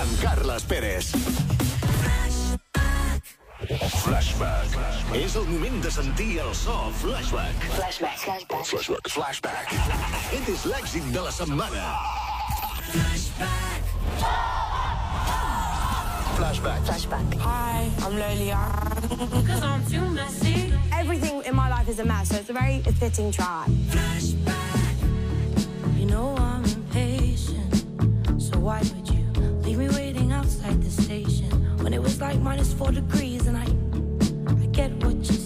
amb Carles Pérez. Flashback. És el moment de sentir el so Flashback. Flashback. Flashback. Flashback. Flashback. Aquest és l'èxit de la setmana. Flashback. Flashback. Hi, I'm Lolia. Cause I'm too messy. Everything in my life is a mess, so it's a very fitting track. You know I'm impatient. So why would the station when it was like minus four degrees and I, I get what you're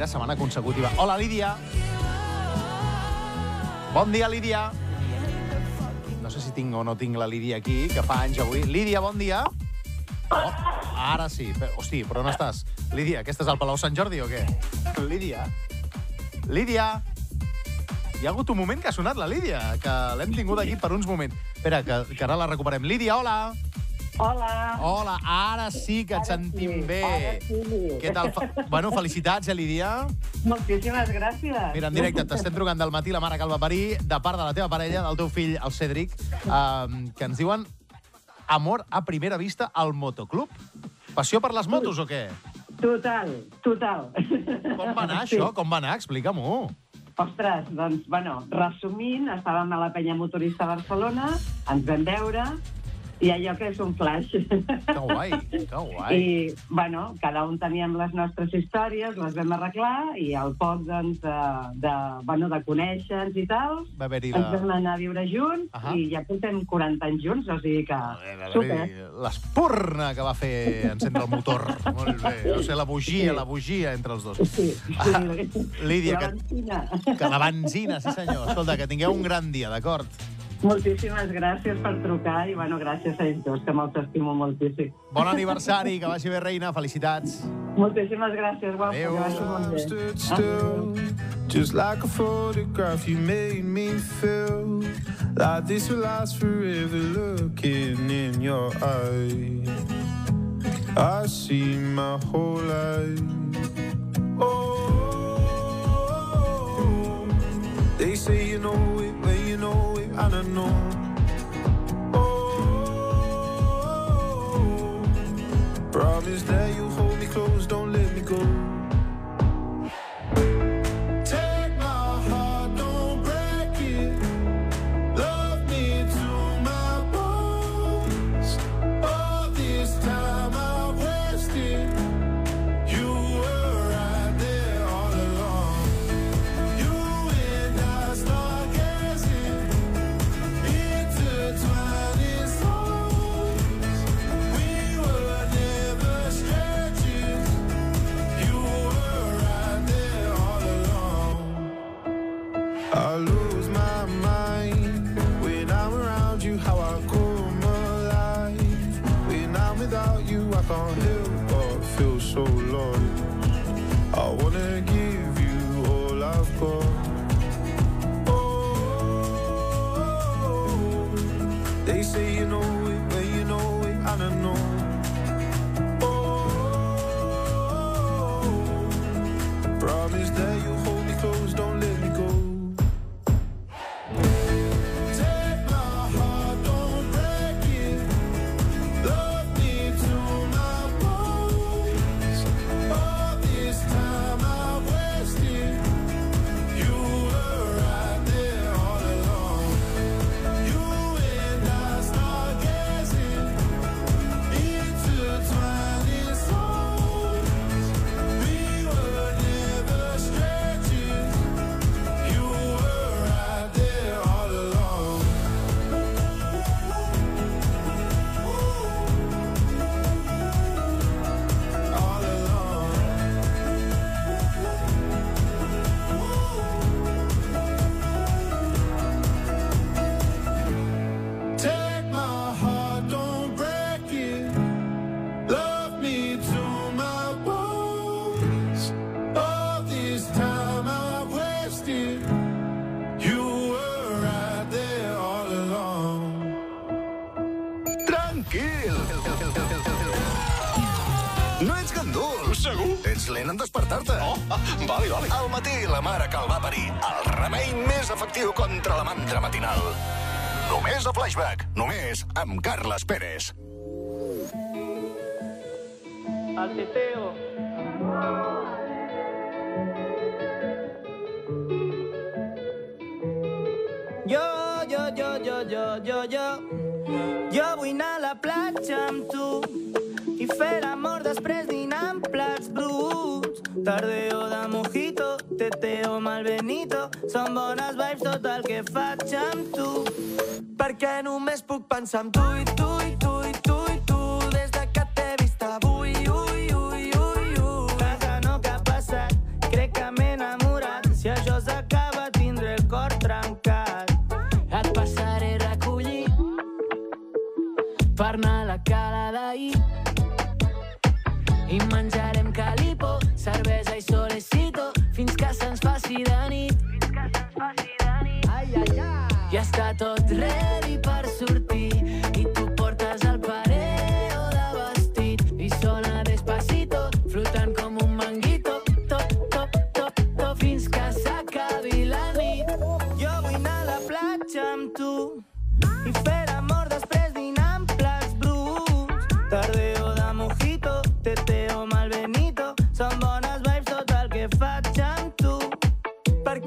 tercera setmana consecutiva. Hola, Lídia. Bon dia, Lídia. No sé si tinc o no tinc la Lídia aquí, que fa anys avui. Lídia, bon dia. Oh, ara sí. Hosti, però on estàs? Lídia, que estàs al Palau Sant Jordi o què? Lídia. Lídia. Hi ha hagut un moment que ha sonat la Lídia, que l'hem tingut aquí per uns moments. Espera, que, que ara la recuperem. Lídia, hola. Hola. Hola, ara sí que et Ara sentim sí, bé. ara sí. Què tal? Fa... Bueno, felicitats, eh, Lídia. Moltíssimes gràcies. Mira, en directe, t'estem trucant del matí la mare que el va parir, de part de la teva parella, del teu fill, el Cèdric, eh, que ens diuen amor a primera vista al motoclub. Passió per les motos o què? Total, total. Com va anar això? Com va anar? Explica-m'ho. Ostres, doncs, bueno, resumint, estàvem a la penya motorista a Barcelona, ens vam veure, i allò que és un flash. Que guai, que guai. I, bueno, cada un teníem les nostres històries, les vam arreglar, i al poc, doncs, de, de, bueno, de conèixer-nos i tal, Va haver-hi ens la... vam anar a viure junts, Ahà. i ja portem 40 anys junts, o sigui que... L'espurna que va fer encendre el motor. Molt bé. O sigui, la bugia, la bugia entre els dos. Sí, sí. Ah, Lídia, la que, benzina. que la benzina, sí senyor. Escolta, que tingueu un gran dia, d'acord? Moltíssimes gràcies per trucar i, bueno, gràcies a ells dos, que me'ls estimo moltíssim. Bon aniversari, que vagi bé, reina. Felicitats. Moltíssimes gràcies, guapo, Adéu. que vagi molt bé. stood still, just like a photograph. You made me feel like this will last forever. Looking in your eyes, I see my whole life. Oh, they say you know it, but you know it, I don't know. Oh, oh, oh, oh. promise that you hold me close, don't la mare que el va parir. El remei més efectiu contra la mandra matinal. Només a Flashback. Només amb Carles Pérez. al teteo. Jo, jo, jo, jo, jo, jo, jo, jo vull anar a la platja amb tu i fer amor després dinar amb plats. Tardeo de mojito, teteo mal benito, són bones vibes tot el que faig amb tu. Perquè només puc pensar en tu i tu i tu i tu i tu des de que t'he vist avui. Ui, ui, ui, ui. Casa no que ha passat, crec que m'he enamorat. Si això s'acaba tindré el cor trencat. Et passaré a recollir per anar a la cala d'ahir. Cervesa i solecito fins que se'ns faci de nit. Fins que se'ns faci de nit. Ai, ai, ai. Ja està tot ready per sortir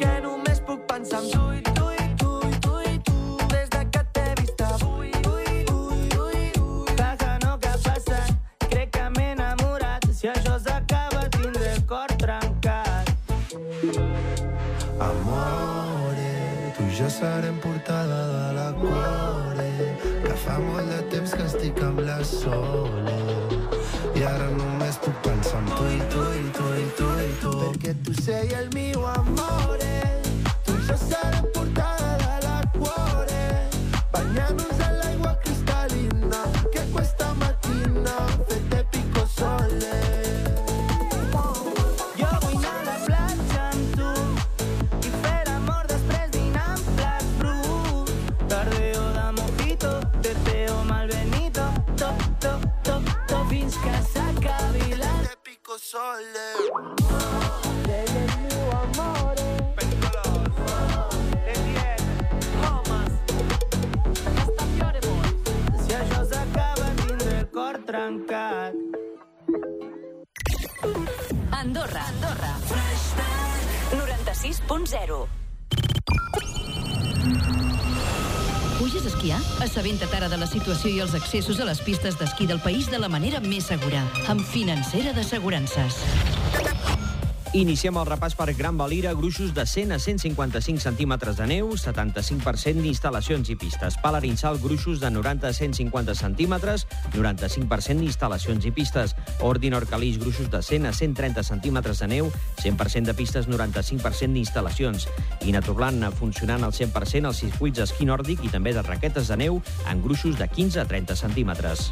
Perquè només puc pensar en tu i tu i tu i tu i tu des de que t'he vist avui. Ui, ui, ui, ui. Caja no que ha passat, crec que m'he enamorat. Si això s'acaba tindré el cor trencat. Amore, tu i jo serem portada de la cuore que fa molt de temps que estic amb la Sole i ara només puc pensar en tu i tu i tu i tu i tu perquè tu sei el mio amore disco sole. Lei è il mio amore. Comas. Cor. Andorra, Andorra. 96.0 A esquiar? Assabenta't ara de la situació i els accessos a les pistes d'esquí del país de la manera més segura, amb Financera d'Assegurances. Iniciem el repàs per Gran Valira, gruixos de 100 a 155 centímetres de neu, 75% d'instal·lacions i pistes. Palarinsal, gruixos de 90 a 150 centímetres, 95% d'instal·lacions i pistes. Ordin Orcalís, gruixos de 100 a 130 centímetres de neu, 100% de pistes, 95% d'instal·lacions. I Naturland, funcionant al 100% als circuits d'esquí nòrdic i també de raquetes de neu en gruixos de 15 a 30 centímetres.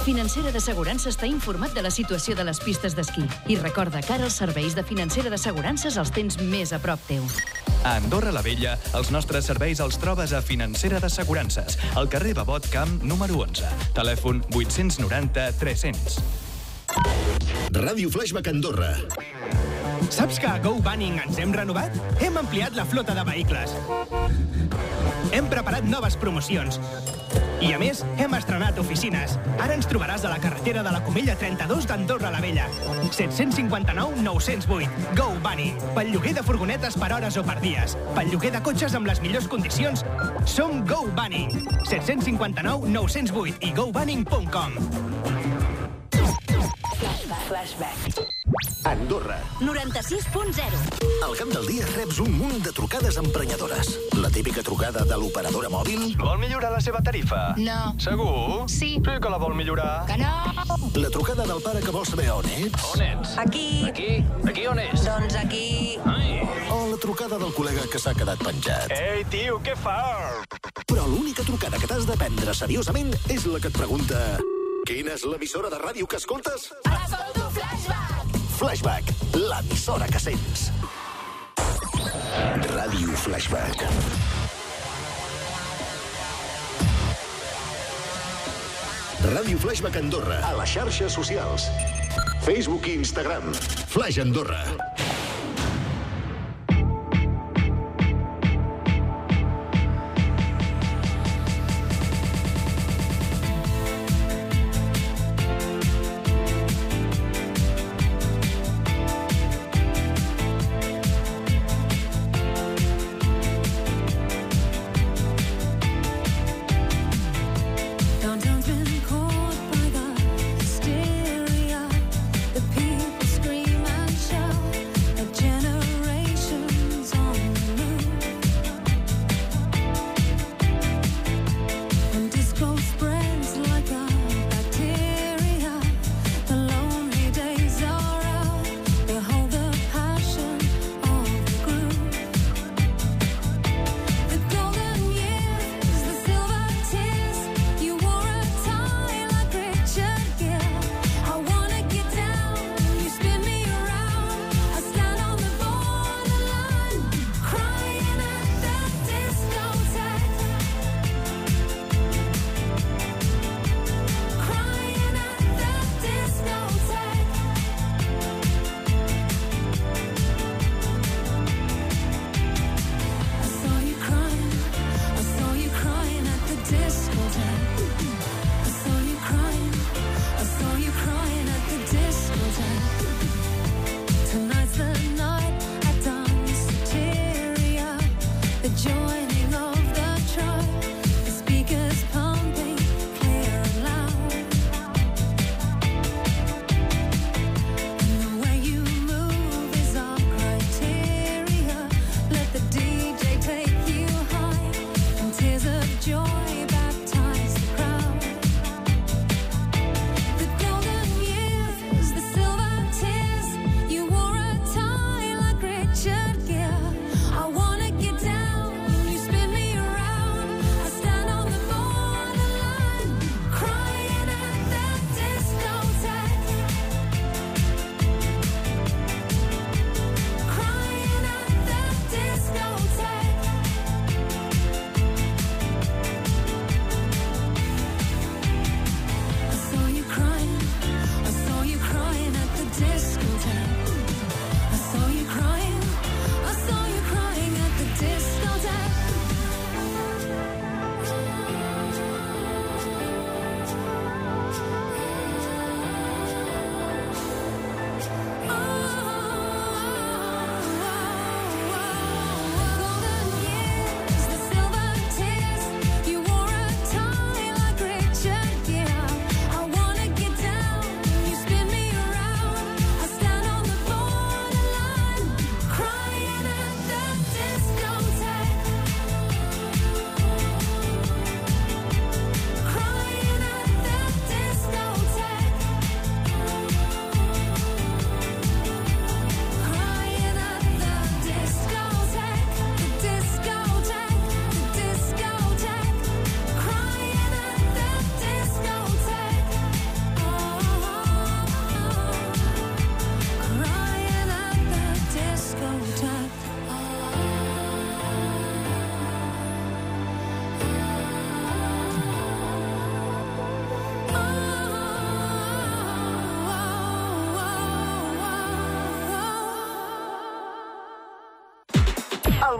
Financera d'Assegurances està informat de la situació de les pistes d'esquí. I recorda que ara els serveis de Financera d'Assegurances els tens més a prop teu. A Andorra la Vella, els nostres serveis els trobes a Financera d'Assegurances, al carrer Babot Camp, número 11. Telèfon 890 300. Ràdio Flashback Andorra. Saps que a Go Banning ens hem renovat? Hem ampliat la flota de vehicles. Hem preparat noves promocions. I a més, hem estrenat oficines. Ara ens trobaràs a la carretera de la Comella 32 d'Andorra la Vella. 759 908. Go Bunny. Pel lloguer de furgonetes per hores o per dies. Pel lloguer de cotxes amb les millors condicions. Som Go Bunny. 759 908 i gobunning.com. Flashback. Andorra. 96.0. Al cap del dia reps un munt de trucades emprenyadores. La típica trucada de l'operadora mòbil. Vol millorar la seva tarifa? No. Segur? Sí. Sí que la vol millorar. Que no! La trucada del pare que vol saber on ets. On ets? Aquí. Aquí? Aquí on és? Doncs aquí. Ai. O la trucada del col·lega que s'ha quedat penjat. Ei, tio, què fas? Però l'única trucada que t'has de prendre seriosament és la que et pregunta... Quina és l'emissora de ràdio que escoltes? Escolto Flashback! Flashback, l'emissora que sents. Ràdio Flashback. Ràdio Flashback Andorra. A les xarxes socials. Facebook i Instagram. Flash Andorra.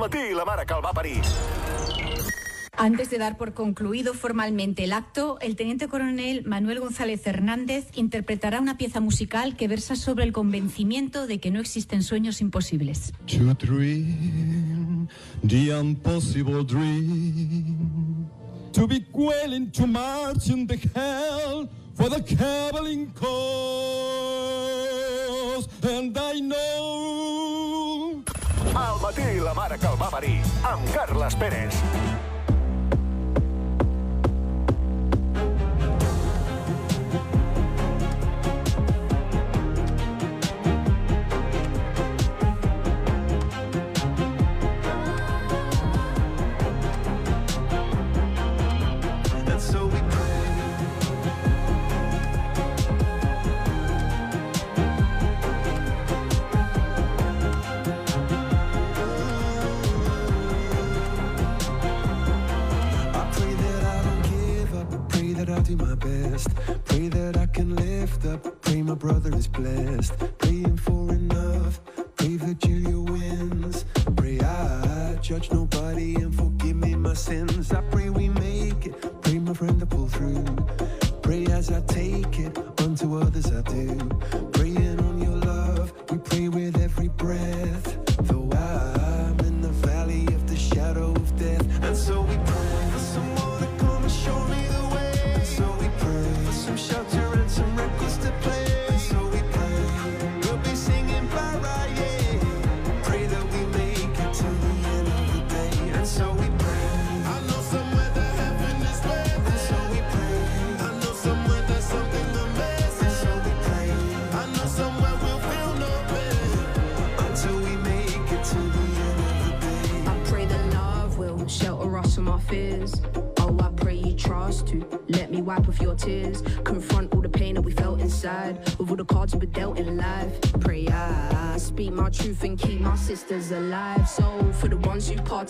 la mare que parir. Antes de dar por concluido formalmente el acto, el teniente coronel Manuel González Hernández interpretará una pieza musical que versa sobre el convencimiento de que no existen sueños imposibles. To dream, the impossible dream. To be willing to march in the hell for the cause. matí la mare que el va parir, amb Carles Pérez.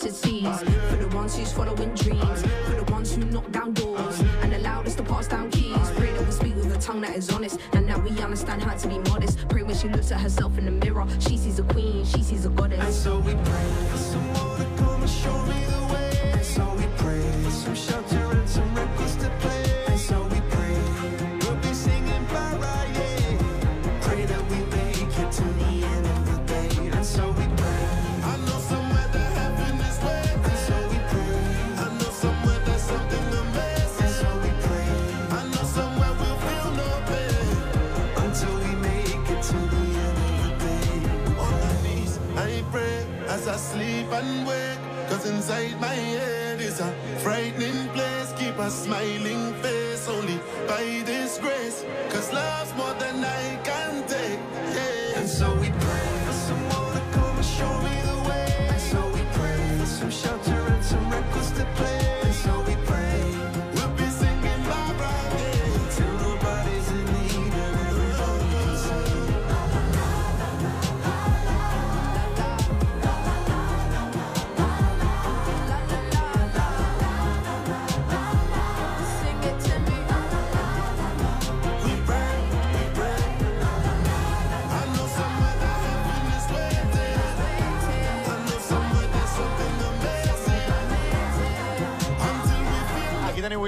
to see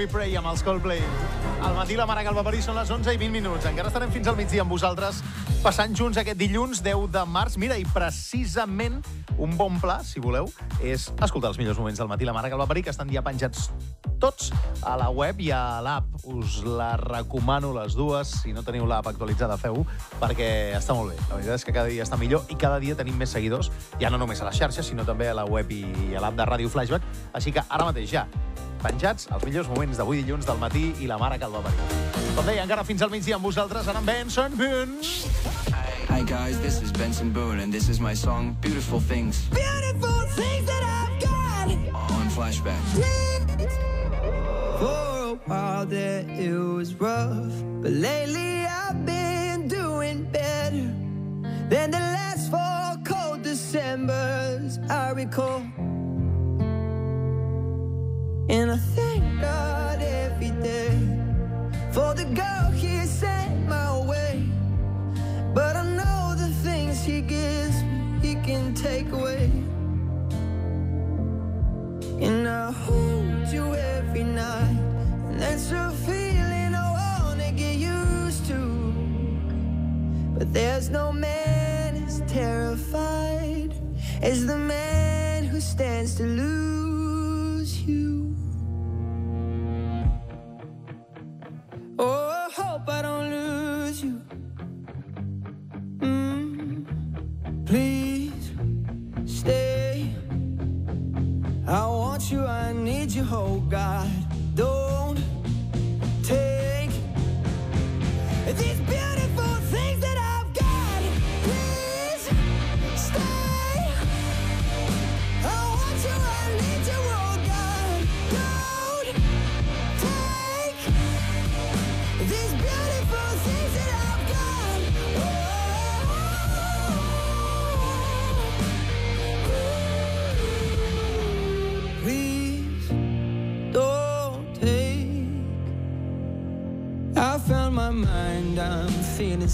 We Pray amb els Coldplay. Al matí la Mare que el va parir són les 11 i 20 minuts. Encara estarem fins al migdia amb vosaltres passant junts aquest dilluns 10 de març. Mira, i precisament un bon pla, si voleu, és escoltar els millors moments del matí la Mare que el va parir, que estan ja penjats tots a la web i a l'app. Us la recomano les dues. Si no teniu l'app actualitzada, feu perquè està molt bé. La veritat és que cada dia està millor i cada dia tenim més seguidors, ja no només a la xarxa, sinó també a la web i a l'app de Ràdio Flashback. Així que ara mateix ja penjats els millors moments d'avui dilluns del matí i la mare que el va parir. Com deia, encara fins al migdia amb vosaltres, ara amb Benson Boone. Hi guys, this is Benson Boone and this is my song Beautiful Things. Beautiful things that I've got on Flashback. For a while there it was rough, but lately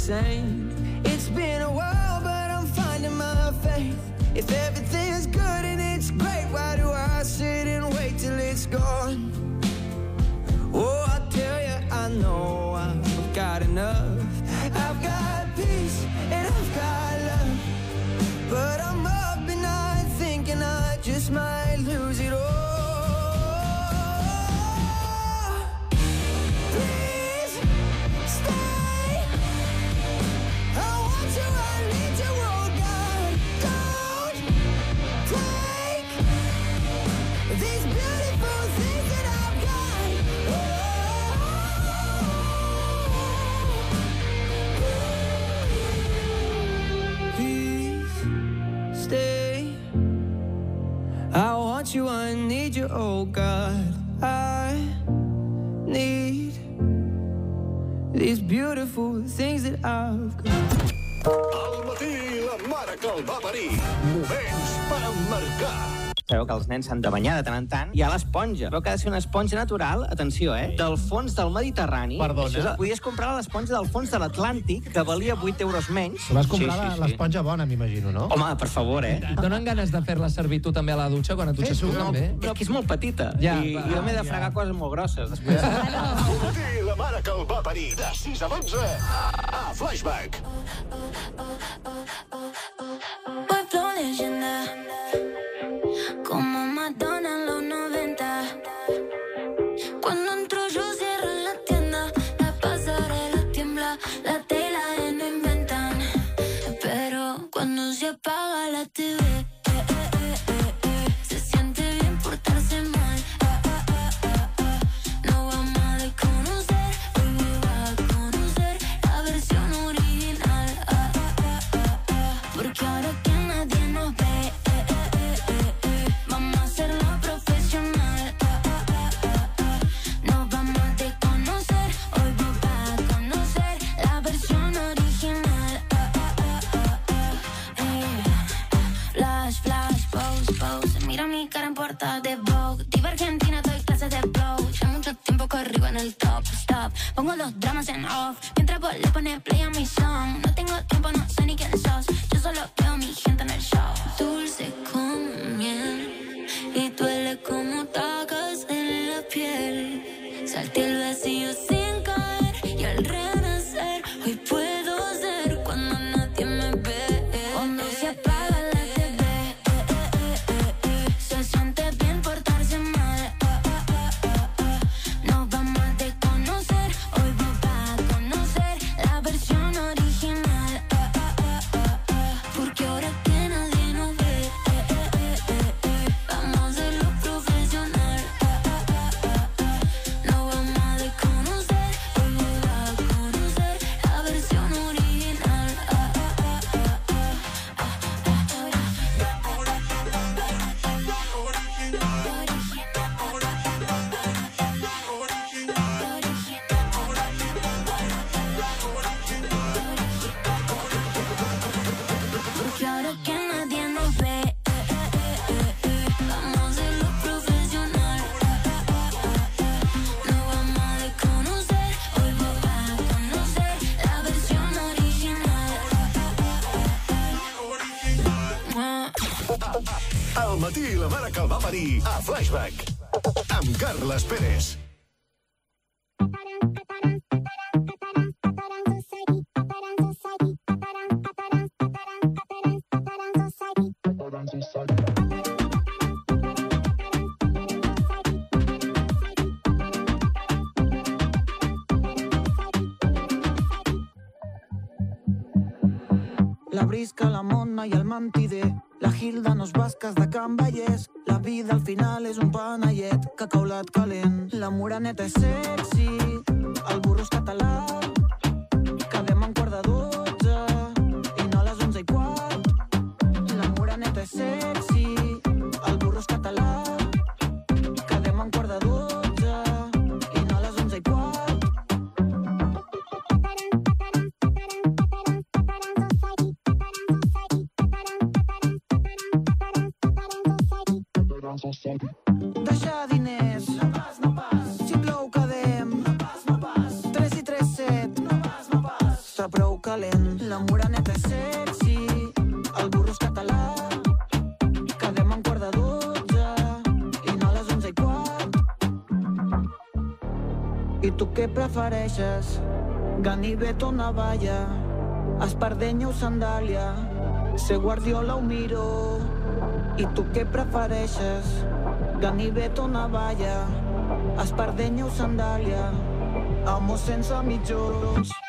insane I've got. Al matí, la mare que el va parir. Moments per emmarcar. Sabeu que els nens s'han de banyar de tant en tant. Hi ha l'esponja, però que ha de ser una esponja natural, atenció, eh? Del fons del Mediterrani. Perdona. Això, podies comprar l'esponja del fons de l'Atlàntic, que valia 8 euros menys. Vas comprar sí, sí, sí. l'esponja bona, m'imagino, no? Home, per favor, eh? Donen ganes de fer-la servir tu també a la dutxa quan et dutxes tu, no, també? Però... És que és molt petita. Ja, I va, jo m'he de fregar ja. coses molt grosses després. Ja. Té la mare que el va parir de 6 a 11 a Flashback. Pueblo leyenda. Pongo los dramas en off. Mientras vos le pones play a mi song. No tengo tiempo, no sé ni quién sos. Yo solo veo mi gente en el show. Dulce como miel. Y duele como tacas en la piel. Salté el vacío sin. Brisca, la Mona i el Mentider. La Hilda nos basques de Can Vallès. La vida al final és un panellet que caulat calent. La moraneta és sexy, el burro és català. Deixar diners, no pas, no pas. Si plou quedem, no pas, no pas. 3 i 3, 7, no pas, no pas. Està prou calent, la moraneta és sexy, el burro és català. Quedem en quart de dotze i no a les onze i quart. I tu què prefereixes? Ganivet o navalla? Espardenya o sandàlia? Ser guardiola o miró? I tu què prefereixes? Ganivet o navalla? Espardenya o sandàlia? Amo sense mitjons.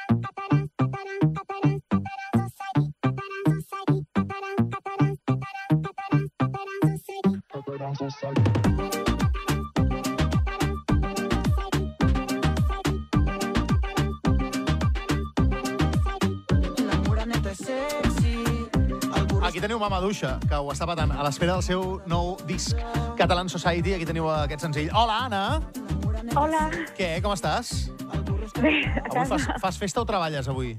Aquí teniu Mama Duixa, que ho està patant a l'espera del seu nou disc Catalan Society. Aquí teniu aquest senzill. Hola, Anna! Hola. Què, com estàs? Bé, a Avui casa. fas, fas festa o treballes, avui?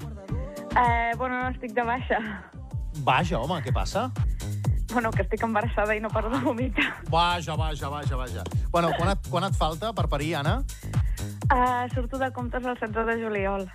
Eh, bueno, no estic de baixa. Vaja, home, què passa? Bueno, que estic embarassada i no paro de vomitar. Vaja, vaja, vaja, vaja. Bueno, quan et, quan et falta per parir, Anna? Uh, surto de comptes el 16 de juliol.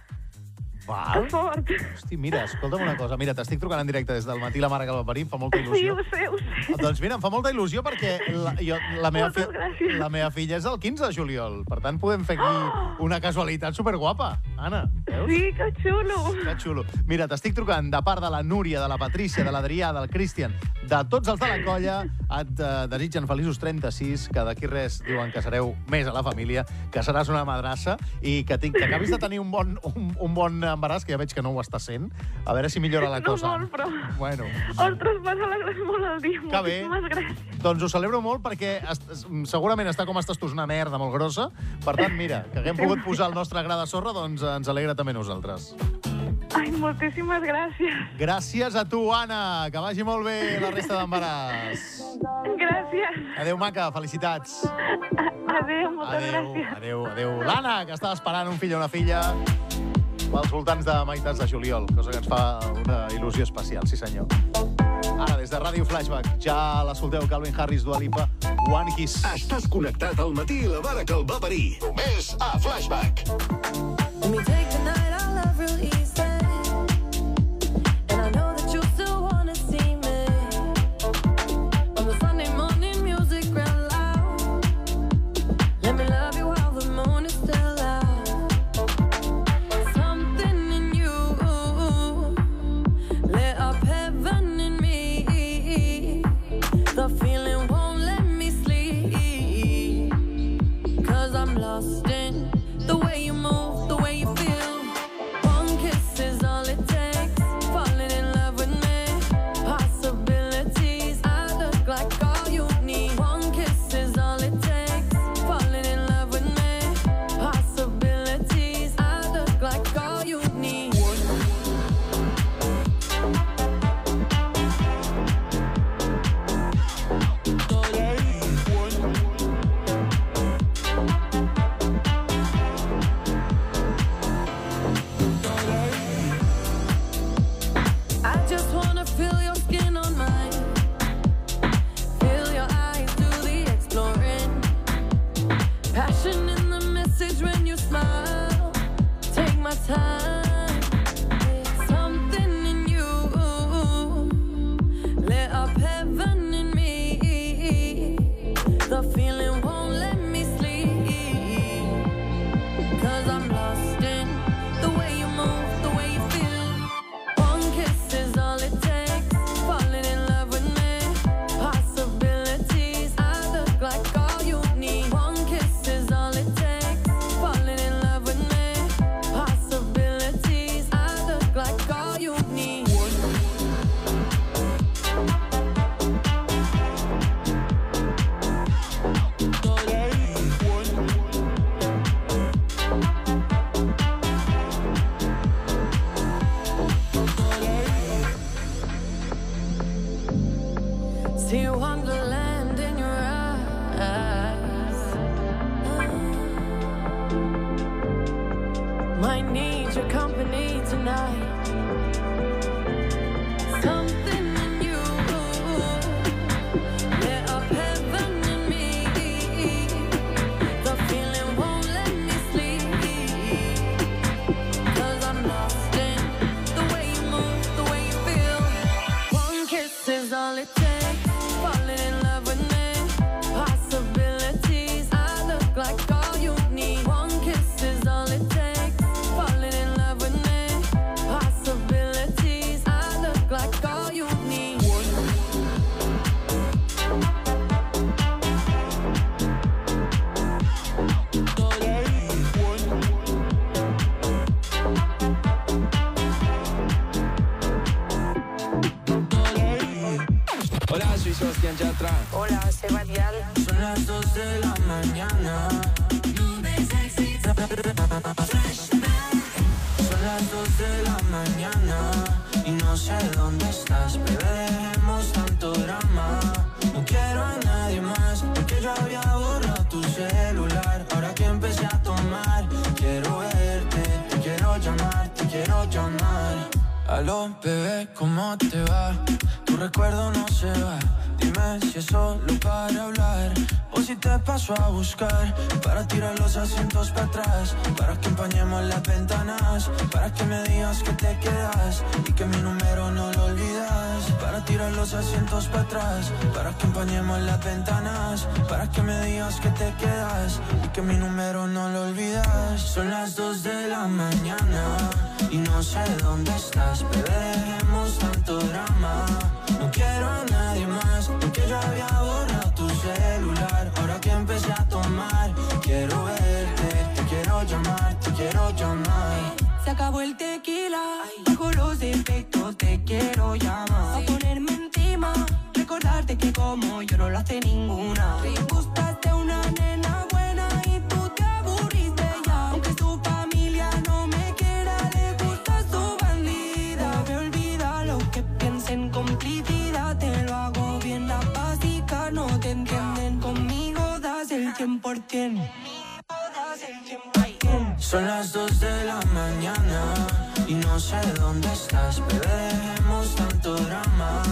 Val. Fort. Hosti, mira, escolta'm una cosa. Mira, t'estic trucant en directe des del matí la mare que el va parir, em fa molta il·lusió. Sí, ho sé, ho sé. Doncs mira, em fa molta il·lusió perquè la, jo, la, meva gràcies. la meva filla és el 15 de juliol. Per tant, podem fer aquí una casualitat superguapa. Anna, veus? Sí, que xulo. Que xulo. Mira, t'estic trucant de part de la Núria, de la Patrícia, de l'Adrià, del Cristian, de tots els de la colla. Et eh, desitgen feliços 36, que d'aquí res diuen que sereu més a la família, que seràs una madrassa i que, tinc, que acabis de tenir un bon, un, un bon embaràs, que ja veig que no ho està sent. A veure si millora la No cosa. molt, però... Bueno, Ostres, m'has alegrat molt el dia. Que bé. Gràcies. doncs ho celebro molt perquè segurament està com estàs tu, una merda molt grossa. Per tant, mira, que haguem pogut posar el nostre gra de sorra, doncs ens alegra també nosaltres. Ai, moltíssimes gràcies. Gràcies a tu, Anna. Que vagi molt bé la resta d'embaràs. Gràcies. Adéu, maca. Felicitats. Adéu, moltes Adéu, gràcies. adéu, adéu. L'Anna, que està esperant un fill o una filla pels voltants de meitats de juliol, cosa que ens fa una il·lusió especial, sí senyor. Ara, des de Ràdio Flashback, ja l'escolteu Calvin Harris, Dua Lipa, One Kiss. Estàs connectat al matí i la mare que el va parir. Només a Flashback. Let me take the night I love real Aló, bebé, ¿cómo te va? Tu recuerdo no se va. Dime si es solo para hablar o si te paso a buscar para tirar los asientos para atrás, para que empañemos las ventanas, para que me digas que te quedas y que mi número no lo para tirar los asientos para atrás, para que empañemos las ventanas, para que me digas que te quedas y que mi número no lo olvidas. Son las 2 de la mañana y no sé dónde estás, bebé. Dejemos tanto drama. No quiero a nadie más, porque yo había borrado tu celular. Ahora que empecé a tomar, quiero verte, te quiero llamar, te quiero llamar. Se acabó el tequila, bajo los defectos te quiero llamar. A ponerme encima, recordarte que como yo no lo hace ninguna. Te gustaste una nena buena y tú te aburriste ya. Aunque su familia no me quiera, le gusta su bandida. Me olvida lo que piensen complicidad, te lo hago bien la básica, no te entienden. Conmigo das el 100%. Son las 2 de la mañana y no sé dónde estás, bebé. Tanto drama.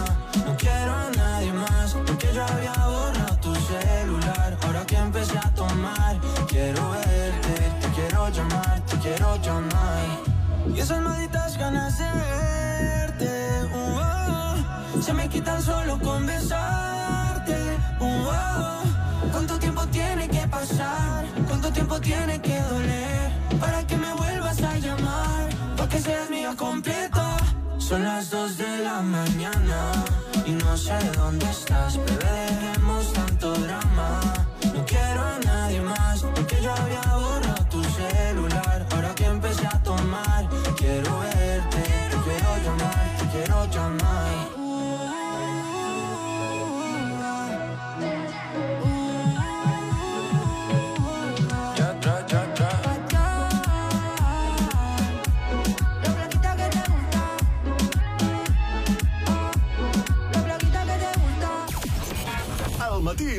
No quiero a nadie más, porque yo había borrado tu celular. Ahora que empecé a tomar, quiero verte, te quiero llamar, te quiero llamar. Y esas malditas ganas de verte, uh, oh, se me quitan solo con besarte. uh, oh. ¿Cuánto tiempo tiene que pasar? ¿Cuánto tiempo tiene que doler? Para que me vuelvas a llamar, para que seas mía completa. Son las 2 de la mañana y no sé dónde estás, bebé. Dejemos tanto drama. No quiero a nadie más, porque yo había borrado tu celular. Ahora que empecé a tomar, quiero verte, te quiero llamar, te quiero llamar.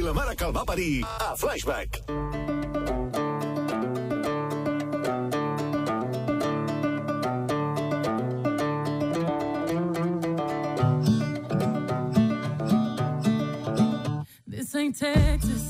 La mare que el va parir a Flashback. This ain't Texas.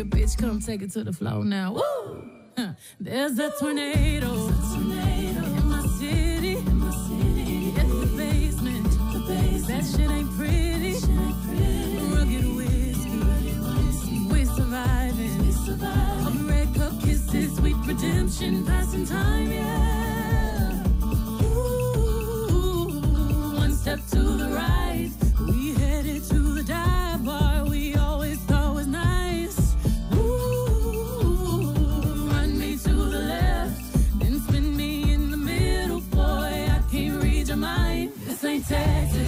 A bitch, come take it to the floor now. Woo! There's a tornado. In my city. In the basement. That shit ain't pretty. Rugged whiskey. We surviving. Of red cup kisses, sweet redemption, passing time, yeah. Ooh, one step to the right. We headed to the dive Texas.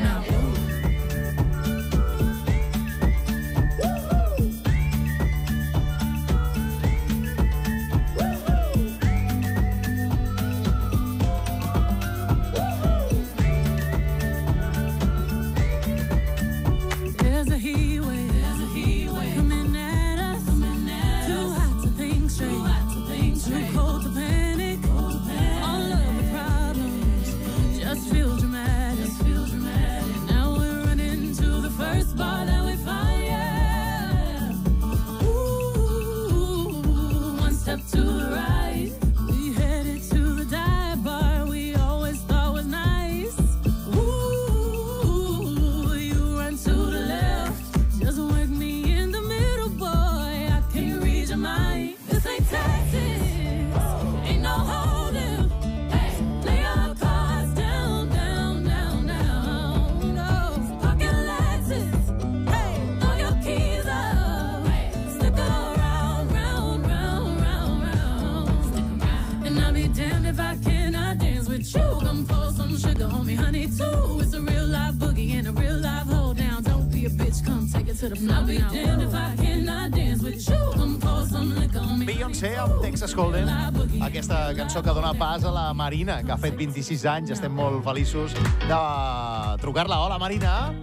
on me, honey, too. It's a real live boogie and a real live hold down. Don't be a bitch, come take it to the floor. I'll be damned if I cannot dance with you. Come pour some liquor on me. Beyoncé amb Texas Hold'em, aquesta cançó que dona pas a la Marina, que ha fet 26 anys. Estem molt feliços de trucar-la. Hola, Marina.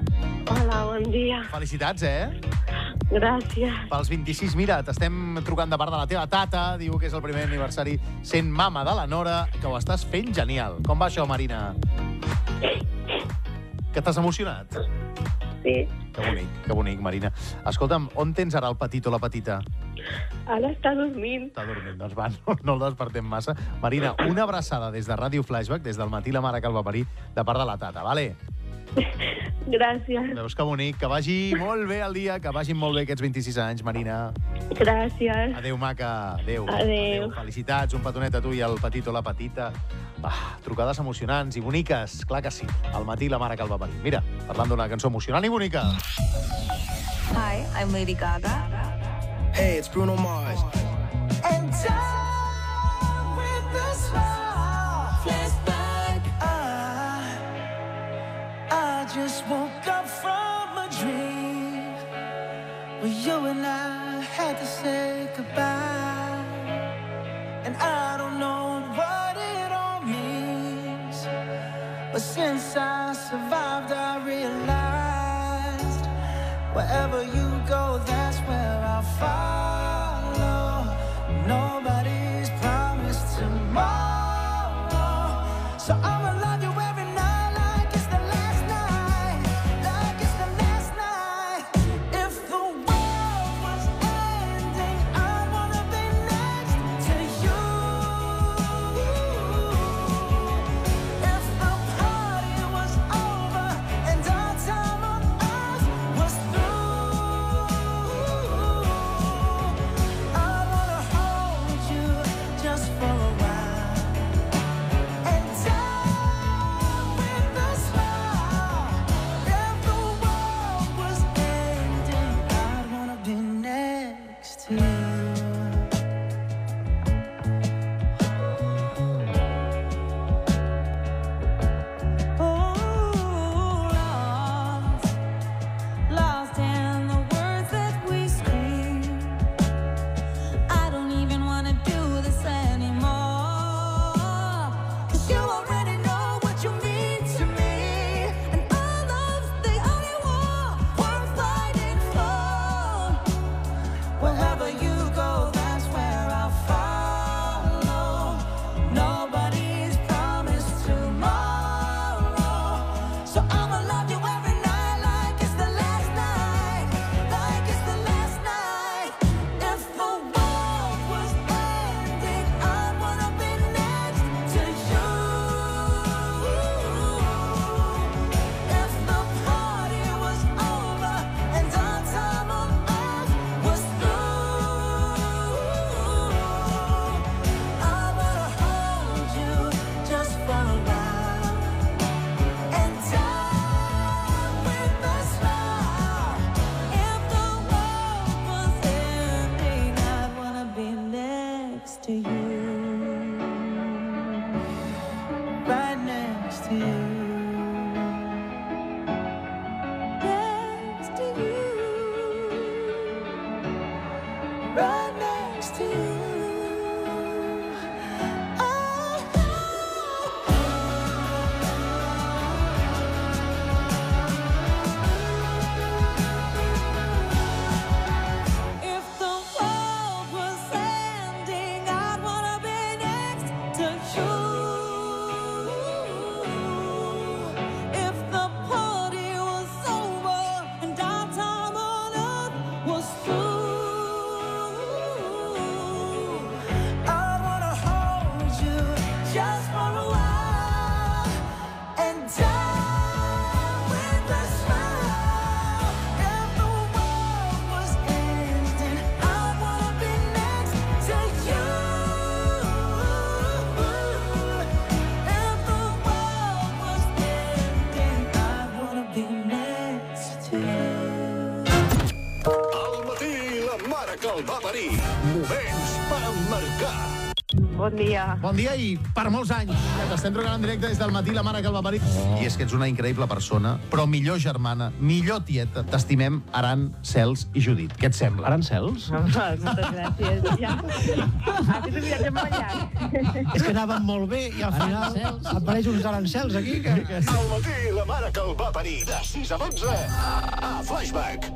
Hola, bon dia. Felicitats, eh? Gràcies. Pels 26, mira, t'estem trucant de part de la teva tata, diu que és el primer aniversari sent mama de la Nora, que ho estàs fent genial. Com va això, Marina? Que t'has emocionat? Sí. Que bonic, que bonic, Marina. Escolta'm, on tens ara el petit o la petita? Ara està dormint. Està dormint, doncs va, no, no el despertem massa. Marina, una abraçada des de Ràdio Flashback, des del matí la mare que el va parir, de part de la tata, vale? Gràcies. Veus que bonic, que vagi molt bé el dia, que vagin molt bé aquests 26 anys, Marina. Gràcies. Adéu, maca. Adéu. Adéu. Felicitats, un petonet a tu i al petit o la petita. Ah, trucades emocionants i boniques, clar que sí. Al matí la mare que el va parir. Mira, parlant d'una cançó emocionant i bonica. Hi, I'm Lady Gaga. Hey, it's Bruno Mars. And down with the smile. Flashback. I, I just woke up from a dream where you and I had to say goodbye. And I don't know what but since I survived, I realized wherever you go, that's where I'll follow. parir. Moments per marcar. Bon dia. Bon dia i per molts anys. T'estem trucant en directe des del matí la mare que el va parir. Oh. I és que ets una increïble persona, però millor germana, millor tieta. T'estimem Aran, Cels i Judit. Què et sembla? Aran Cels? Moltes gràcies. Ja. Ha. És que anàvem molt bé i al final Arancels. apareix uns arancels aquí. Que... Al matí la mare que el va parir de 6 a 11 a Flashback.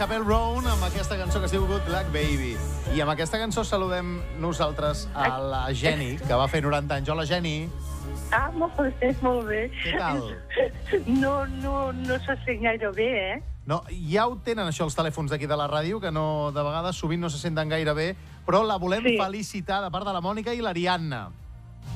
Chapel Roan amb aquesta cançó que es diu Good Luck Baby. I amb aquesta cançó saludem nosaltres a la Geni, que va fer 90 anys. Hola, Geni. Ah, molt bé, molt bé. Què tal? No, no, no se sent gaire bé, eh? No, ja ho tenen, això, els telèfons d'aquí de la ràdio, que no, de vegades sovint no se senten gaire bé, però la volem Sí. felicitar de part de la Mònica i l'Ariadna.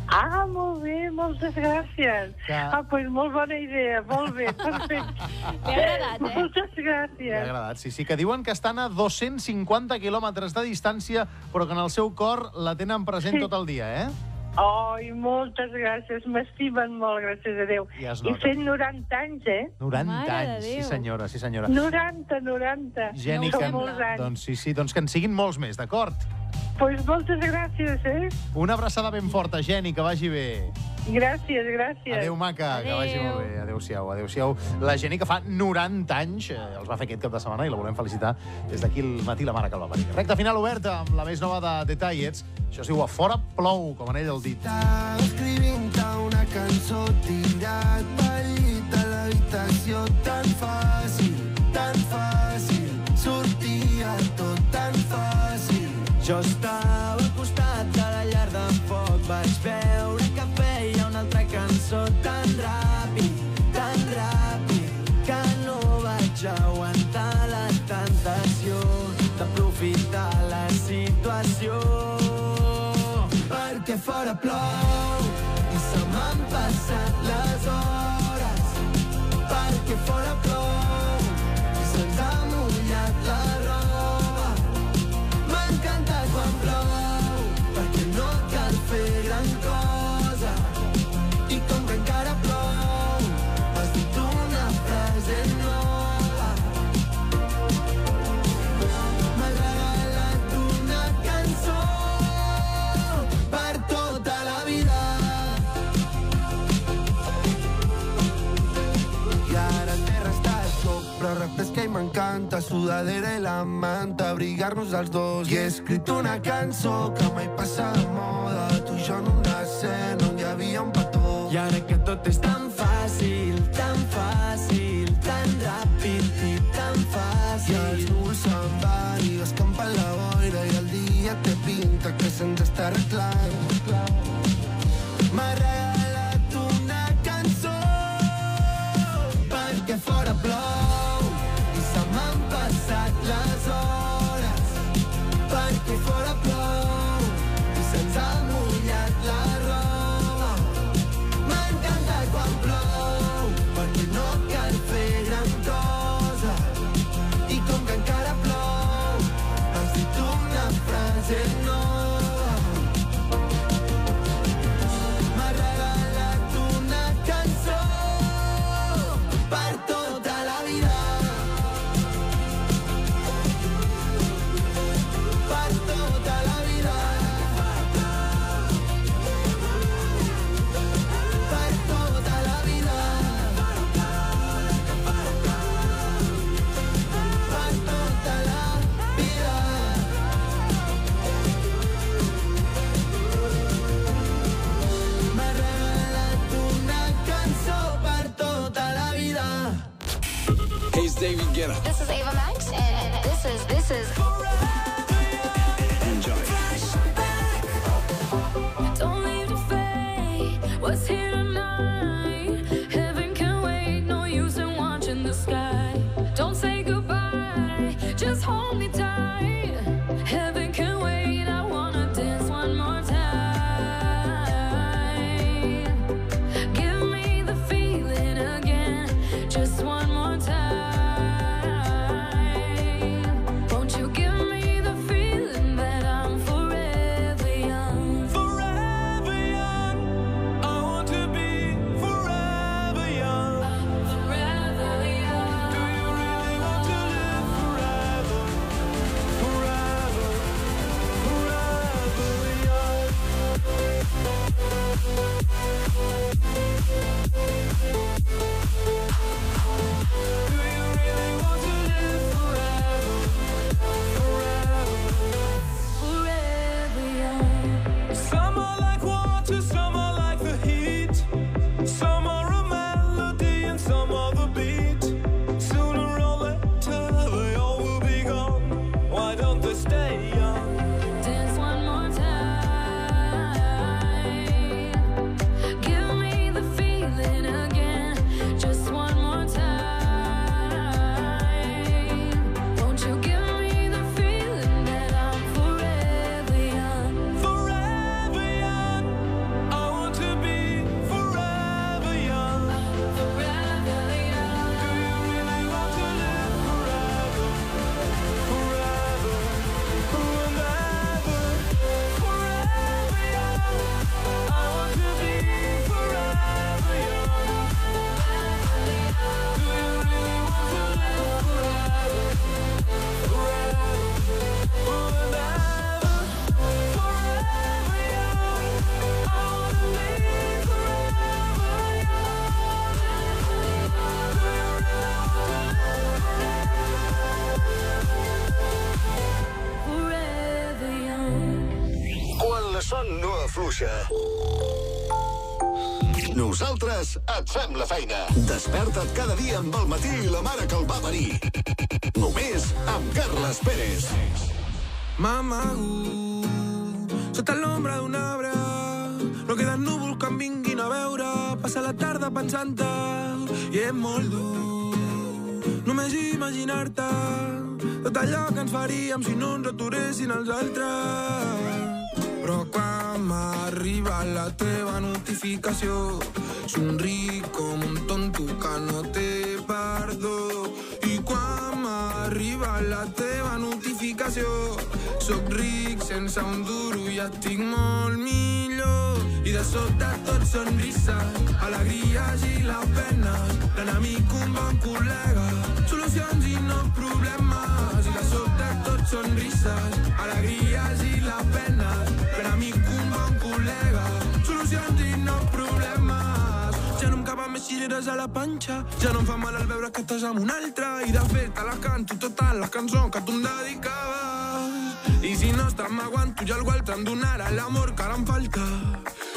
Ah, molt bé, moltes gràcies. Que- Ah, doncs pues molt bona idea, molt bé, perfecte. T'ha agradat, eh? Moltes M'ha gràcies. agradat, sí, sí, que diuen que estan a 250 quilòmetres de distància, però que en el seu cor la tenen present Sí. tot el dia, eh? Ai, moltes gràcies, m'estimen molt, gràcies a Déu. Ja es I fent 90 anys, eh? 90 Mare anys, sí senyora, sí senyora. 90, 90. Geni, Són que, molts anys. doncs sí, sí, doncs que en siguin molts més, d'acord? Doncs pues moltes gràcies, eh? Una abraçada ben forta, Geni, que vagi bé. Gràcies, gràcies. Adéu, maca, que vagi molt bé. Adéu-siau, adéu-siau. La Geni, que fa 90 anys, eh, els va fer aquest cap de setmana i la volem felicitar des d'aquí al matí la mare que el va parir. Recta final oberta amb la més nova de Detallets. Això es diu A Fora plou, com en ell el dit. escrivint una cançó tirat pel llit a l'habitació tan fàcil, tan fàcil sortia tot tan fàcil jo estava al costat de la llar de foc vaig veure cançó tan ràpid, tan ràpid que no vaig aguantar la tentació d'aprofitar la situació. Perquè fora plou i se m'han passat refresca i m'encanta sudadera i la manta, abrigar-nos els dos. I he escrit una cançó que mai passa de moda, tu i jo en una escena on hi havia un petó. I ara que tot és tan fàcil, tan fàcil, tan ràpid i tan fàcil. I els núvols se'n van i escampen la boira i el dia té pinta que se'ns està arreglant. wanted Hey, it's David Guetta. This is Ava Max, afluixa. Nosaltres et fem la feina. Desperta't cada dia amb el matí i la mare que el va parir. Només amb Carles Pérez. Mamá, sota l'ombra d'un arbre no queden núvols que em vinguin a veure passa la tarda pensant-te i és molt dur només imaginar-te tot allò que ens faríem si no ens aturessin els altres però quan m'arriba la teva notificació somric com un tonto que no té perdó i quan m'arriba la teva notificació soc ric sense un duro i estic molt millor. I de sobte tot sonrises alegries i la pena. L'enemic un bon col·lega. Solucions i no problemes. I de sobte tot sonrises alegries i la pena. L'enemic un cireres a la panxa ja no em fa mal al veure que estàs amb un altre i de fet te la canto totes les cançons que tu em dedicaves i si no estàs m'aguanto ja algú altre em donarà l'amor que ara em falta.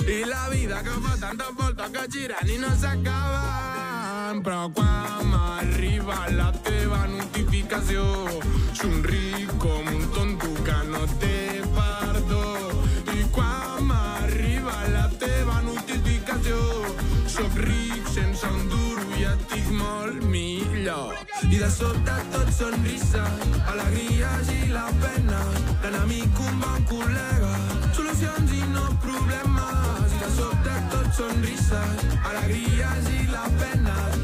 I la vida que fa tantes voltes que giren i no s'acaben. Però quan m'arriba la teva notificació somric com un tonto que no té millor. I de sobte tot sonrises alegries i la pena. L'enemic un bon col·lega. Solucions i no problemes. I de sobte tot sonrises alegries i la pena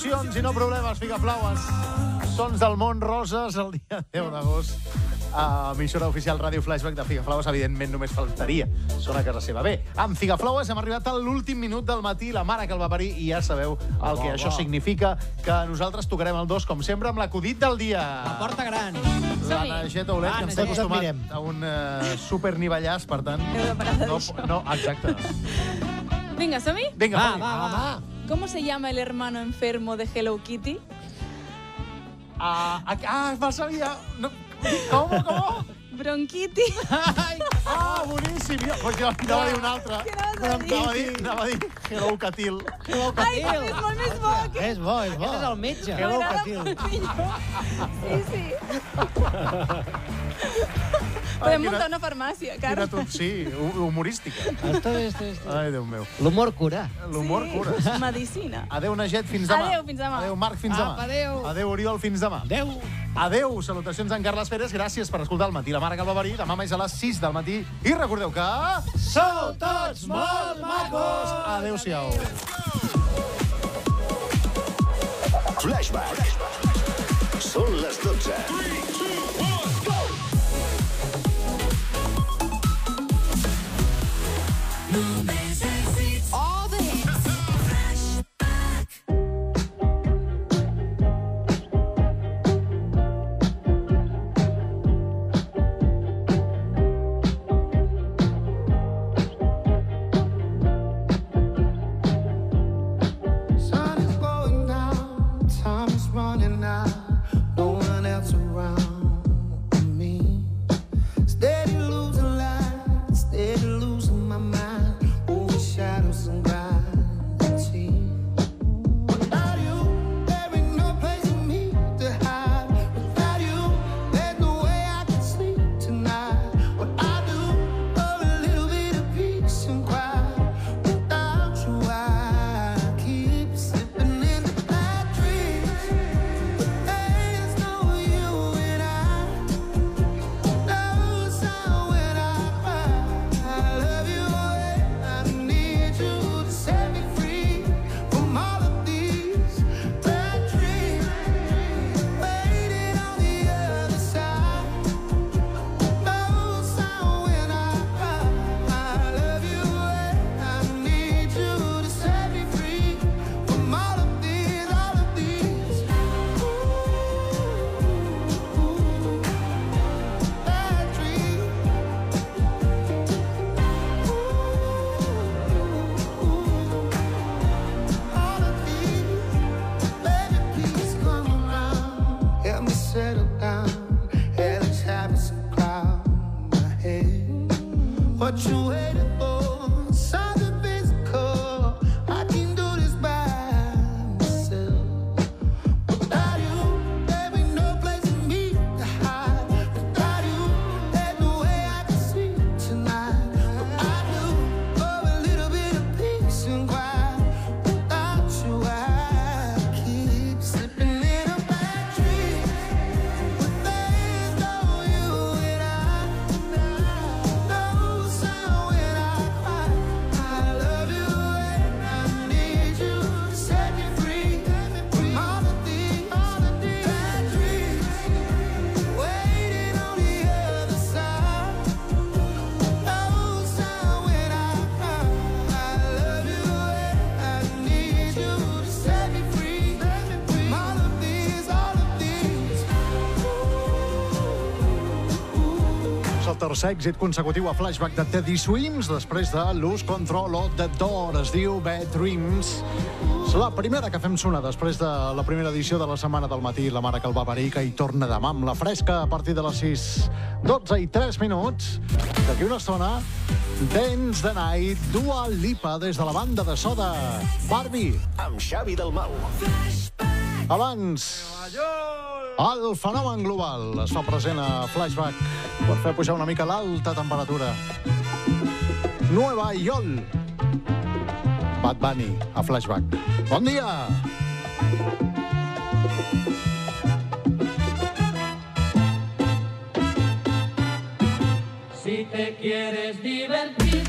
Solucions i no problemes, Figaflaues. Sons del món roses el dia 10 d'agost a emissora oficial Ràdio Flashback de Figaflaues, evidentment només faltaria. Són a casa seva. Bé, amb Figaflaues hem arribat a l'últim minut del matí, la mare que el va parir, i ja sabeu el que Bo, això bo. significa, que nosaltres tocarem el dos, com sempre, amb l'acudit del dia. La porta gran. La Nageta Olet, que ens té acostumat mirem. a un uh, supernivellàs, per tant... No, no, exacte. Venga, ¿Somi? Vinga, va, va, va. ¿Cómo se llama el hermano enfermo de Hello Kitty? Ah, ah, me'l sabia. No, com, com? Bronquitis. Ah, boníssim. Jo, pues jo anava a dir un altre. Anava a dir, anava a dir Hello Catil. Hello Ai, també és molt més bo. Que... És bo, és bo. Aquest és el metge. Hello, Catil. Sí, sí. Podem muntar una farmàcia, Carme. Quina tot, sí, humorística. Esto, esto, esto. Ai, Déu meu. L'humor cura. L'humor sí. cura. Medicina. Adéu, Najet, fins demà. Adéu, fins demà. Adéu, Marc, fins ah, demà. Apa, adéu. Adéu, Oriol, fins demà. Adéu. Adéu, salutacions en Carles Feres. gràcies per escoltar el matí. La Mare Galvaverí, demà més a les 6 del matí. I recordeu que... Sou tots molt macos! Adéu-siau. Flashback. Són les 12. 3, tercer èxit consecutiu a flashback de Teddy Swims després de Lose Control o The Door. Es diu Bad Dreams. És la primera que fem sonar després de la primera edició de la Setmana del Matí. La mare que el va parir, que hi torna demà amb la fresca a partir de les 6. 12 i 3 minuts. D'aquí una estona, Dance the Night, Dua Lipa des de la banda de soda. Barbie. Amb Xavi del Mau. Abans... El fenomen global es fa present a Flashback. per fer pujar una mica l'alta temperatura. Nueva Iol. Bad Bunny, a Flashback. Bon dia! Si te quieres divertir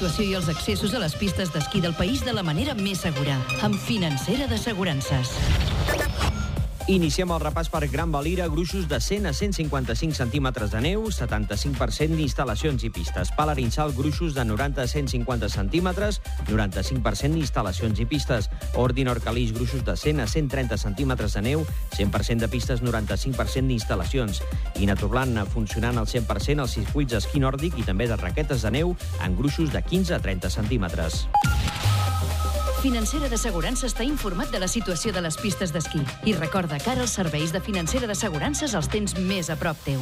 situació i els accessos a les pistes d'esquí del país de la manera més segura, amb Financera d'Assegurances. Iniciem el repàs per Gran Valira, gruixos de 100 a 155 centímetres de neu, 75% d'instal·lacions i pistes. Palarinsal, gruixos de 90 a 150 centímetres, 95% d'instal·lacions i pistes. Ordin Orcalís, gruixos de 100 a 130 centímetres de neu, 100% de pistes, 95% d'instal·lacions. I Naturplan, funcionant al 100% als circuits d'esquí nòrdic i també de raquetes de neu en gruixos de 15 a 30 centímetres. Financera d'Assegurances està informat de la situació de les pistes d'esquí. I recorda que ara els serveis de Financera d'Assegurances els tens més a prop teu.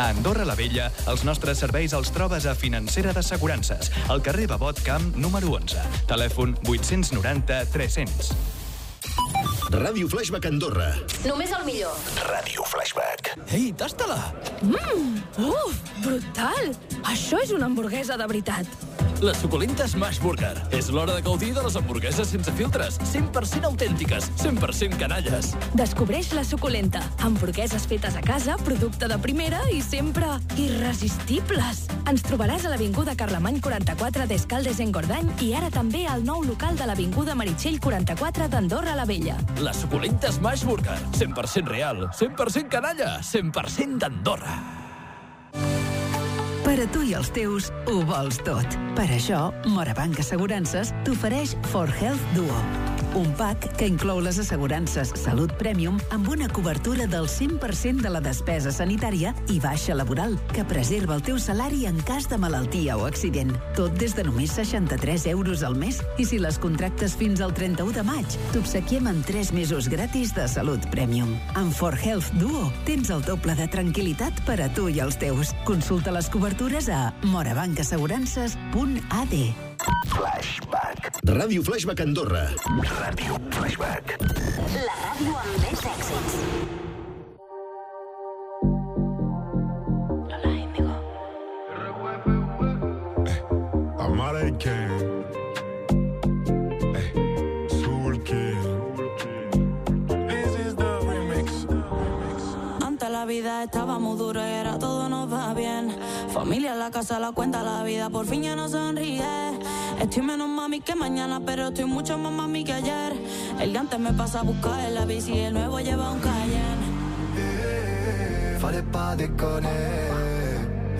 A Andorra la Vella, els nostres serveis els trobes a Financera d'Assegurances, al carrer Babot Camp, número 11. Telèfon 890 300. Ràdio Flashback Andorra. Només el millor. Ràdio Flashback. Ei, tasta-la! Mmm, uf, brutal! Això és una hamburguesa de veritat. La suculenta Smash Burger. És l'hora de gaudir de les hamburgueses sense filtres, 100% autèntiques, 100% canalles. Descobreix la suculenta. Hamburgueses fetes a casa, producte de primera i sempre irresistibles. Ens trobaràs a l'Avinguda Carlemany 44 d'Escaldes en Gordany i ara també al nou local de l'Avinguda Meritxell 44 d'Andorra la Vella. La suculenta Smash Burger. 100% real, 100% canalla, 100% d'Andorra. Per a tu i els teus, ho vols tot. Per això, Morabanc Assegurances t'ofereix For Health Duo. Un pack que inclou les assegurances Salut Premium amb una cobertura del 100% de la despesa sanitària i baixa laboral, que preserva el teu salari en cas de malaltia o accident. Tot des de només 63 euros al mes i si les contractes fins al 31 de maig, t'obsequiem amb 3 mesos gratis de Salut Premium. Amb For Health Duo tens el doble de tranquil·litat per a tu i els teus. Consulta les cobertures a morabancaassegurances.ad. Flashback. Ràdio Flashback Andorra. Ràdio Flashback. La ràdio amb més èxits. Amara King. Hey, Soul King. This is the remix. Antes la vida estaba muy dura la casa, la cuenta, la vida por fin ya no sonríe. Estoy menos mami que mañana, pero estoy mucho más mami que ayer. El de antes me pasa a buscar en la bici y el nuevo lleva un Cayenne. Fallait pas déconner.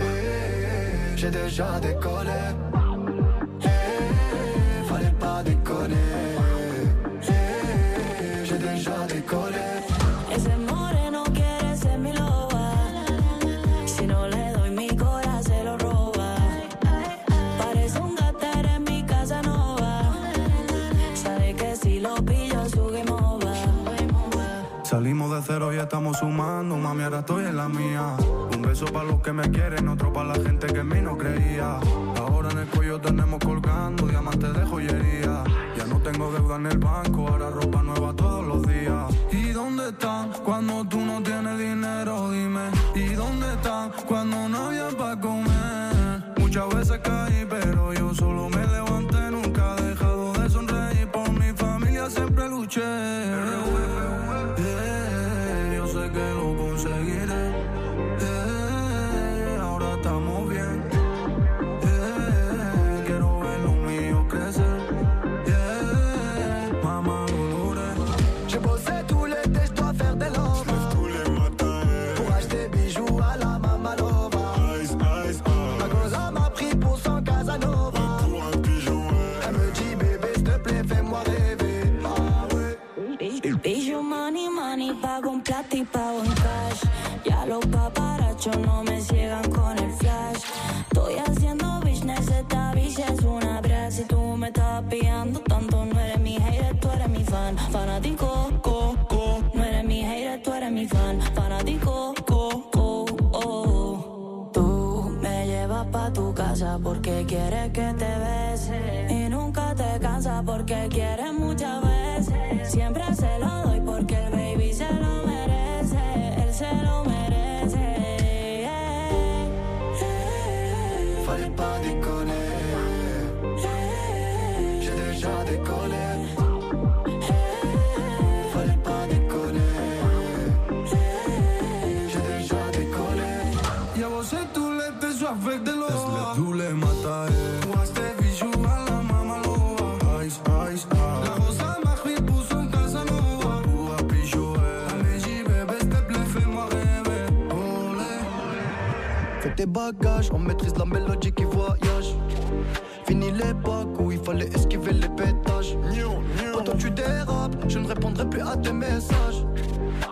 Eh, J'ai déjà décollé. Eh, pas déconner. Salimos de cero y estamos sumando, mami, ahora estoy en la mía. Un beso para los que me quieren, otro para la gente que en mí no creía. Ahora en el cuello tenemos colgando diamantes de joyería. Ya no tengo deuda en el banco, ahora ropa nueva todos los días. ¿Y dónde están cuando tú no tienes dinero? Dime. ¿Y dónde están cuando no había para comer? Muchas veces caí, pero yo solo me levanté, nunca he dejado de sonreír. Por mi familia siempre luché. No me ciegan con el flash. Estoy haciendo business, esta bici es una bra. Si tú me estás pillando tanto, no eres mi hater, tú eres mi fan. Fanático, co, co. No eres mi hater, tú eres mi fan. Fanático, co, co, oh. Tú me llevas pa' tu casa porque quieres que te bese. Y nunca te cansas porque quieres muchas veces. Siempre se lo avec de l'eau. Es le doule matar. Ou este bijou a la mamá loa. Ice, ice, ice. La rosa Madrid puso en casa nova. Ou a bijou, eh? Améji, bébé, s'il te plaît, fais-moi rêver. Fais tes bagages, on maîtrise la mélodie qui voyage. Fini les l'époque où il fallait esquiver les pétages. Quand tu dérapes, je ne répondrai plus à tes messages.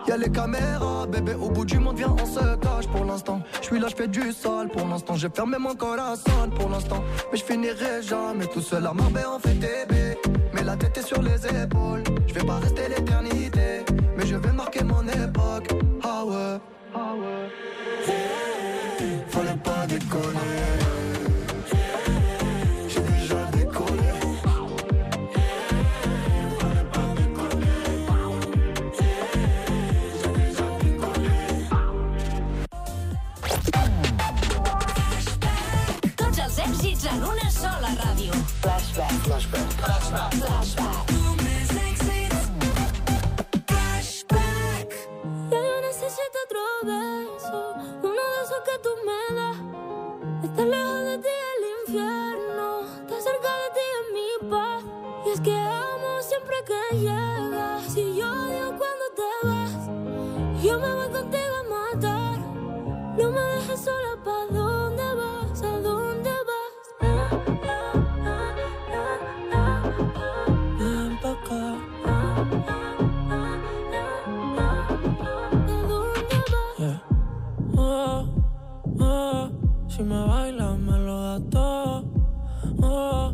Y'a les caméras, bébé, au bout du monde, viens, on se cache pour l'instant. Je suis là, je fais du sale pour l'instant. J'ai fermé mon corazon pour l'instant. Mais je finirai jamais tout seul à Marbella, on fait bébé. Mais la tête est sur les épaules. Je vais pas rester l'éternité, mais je vais marquer mon époque. Ah ouais, ah ouais. Fallait pas déconner. Yo me voy contigo a matar, no me dejes sola, ¿pa' dónde si me bailas me lo da todo. Oh,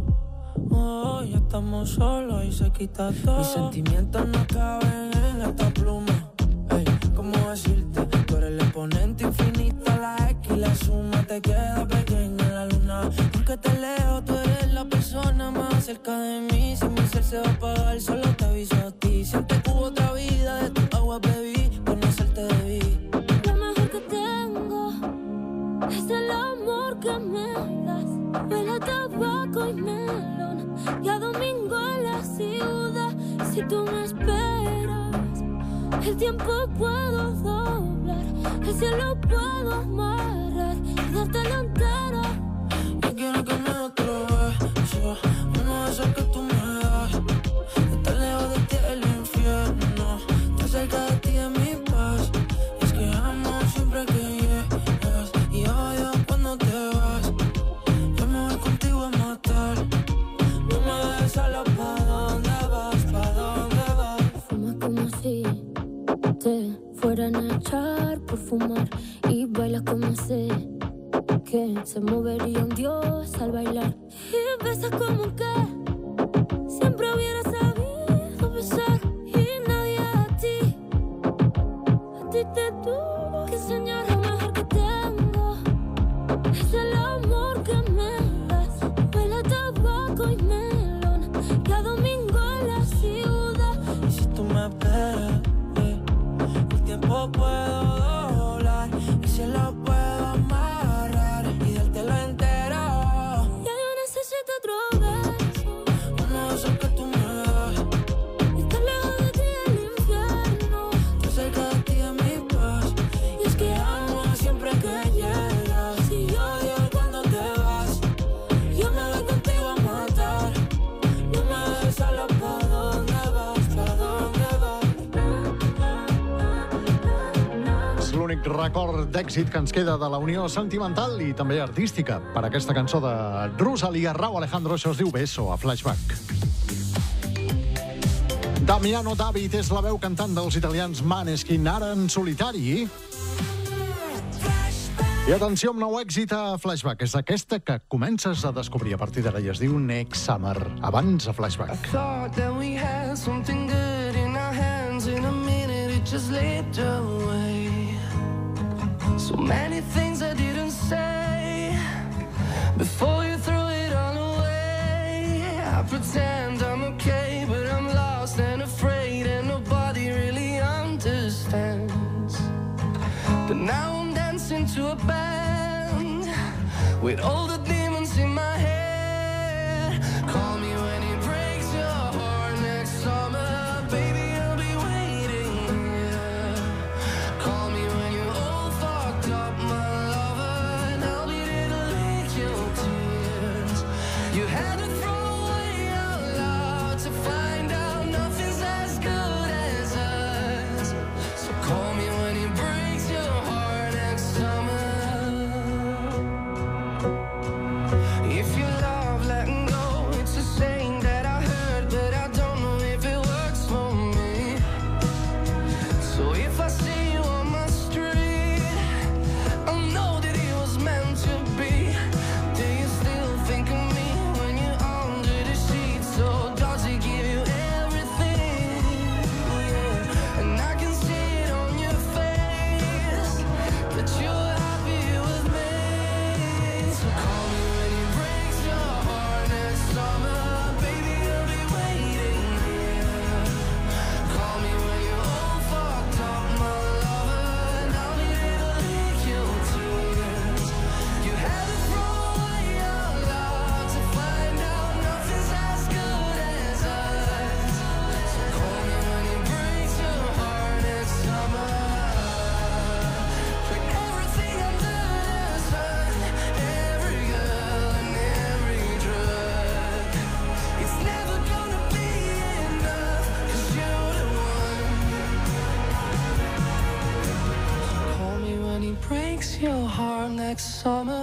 oh, ya estamos solos y se quita todo. Mis sentimientos no caben en esta pluma. Ey, ¿cómo decirte? Tú eres el exponente infinito, la X y la suma te queda pequeña en la luna. Aunque te leo, tú eres la persona más cerca de mí. Si mi ser se va a apagar, solo te aviso a ti. Siente que hubo que me das. Huele a tabaco y melón. Y a domingo en la ciudad. Si tú me esperas, el tiempo puedo doblar. El cielo puedo amarrar y dártelo entero. Yo quiero que me otro beso, uno de esos que tú me das. Estar lejos de ti el infierno, estar cerca de te fueran a echar por fumar y bailas como sé que se movería un dios al bailar. Y besas como que siempre hubiera sabido besar. Y nadie a ti a ti te tuvo que enseñar lo mejor que tengo. Es el amor que me das. Huele a tabaco y melón. Y a domingo en la ciudad. Y si tú me eh, tampoco puedo doblar. Si en la record d'èxit que ens queda de la unió sentimental i també artística per aquesta cançó de Rosalia Rau Alejandro. Això es diu Beso, a Flashback. Damiano David és la veu cantant dels italians Maneskin, ara en solitari. I atenció amb nou èxit a Flashback. És aquesta que comences a descobrir a partir d'ara i es diu Next Summer. Abans a Flashback. That we had So many things I didn't say before you threw it all away. I pretend I'm okay, but I'm lost and afraid, and nobody really understands. But now I'm dancing to a band with all the summer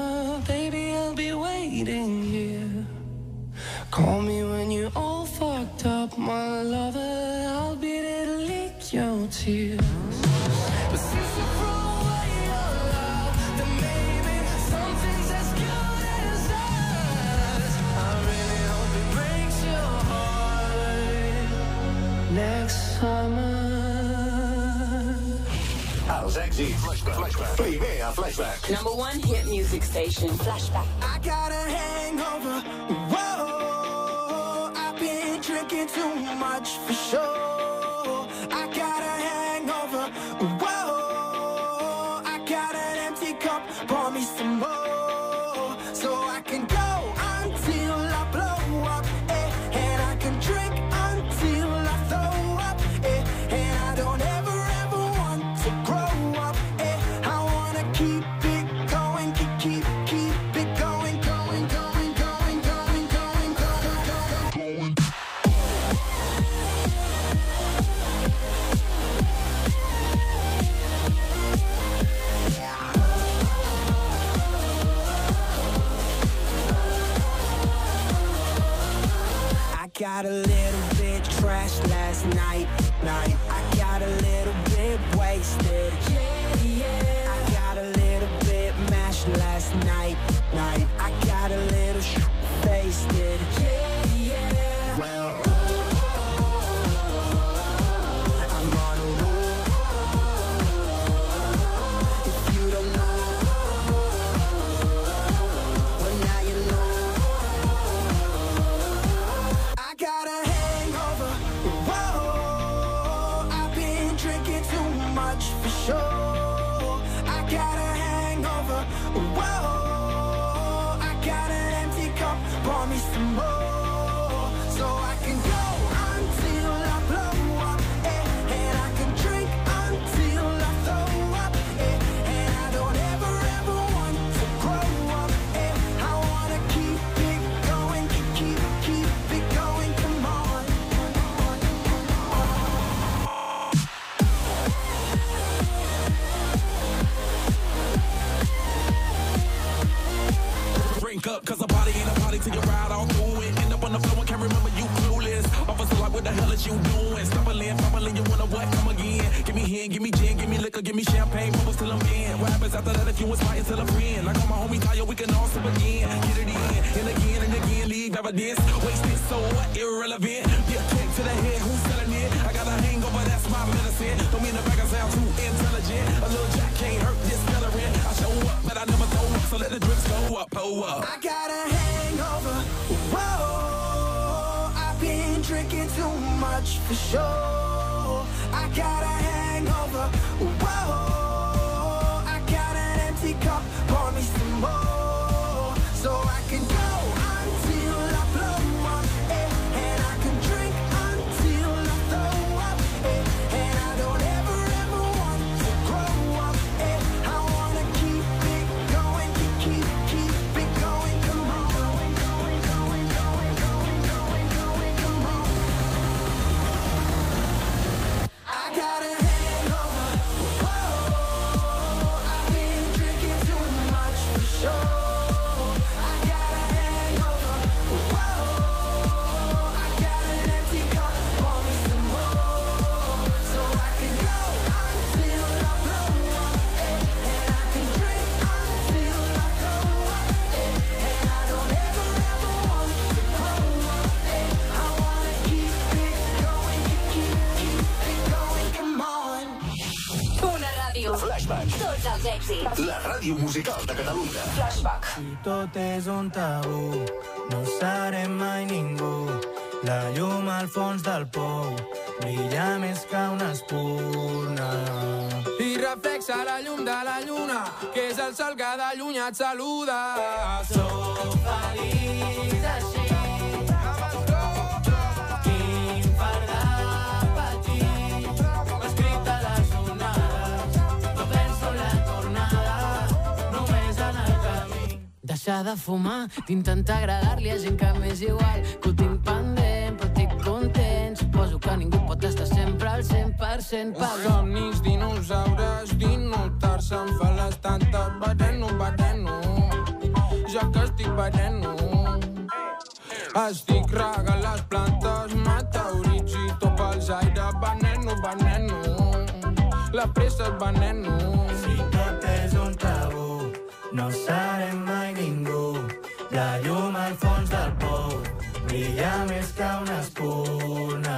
station. Flashback. informatiu musical de Catalunya. Flashback. Si tot és un tabú, no serem mai ningú. La llum al fons del pou brilla més que una espurna. I reflexa la llum de la lluna, que és el sol que de lluny et saluda. Som deixar de fumar, d'intentar agradar-li a gent que m'és igual, que ho tinc pendent, però estic content, suposo que ningú pot estar sempre al 100% pas. Somnis, dinosaures, dinotar-se, em fa de bareno, bareno, ja que estic bareno. Estic regalant les plantes, meteorits i top els aire, veneno, veneno. La pressa és veneno. Si tot és un tabú, no sabem brilla més que una espuna.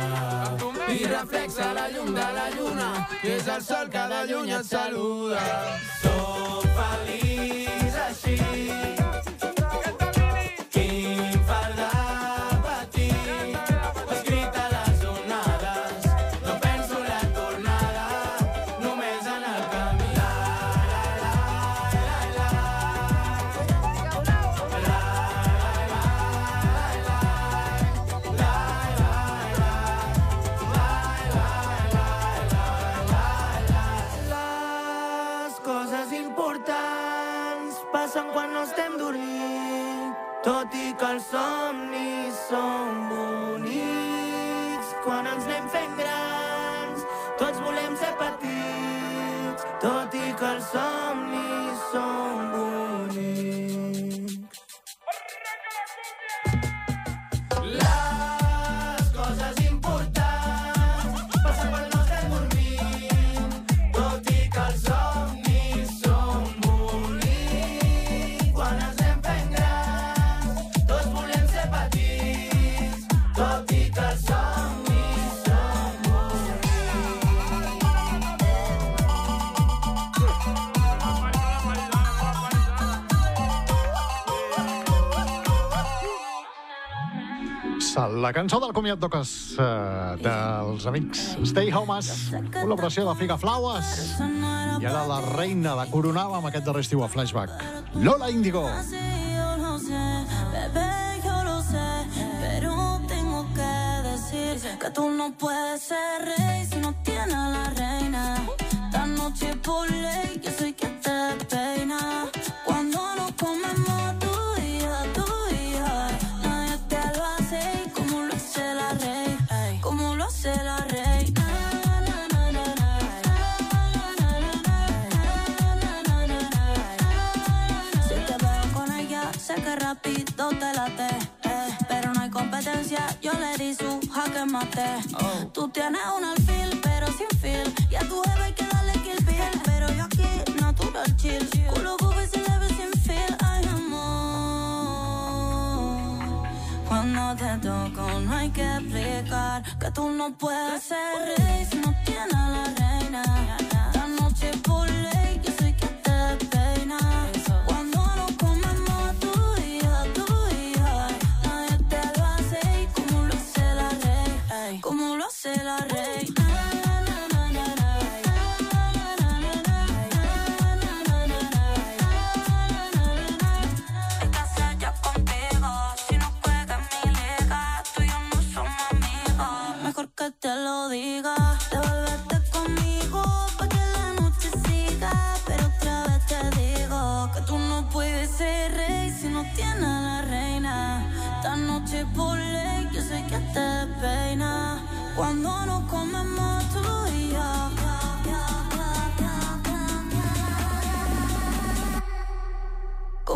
I reflexa la llum de la lluna que és el sol que de lluny et saluda Som feliç així. La cançó del comiat d'Ocas eh, dels amics Stay Homes, col·laboració de Figa Flaues. I ara la reina la coronava amb aquest darrer estiu a Flashback. Lola tengo que tú no puedes ser rey si no tienes la reina. Esta noche por ley, yo soy quien te peina. Jaque mate. Tú tienes un alfil, pero sin feel. Y a tu jefe hay que darle kill. Pero yo aquí, natural chill. Culo bobo y se le ve sin feel. Ay, amor. Cuando te toco, no hay que explicar que tú no puedes ser rey si no tienes a la reina. Esta noche por Se La reina, esta sella contigo. Si no juegues, mi liga, tú y yo no somos amigos. Mejor que te lo digas.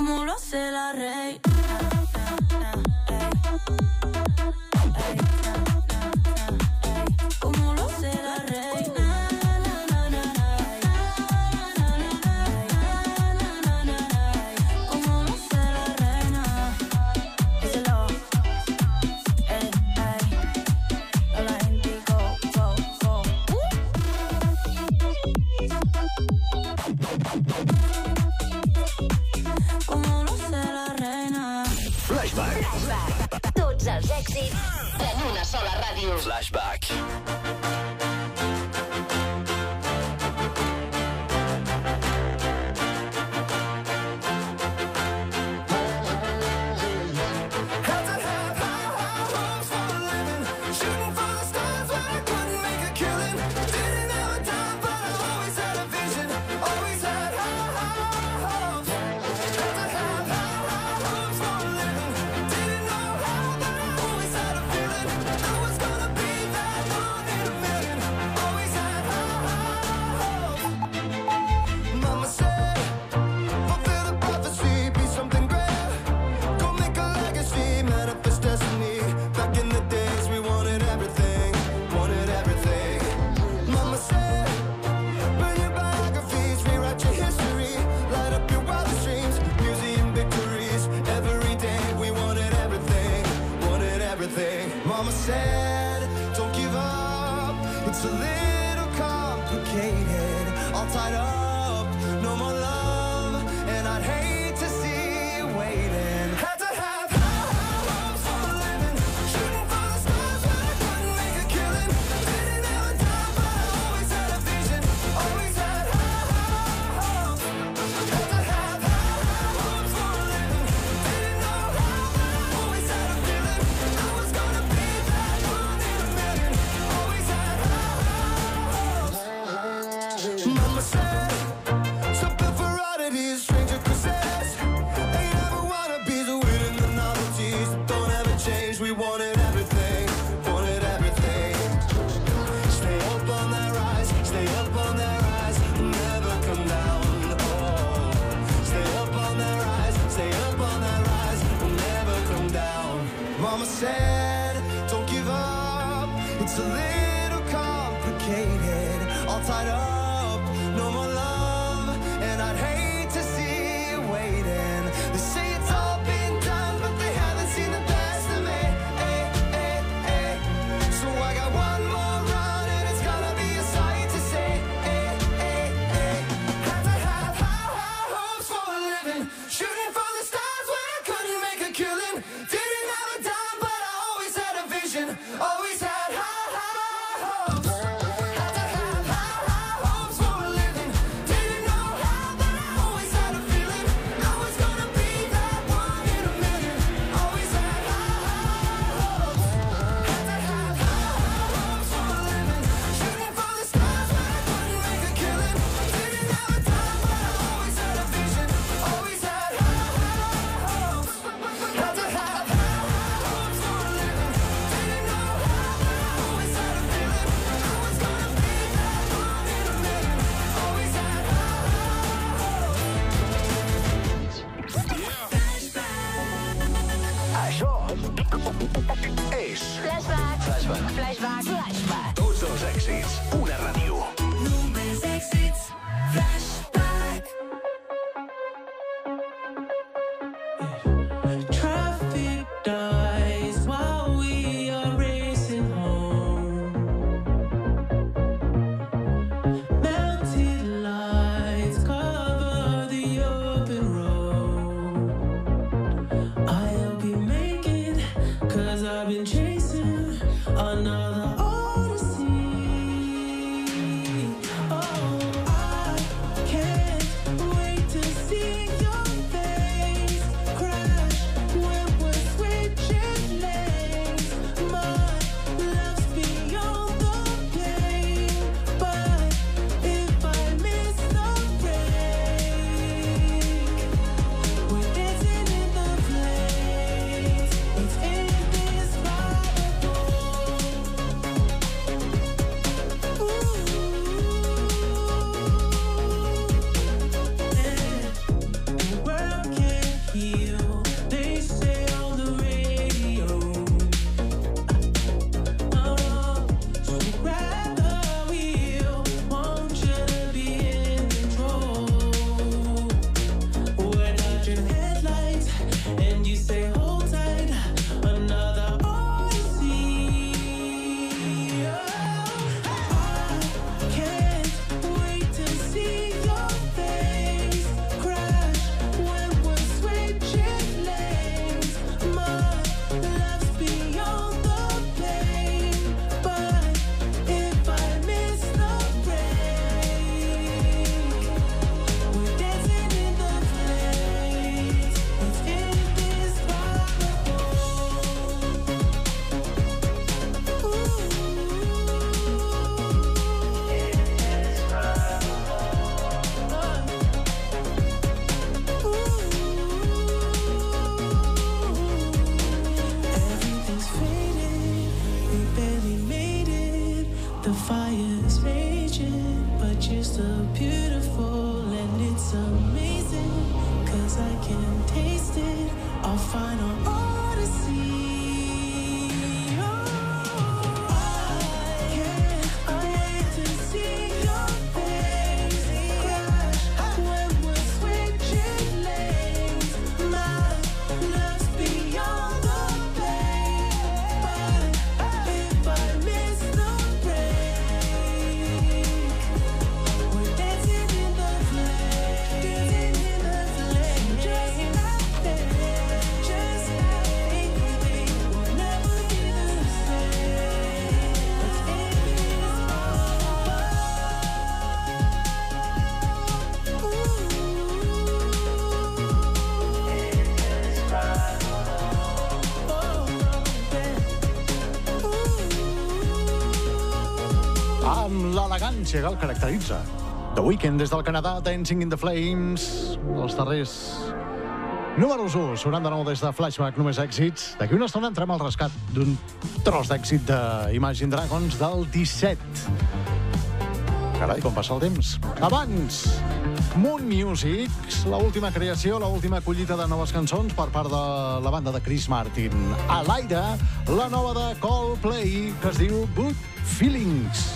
Como lo hace la reina. back. Sega el caracteritza. The Weeknd des del Canadà, Dancing in the Flames, els darrers... Números 1, sonant de nou des de Flashback, només èxits. D'aquí una estona entrem al rescat d'un tros d'èxit d'Imagine Dragons del 17. Carai, com passa el temps. Abans, Moon Music, l'última creació, l'última collita de noves cançons per part de la banda de Chris Martin. A l'aire, la nova de Coldplay, que es diu Good Feelings.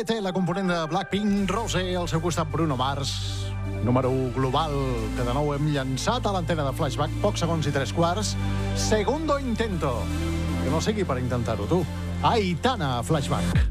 Pete, la component de Blackpink, Rose, al seu costat Bruno Mars, número 1 global, que de nou hem llançat a l'antena de flashback, pocs segons i tres quarts. Segundo intento. Que no sigui per intentar-ho, tu. Aitana, flashback.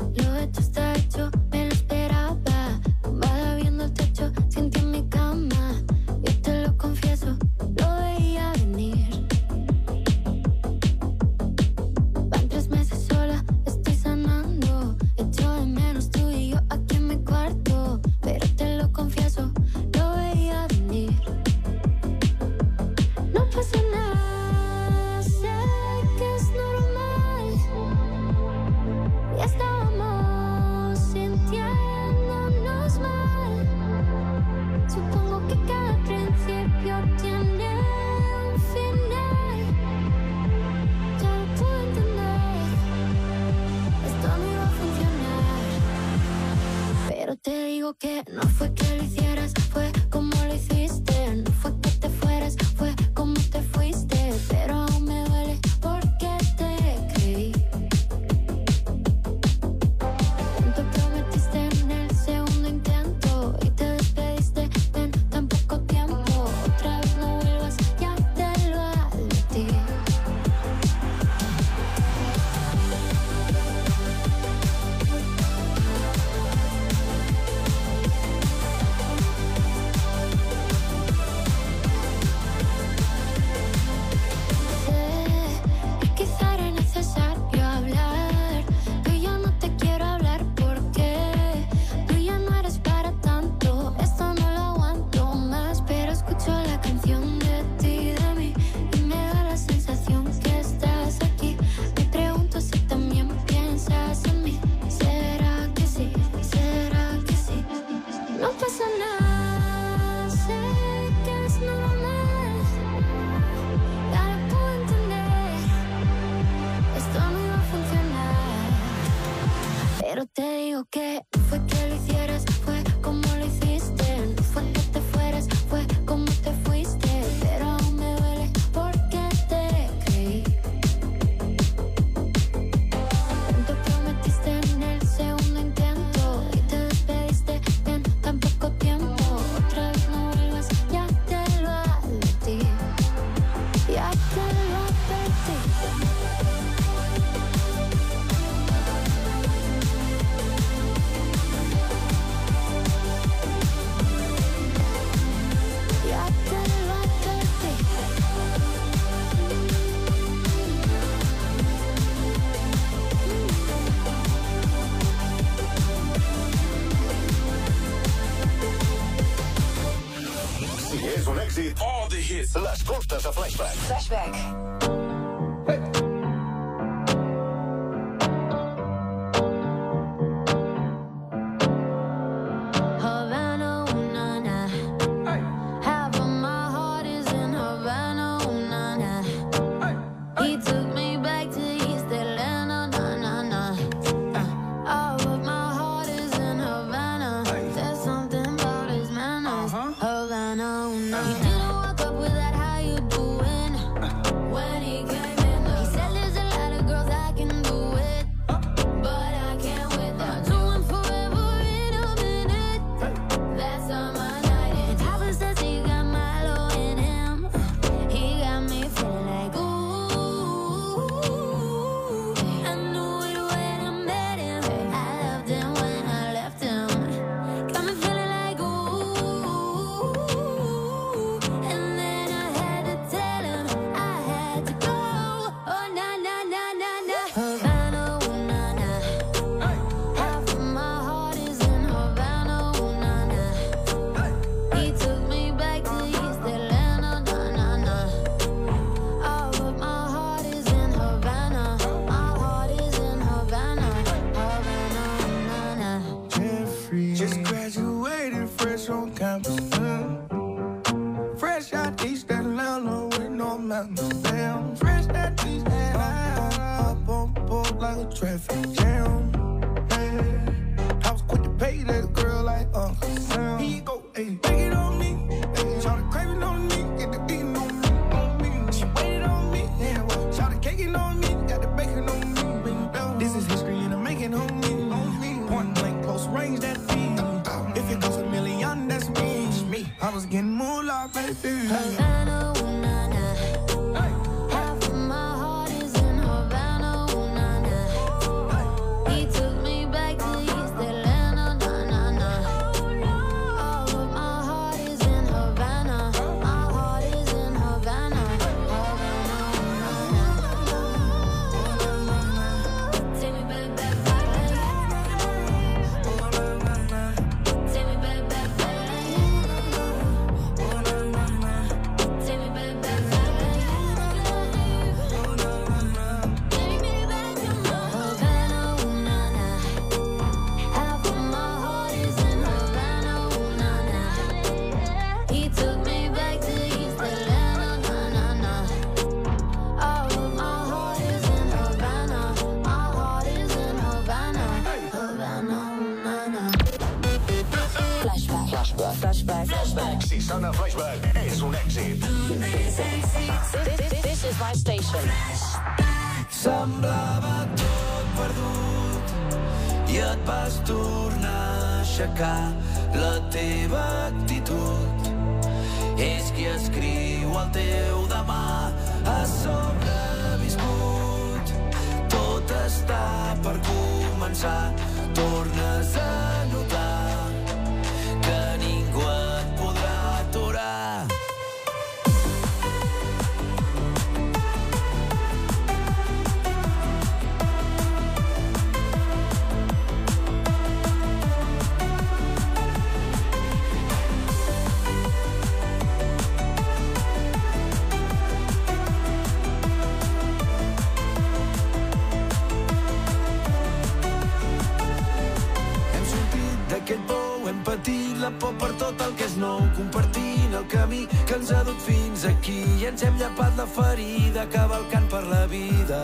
ferida cavalcant per la vida.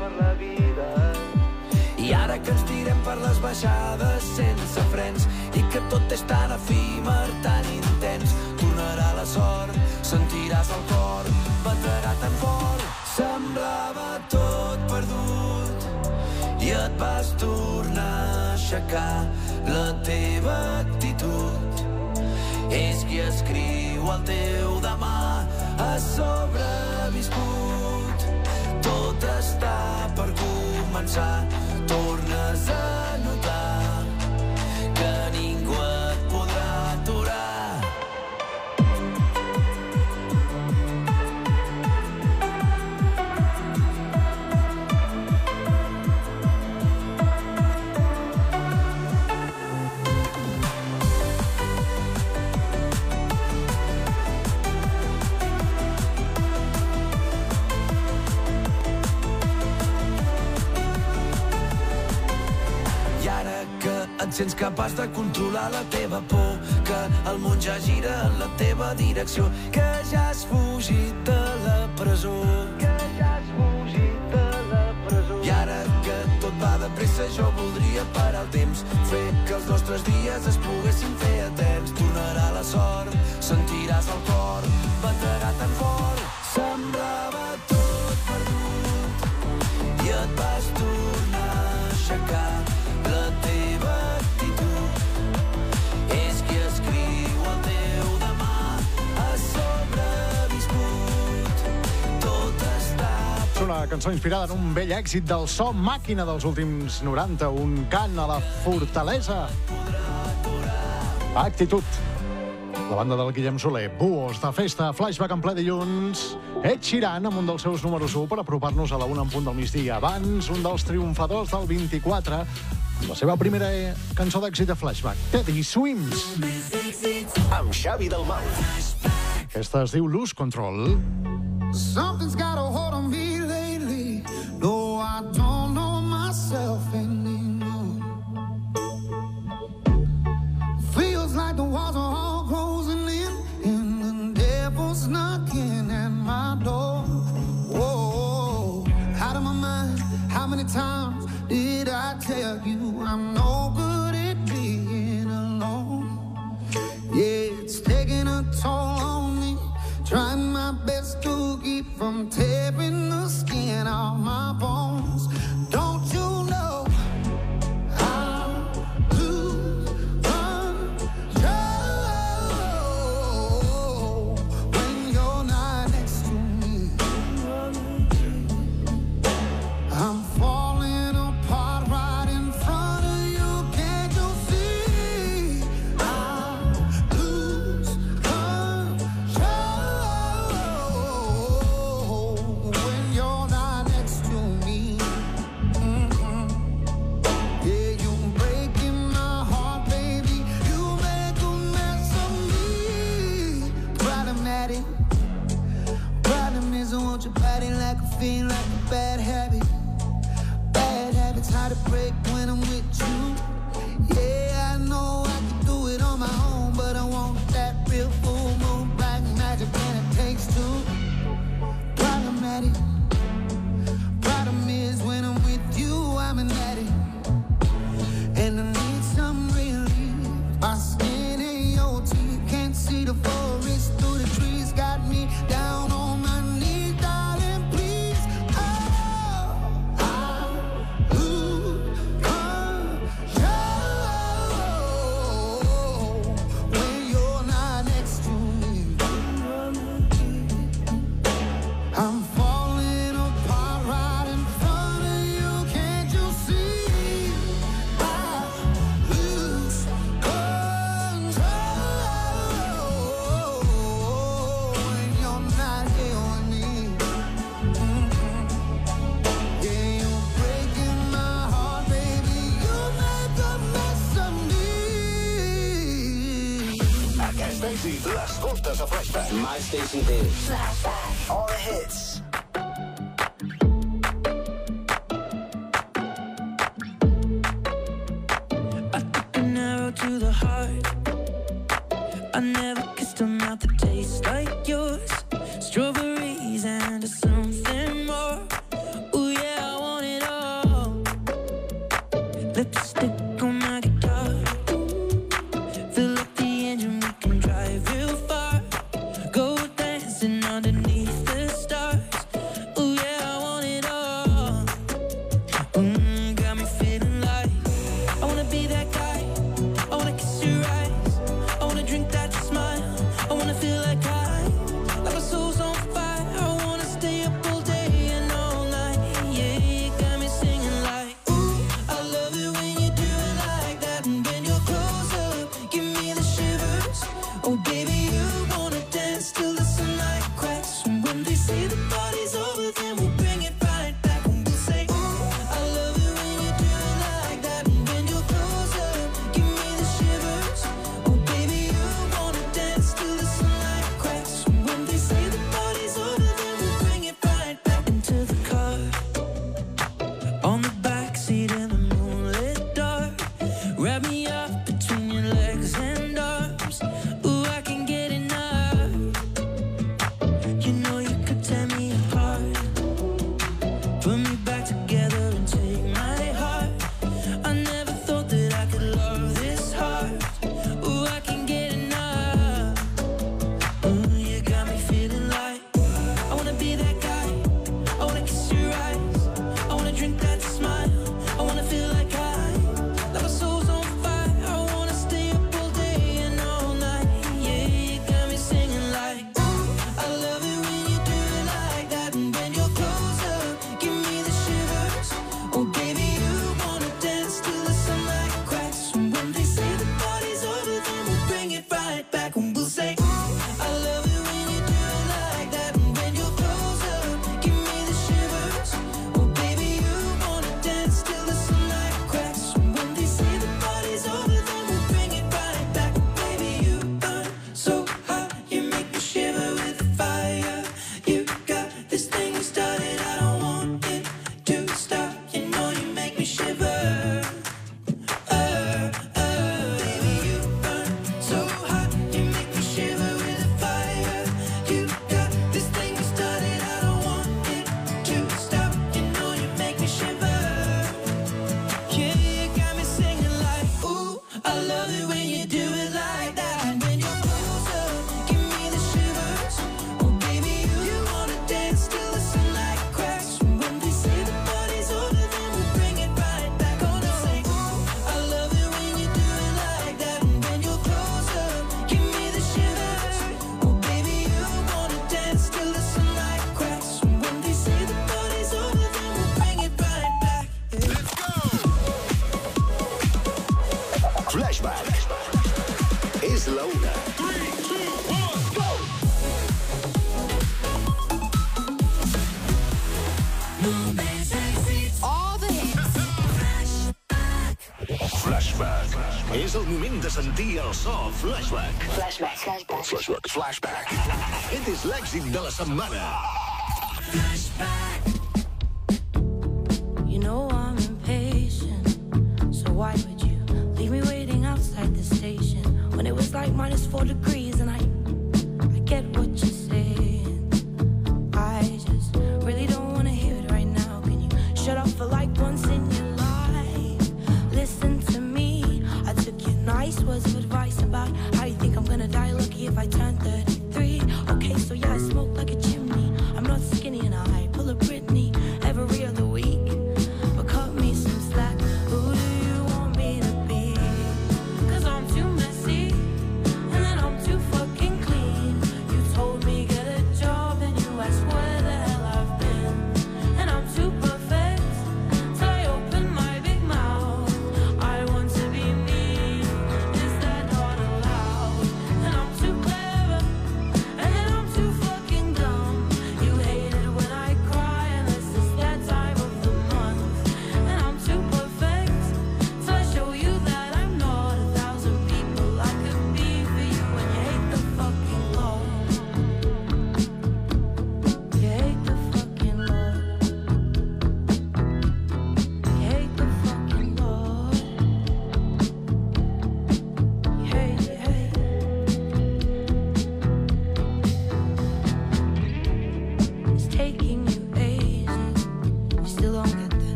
Per la vida. I ara que ens tirem per les baixades sense frens i que tot és tan efímer, tan intens, tornarà la sort, sentiràs el cor, batrarà tan fort. Semblava tot perdut i et vas tornar a aixecar la teva actitud és qui escriu el teu demà ha sobreviscut. Tot està per començar, tornes a notar et sents capaç de controlar la teva por, que el món ja gira en la teva direcció, que ja has fugit de la presó. Que ja has fugit de la presó. I ara que tot va de pressa, jo voldria parar el temps, fer que els nostres dies es poguessin fer eterns. Tornarà la sort, sentiràs el cor, batrarà tan fort, semblava tot perdut. I et vas tornar a aixecar cançó inspirada en un vell èxit del so màquina dels últims 90, un cant a la fortalesa. Actitud. La banda del Guillem Soler, Buos de festa, flashback en ple dilluns, Ed Sheeran amb un dels seus números 1 per apropar-nos a la 1 en punt del migdia. Abans, un dels triomfadors del 24, la seva primera eh, cançó d'èxit de flashback, Teddy Swims. Amb Xavi Dalmau. Aquesta es diu Lose Control. Something's got a hold from tearing the skin off my bones. does flashback. My station did. Flashback. All the hits. money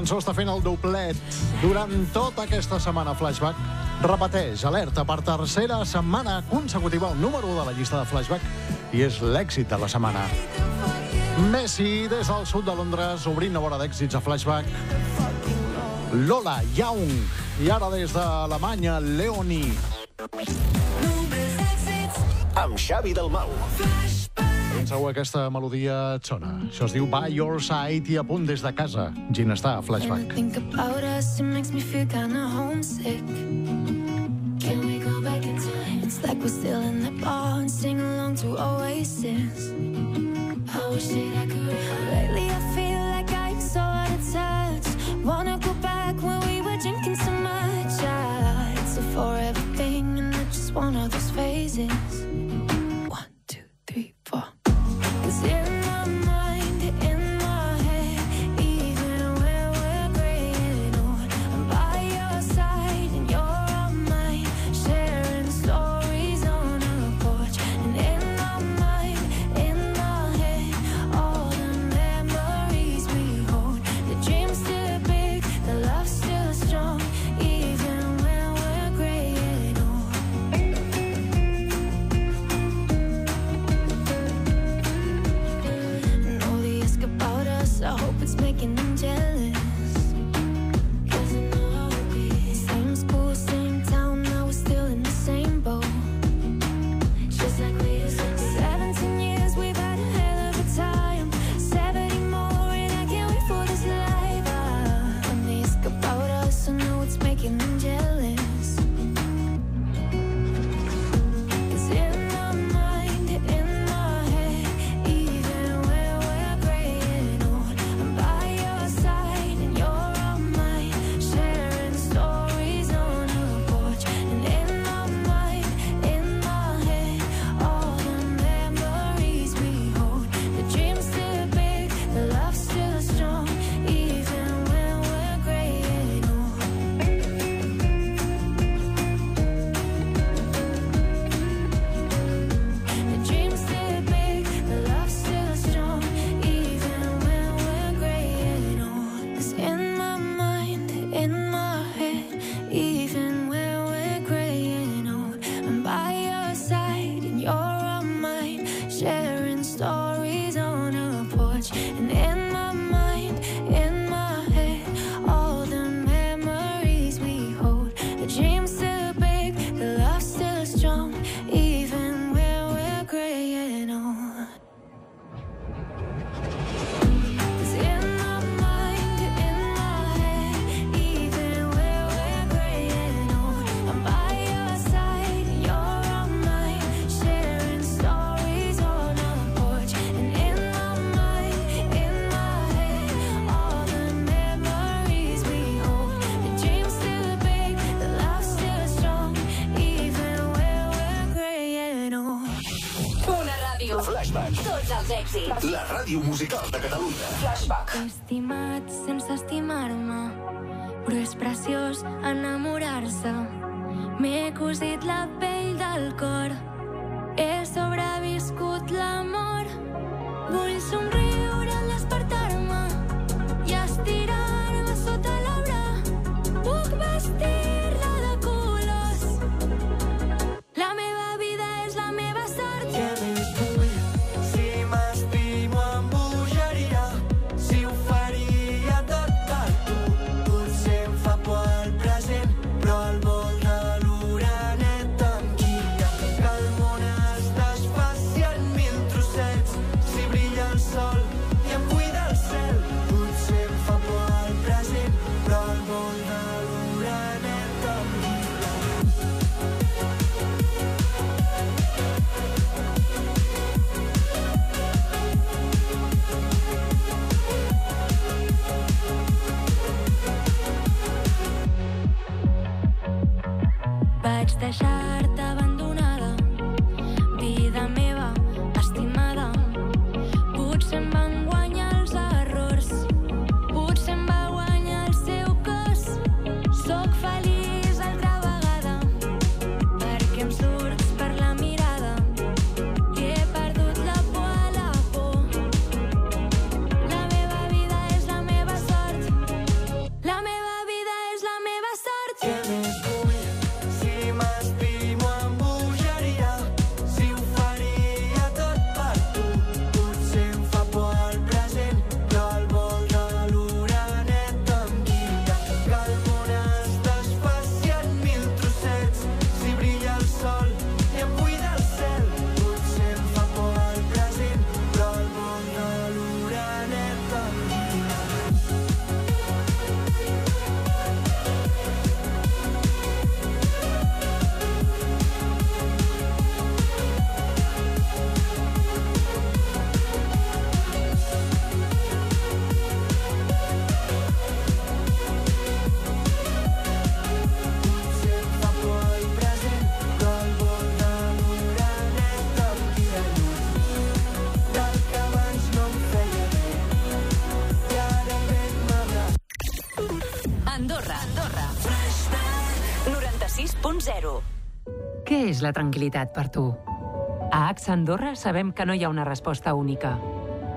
cançó està fent el doblet. Durant tota aquesta setmana Flashback repeteix alerta per tercera setmana consecutiva el número 1 de la llista de Flashback i és l'èxit de la setmana. Messi, des del sud de Londres, obrint una vora d'èxits a Flashback. Lola Young, i ara des d'Alemanya, Leoni. Amb Xavi Dalmau. Flashback penseu aquesta melodia et sona. Això es diu By Your Side i a punt des de casa. Gina està a Flashback. Think about us, it makes me feel kinda homesick Can we go back in time? It's like we're still in the bar and sing along to Oasis I wish that I could Lately I feel like I'm so out of touch Wanna go back when we were drinking so much I lied so for everything and I just one of those phases la tranquil·litat per tu? A AXA Andorra sabem que no hi ha una resposta única.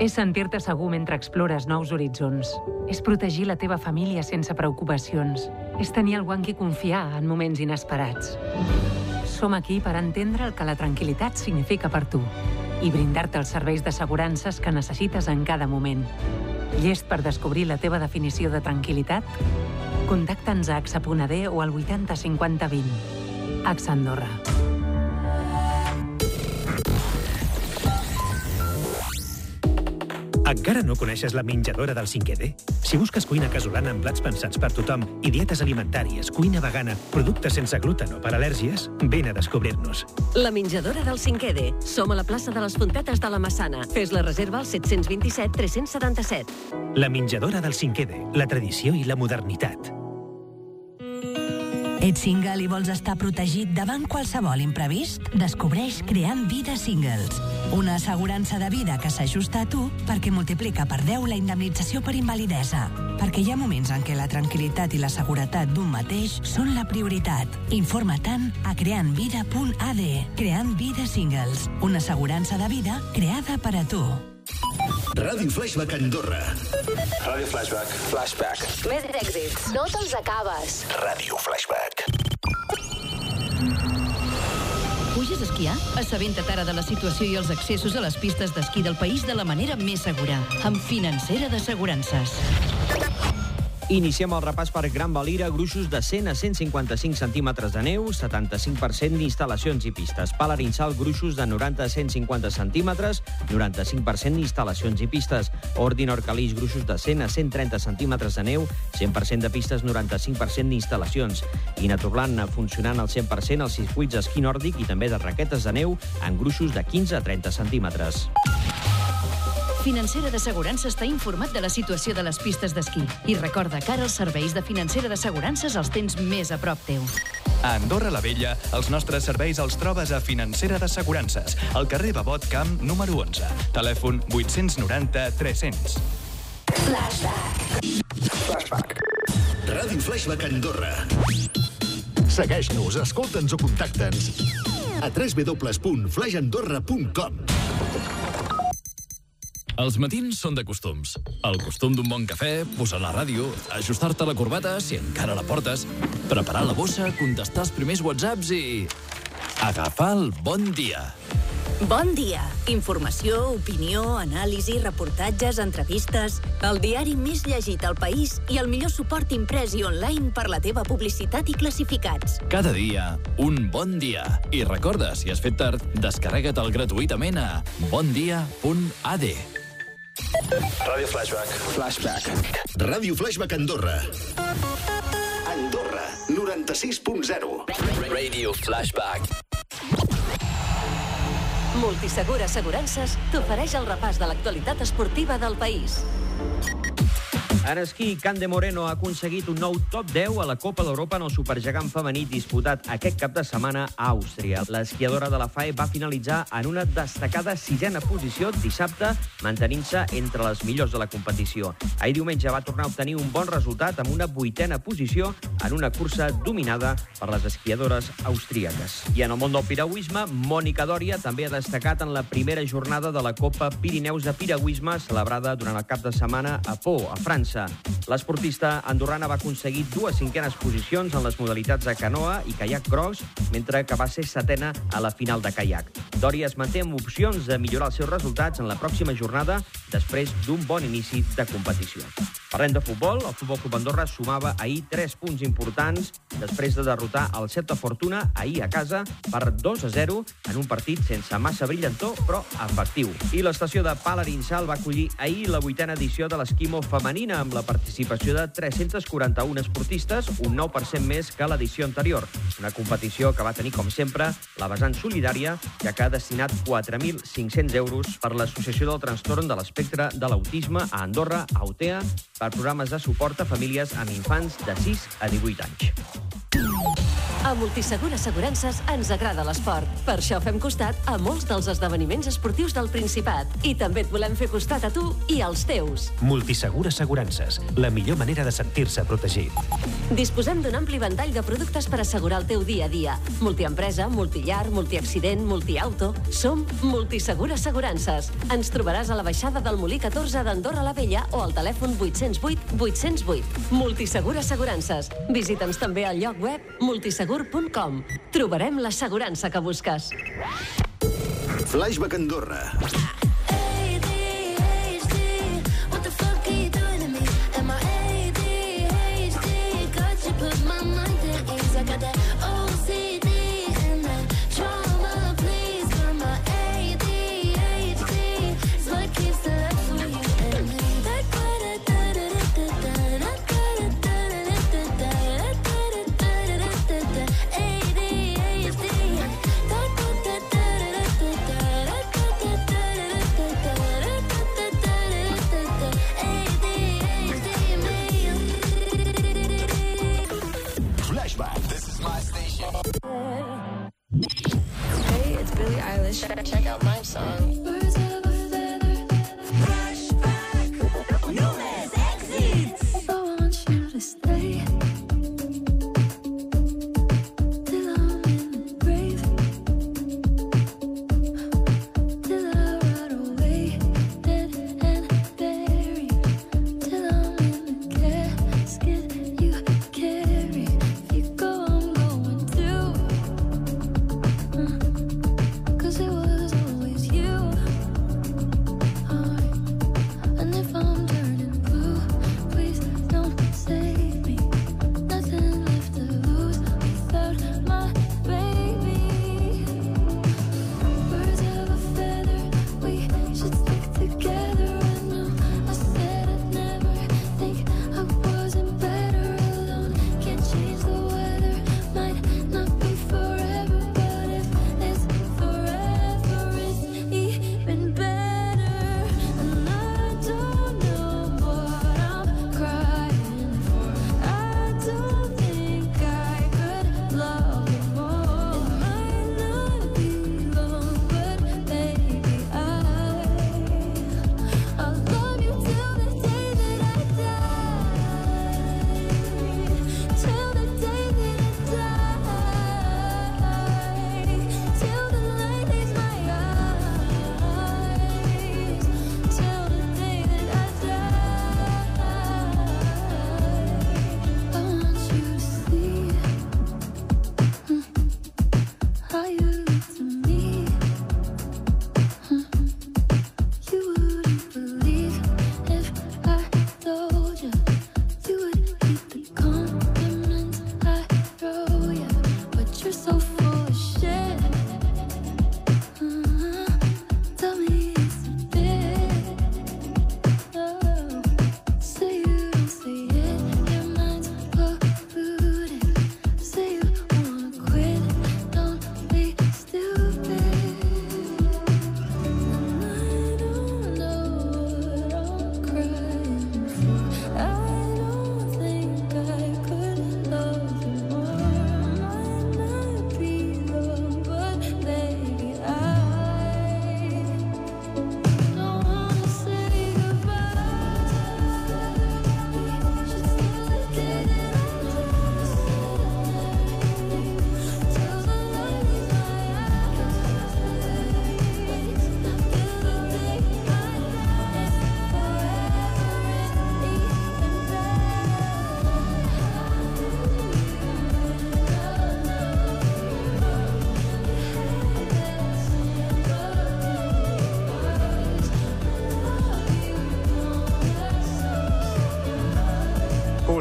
És sentir-te segur mentre explores nous horitzons. És protegir la teva família sense preocupacions. És tenir algú en qui confiar en moments inesperats. Som aquí per entendre el que la tranquil·litat significa per tu i brindar-te els serveis d'assegurances que necessites en cada moment. Llest per descobrir la teva definició de tranquil·litat? Contacta'ns a axa.d o al 80 50 20. AXA Andorra. Encara no coneixes la menjadora del 5D? Si busques cuina casolana amb plats pensats per tothom i dietes alimentàries, cuina vegana, productes sense gluten o per al·lèrgies, vine a descobrir-nos. La menjadora del 5D. Som a la plaça de les Fontetes de la Massana. Fes la reserva al 727 377. La menjadora del 5D, la tradició i la modernitat. Ets single i vols estar protegit davant qualsevol imprevist? Descobreix Creant Vida Singles, una assegurança de vida que s'ajusta a tu perquè multiplica per 10 la indemnització per invalidesa. Perquè hi ha moments en què la tranquil·litat i la seguretat d'un mateix són la prioritat. Informa-te'n a creantvida.ad. Creant Vida Singles, una assegurança de vida creada per a tu. Ràdio Flashback Andorra. Ràdio Flashback. Flashback. Més èxits. No te'ls acabes. Ràdio Flashback. Puges a esquiar? Assabenta't ara de la situació i els accessos a les pistes d'esquí del país de la manera més segura. Amb Financera d'Assegurances. Iniciem el repàs per Gran Valira, gruixos de 100 a 155 centímetres de neu, 75% d'instal·lacions i pistes. Palarinsal, gruixos de 90 a 150 centímetres, 95% d'instal·lacions i pistes. Ordin Orcalís, gruixos de 100 a 130 centímetres de neu, 100% de pistes, 95% d'instal·lacions. I Naturland, funcionant al 100% els circuits d'esquí nòrdic i també de raquetes de neu en gruixos de 15 a 30 centímetres. Financera d'Assegurances està informat de la situació de les pistes d'esquí. I recorda que ara els serveis de Financera d'Assegurances els tens més a prop teu. A Andorra la Vella, els nostres serveis els trobes a Financera d'Assegurances, al carrer Babot Camp, número 11. Telèfon 890 300. Flashback. Ràdio Flashback Andorra. Segueix-nos, escolta'ns o contacta'ns a www.flashandorra.com Els matins són de costums. El costum d'un bon cafè, posar la ràdio, ajustar-te la corbata, si encara la portes, preparar la bossa, contestar els primers whatsapps i... agafar el bon dia. Bon dia. Informació, opinió, anàlisi, reportatges, entrevistes... El diari més llegit al país i el millor suport imprès i online per la teva publicitat i classificats. Cada dia, un bon dia. I recorda, si has fet tard, descarrega't-el gratuïtament a bondia.ad. Ràdio Flashback. Flashback. Ràdio Flashback Andorra. Andorra, 96.0. Radio Flashback. Multisegur Assegurances t'ofereix el repàs de l'actualitat esportiva del país. En esquí, Can de Moreno ha aconseguit un nou top 10 a la Copa d'Europa en el supergegant femení disputat aquest cap de setmana a Àustria. L'esquiadora de la FAE va finalitzar en una destacada sisena posició dissabte, mantenint-se entre les millors de la competició. Ahir diumenge va tornar a obtenir un bon resultat amb una vuitena posició en una cursa dominada per les esquiadores austríaques. I en el món del piragüisme, Mònica Dòria també ha destacat en la primera jornada de la Copa Pirineus de Piragüisme celebrada durant el cap de setmana a Po, a França. L'esportista andorrana va aconseguir dues cinquenes posicions en les modalitats de canoa i caiac cross, mentre que va ser setena a la final de caiac. Dòria es manté amb opcions de millorar els seus resultats en la pròxima jornada després d'un bon inici de competició. Parlem de futbol. El Futbol Club Andorra sumava ahir 3 punts importants després de derrotar el Celta Fortuna ahir a casa per 2 a 0 en un partit sense massa brillantor, però efectiu. I l'estació de Palarinsal va acollir ahir la vuitena edició de l'esquimo femenina amb la participació de 341 esportistes, un 9% més que l'edició anterior. Una competició que va tenir, com sempre, la vessant solidària, ja que ha destinat 4.500 euros per l'Associació del Trastorn de l'Espectre de l'Autisme a Andorra, a Autea, per programes de suport a famílies amb infants de 6 a 18 anys. A Multisegur Assegurances ens agrada l'esport. Per això fem costat a molts dels esdeveniments esportius del Principat. I també et volem fer costat a tu i als teus. Multisegur Assegurances, la millor manera de sentir-se protegit. Disposem d'un ampli ventall de productes per assegurar el teu dia a dia. Multiempresa, multillar, multiaccident, multiauto... Som Multisegur Assegurances. Ens trobaràs a la baixada del Molí 14 d'Andorra la Vella o al telèfon 808 808. Multisegur Assegurances. Visita'ns també al lloc web multisegur.com. Trobarem l'assegurança que busques. Flashback Andorra.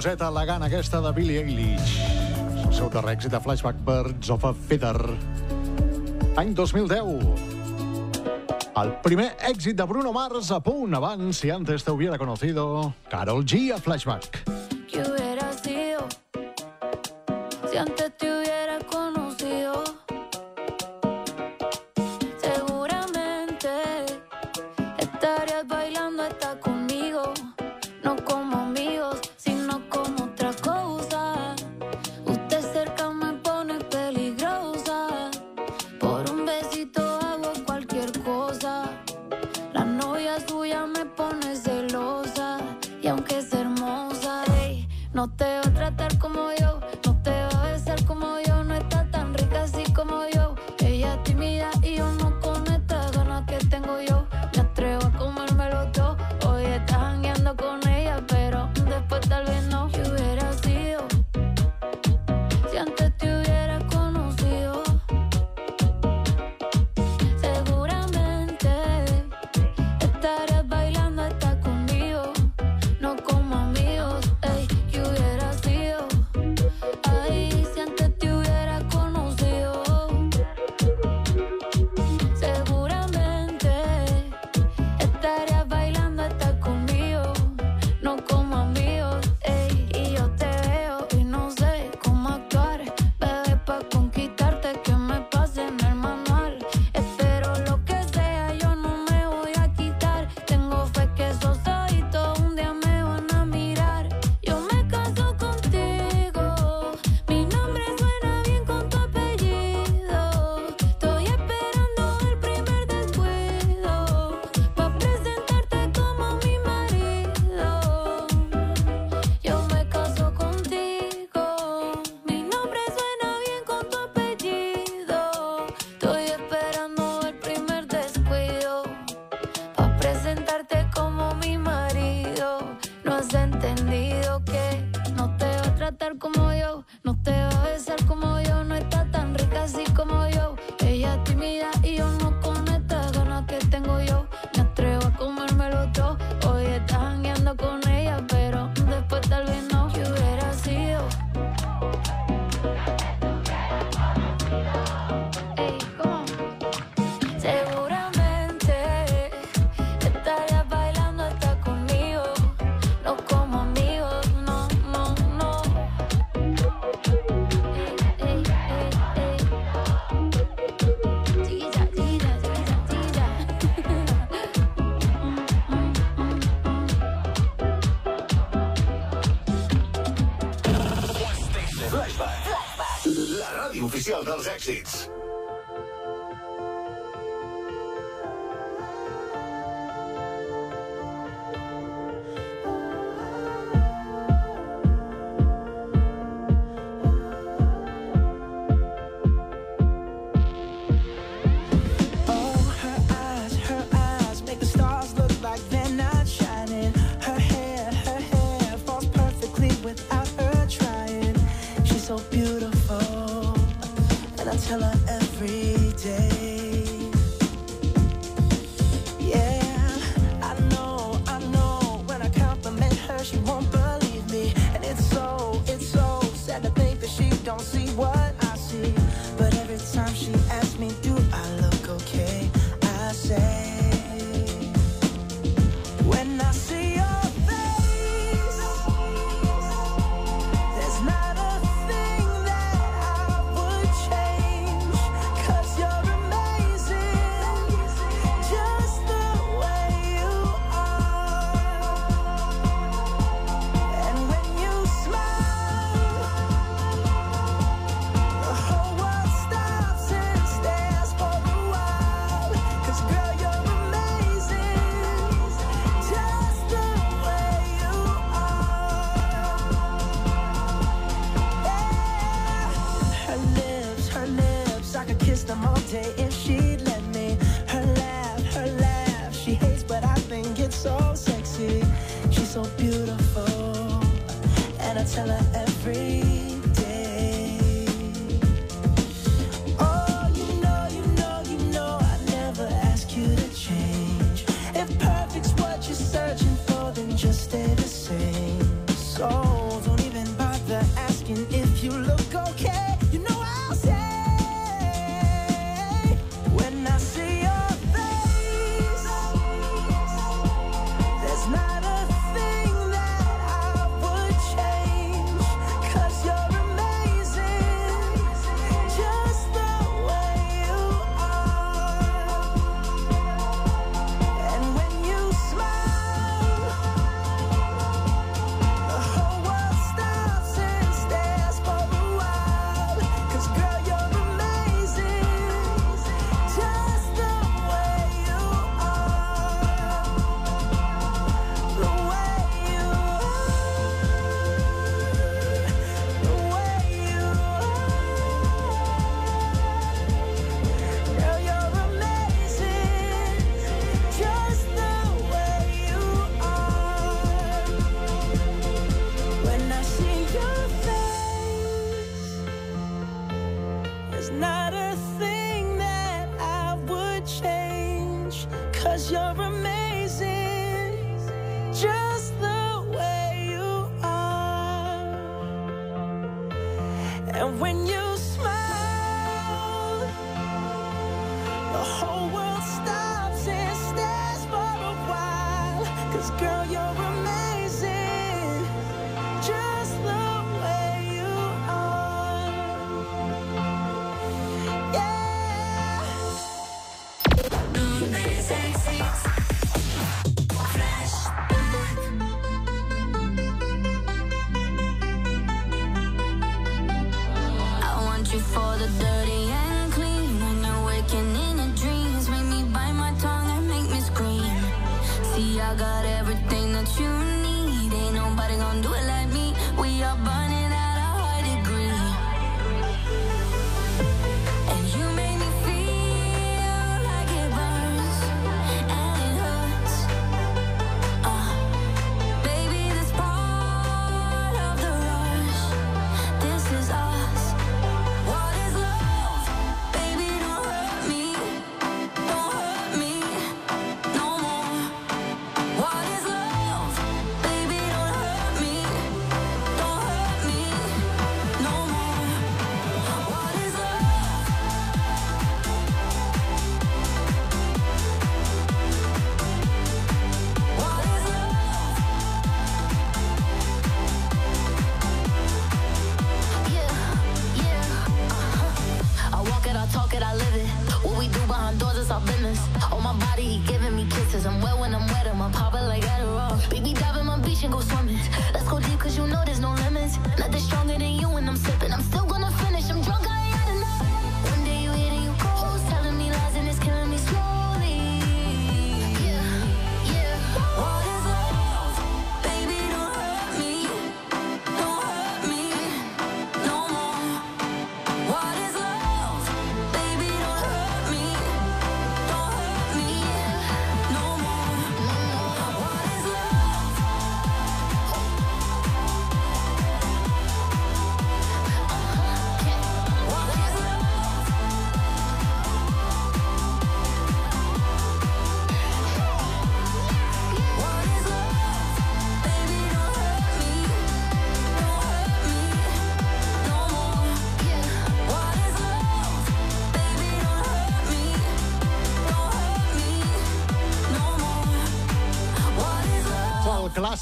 coseta elegant aquesta de Billie Eilish. El seu darrer èxit de Flashback Birds of a Feather. Any 2010. El primer èxit de Bruno Mars a punt abans si antes te hubiera conocido Carol G a Flashback.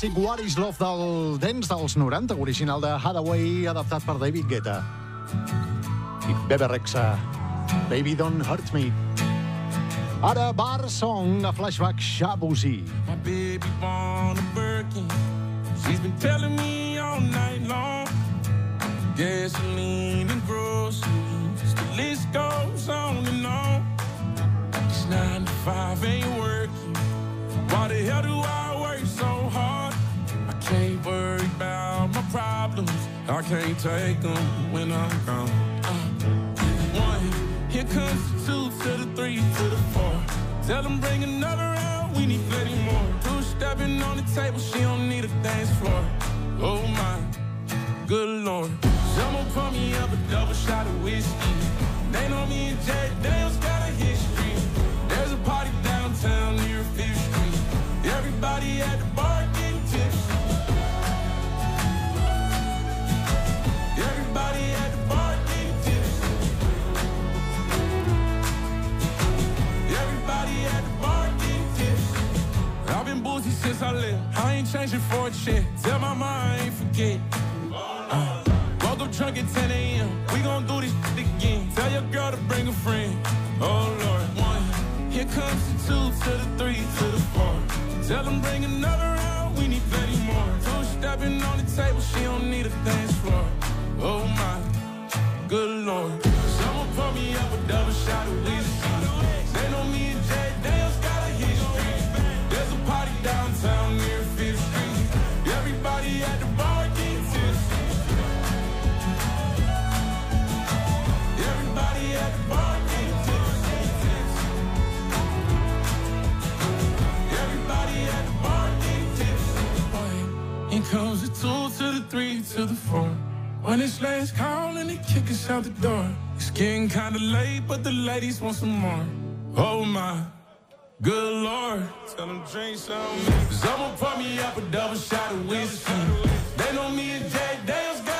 clàssic What is Love del Dents dels 90, original de Hathaway, adaptat per David Guetta. I Bebe Rexa, Baby Don't Hurt Me. Ara Bar Song, a flashback Shabuzi. My baby born a Birkin She's been telling me all night long Gasoline and groceries The list goes on and on It's nine to five ain't working Why the hell do I ain't worried about my problems. I can't take them when I'm gone. Uh, one, here comes the two to the three to the four. Tell them bring another round, we need plenty more. Two stepping on the table, she don't need a dance floor. Oh my, good lord. Someone pour me up a double shot of whiskey. They know me and Jay Dale's got I left. I ain't changing for a check. Tell my mom I ain't forget. Uh, woke up drunk at 10 a.m. We gon' do this shit again. Tell your girl to bring a friend. Oh Lord, one. Here comes the two to the three to the four. Tell them bring another round. We need plenty more. Two stepping on the table. She don't need a dance floor. Oh my, good lord. Someone pour me up a double shot of whiskey. They know me and Jay two to the three to the four. When it's last call and they kick us out the door. It's getting kinda late, but the ladies want some more. Oh my, good lord. Tell them drink some. Someone pour me up a double shot of whiskey. They know me and Jay Dale's got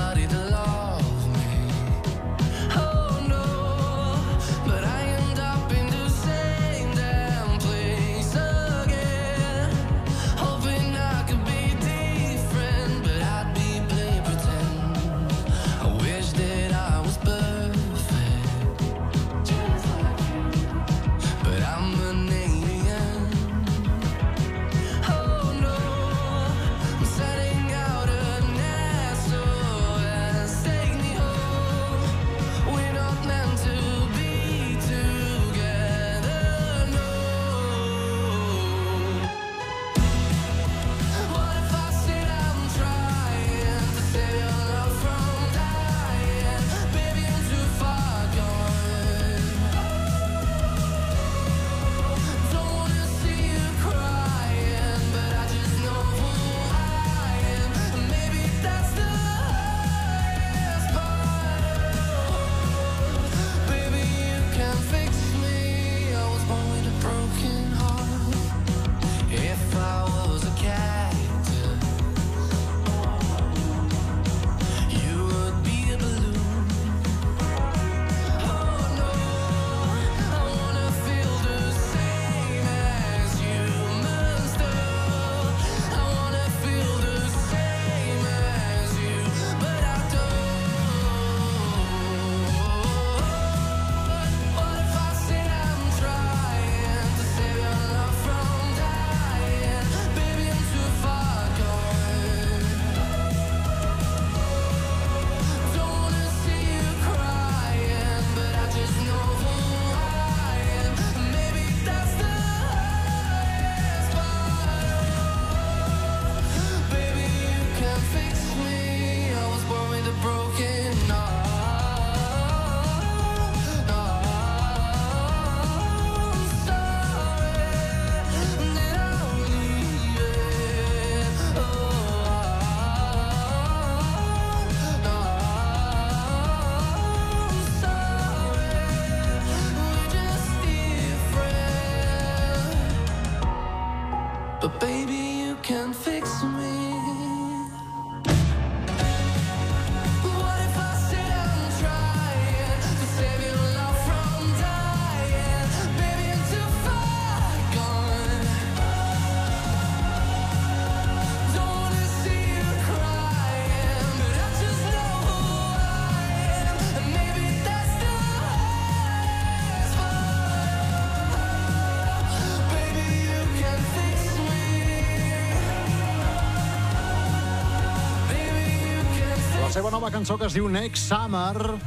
cançó que es diu Next Summer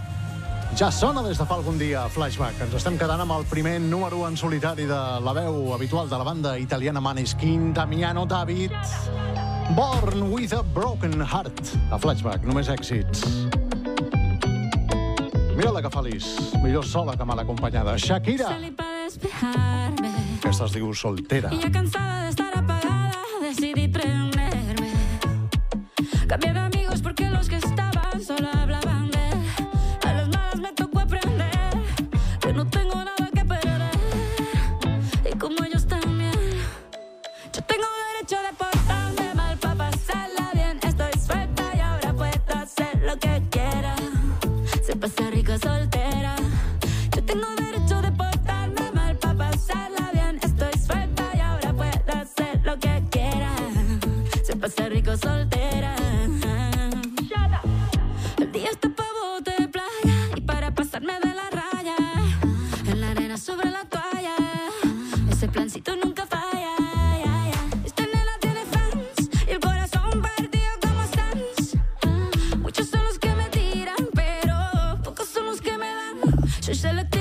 ja sona des de fa algun dia Flashback. Ens estem quedant amb el primer número en solitari de la veu habitual de la banda italiana Maneskin, Damiano David, Born with a Broken Heart, a Flashback, només èxits. Mira la que feliç, millor sola que mal acompanyada. Shakira. Aquesta es diu Soltera. Ya cansada se le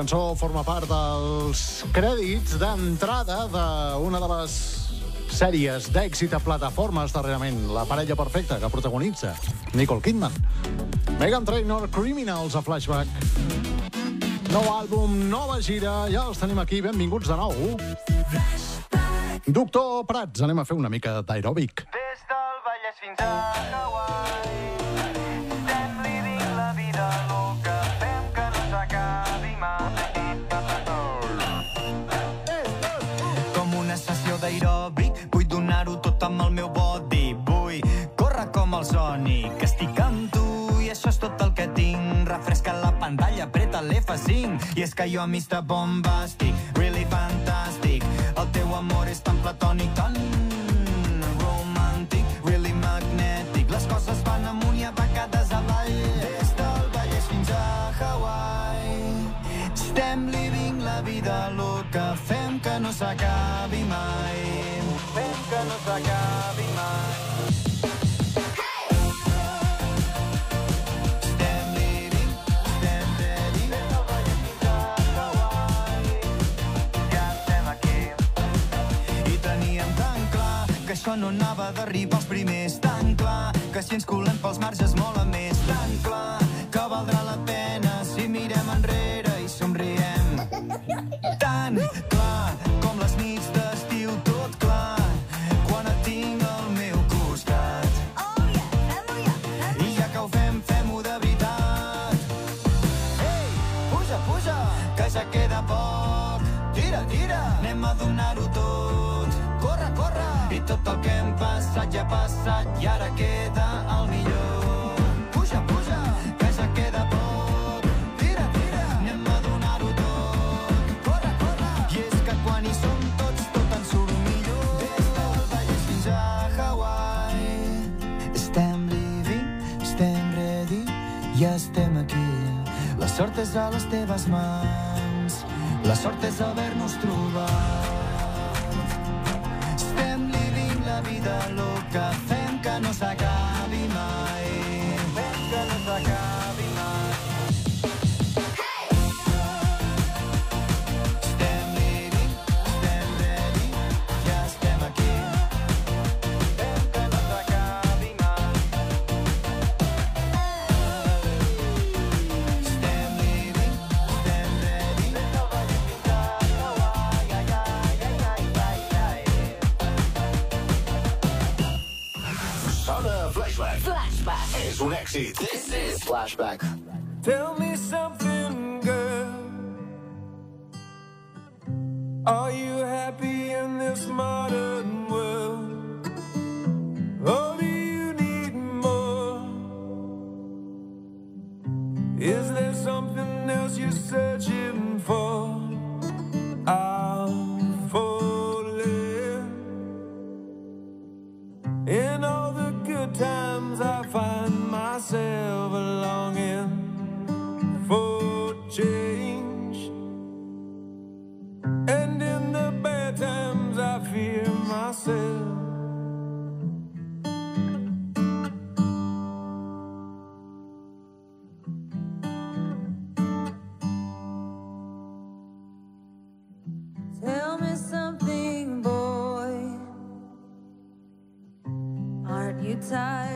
cançó forma part dels crèdits d'entrada d'una de les sèries d'èxit a plataformes darrerament, La parella perfecta, que protagonitza Nicole Kidman. Megan Trainor, Criminals a Flashback. Nou àlbum, nova gira, ja els tenim aquí, benvinguts de nou. Doctor Prats, anem a fer una mica d'aeròbic. yo a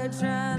try.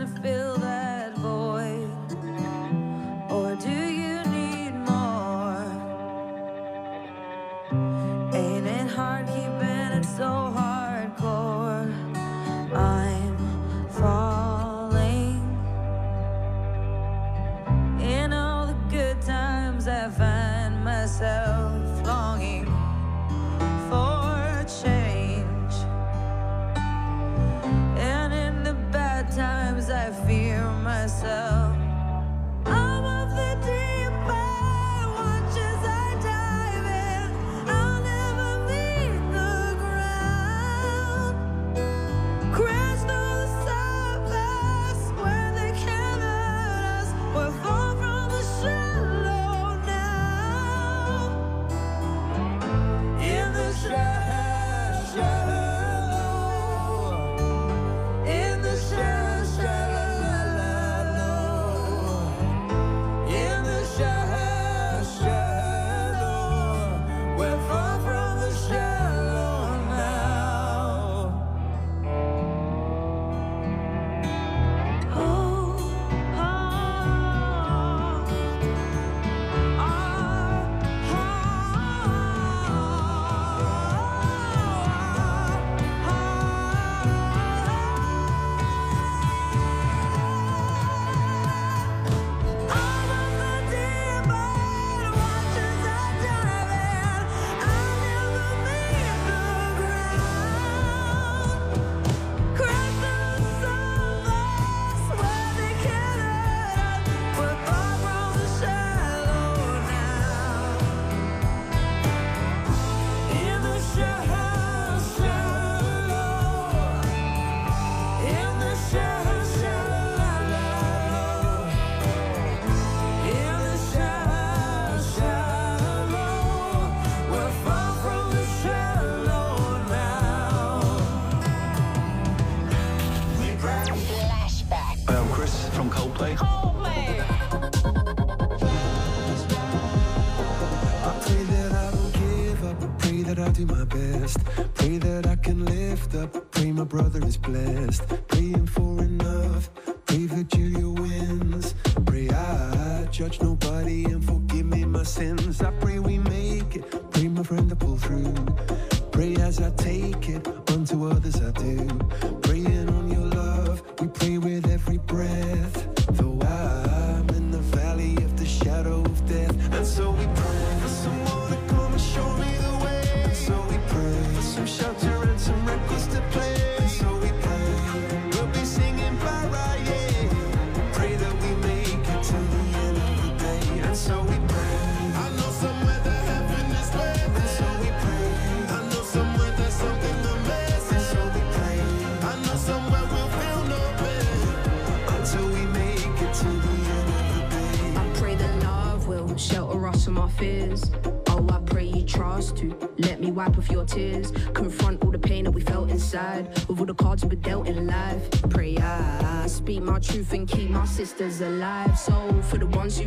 Brother is blessed.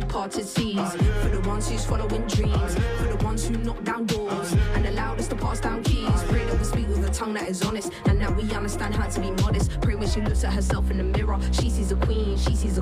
parted seas. For the ones who's following dreams. For the ones who knock down doors. And allowed us to pass down keys. Pray that we speak with a tongue that is honest. And now we understand how to be modest. Pray when she looks at herself in the mirror. She sees a queen, she sees a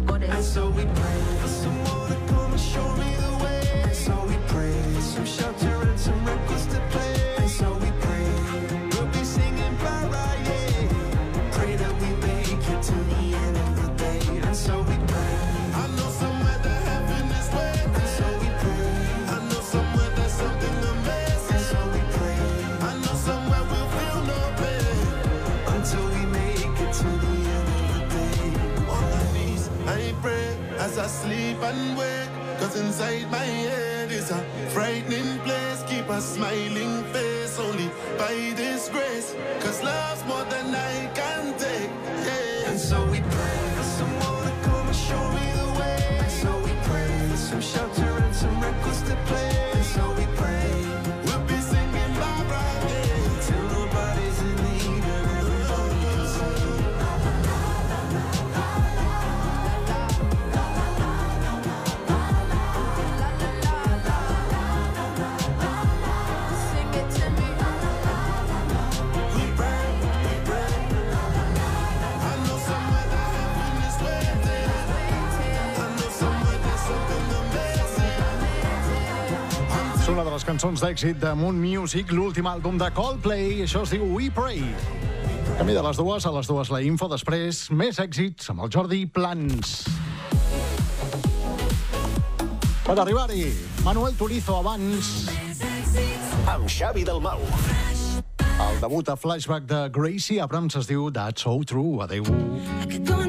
cançons d'èxit de Moon Music, l'últim àlbum de Coldplay, i això es diu We Pray. Camí de les dues, a les dues la info, després més èxits amb el Jordi Plans. Per arribar-hi, Manuel Turizo abans... Amb Xavi del Mau. El debut a flashback de Gracie Abrams es diu That's So True. Adéu. I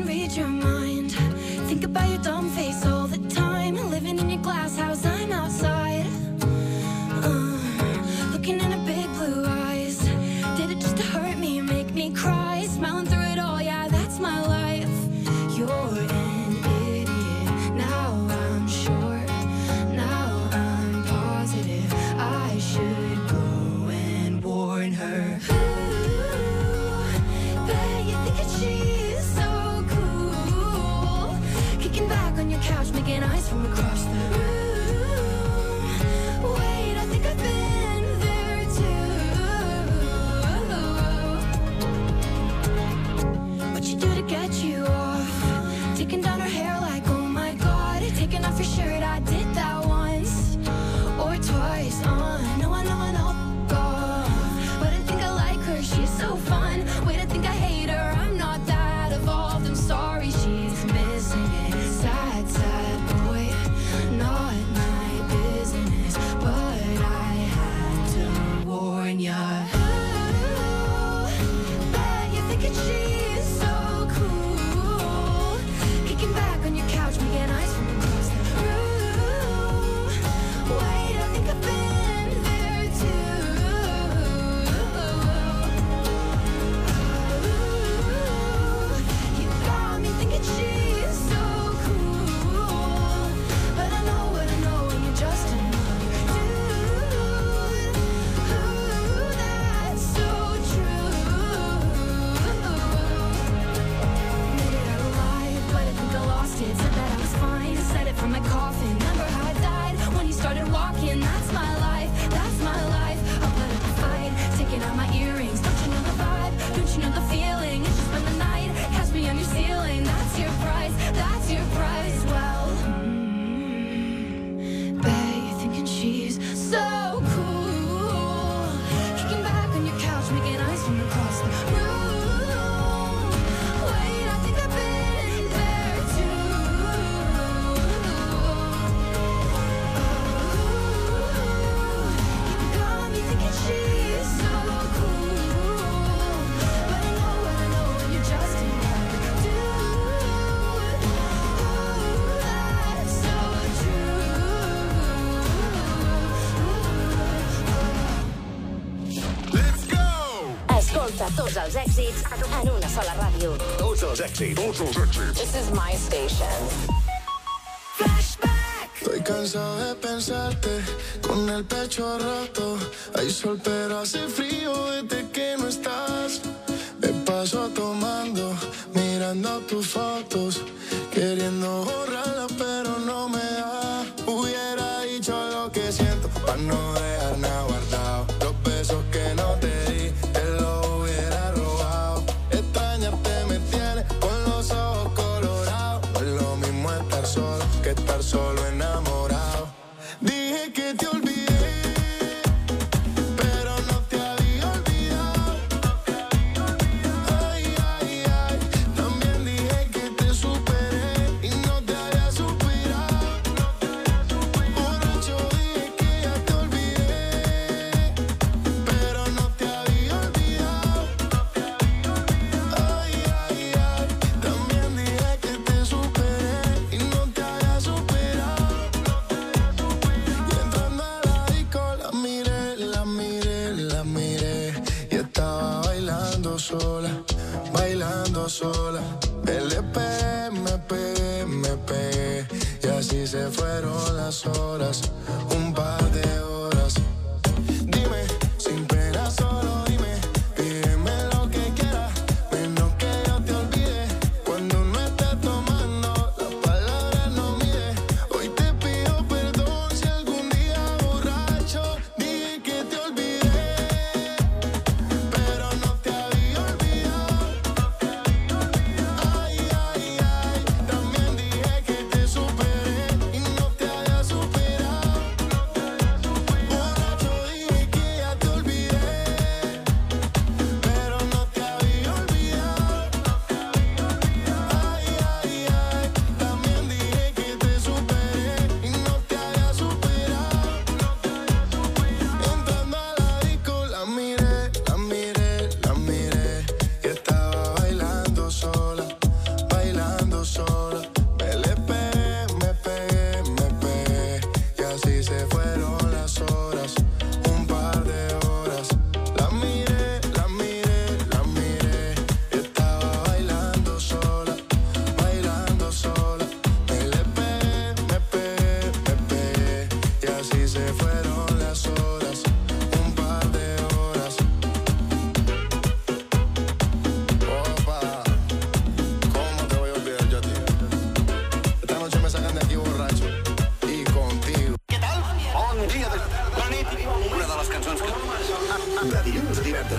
ultra sexy, ultra sexy. This is my station. Flashback. Estoy cansado de pensarte con el pecho roto. Hay sol, pero hace frío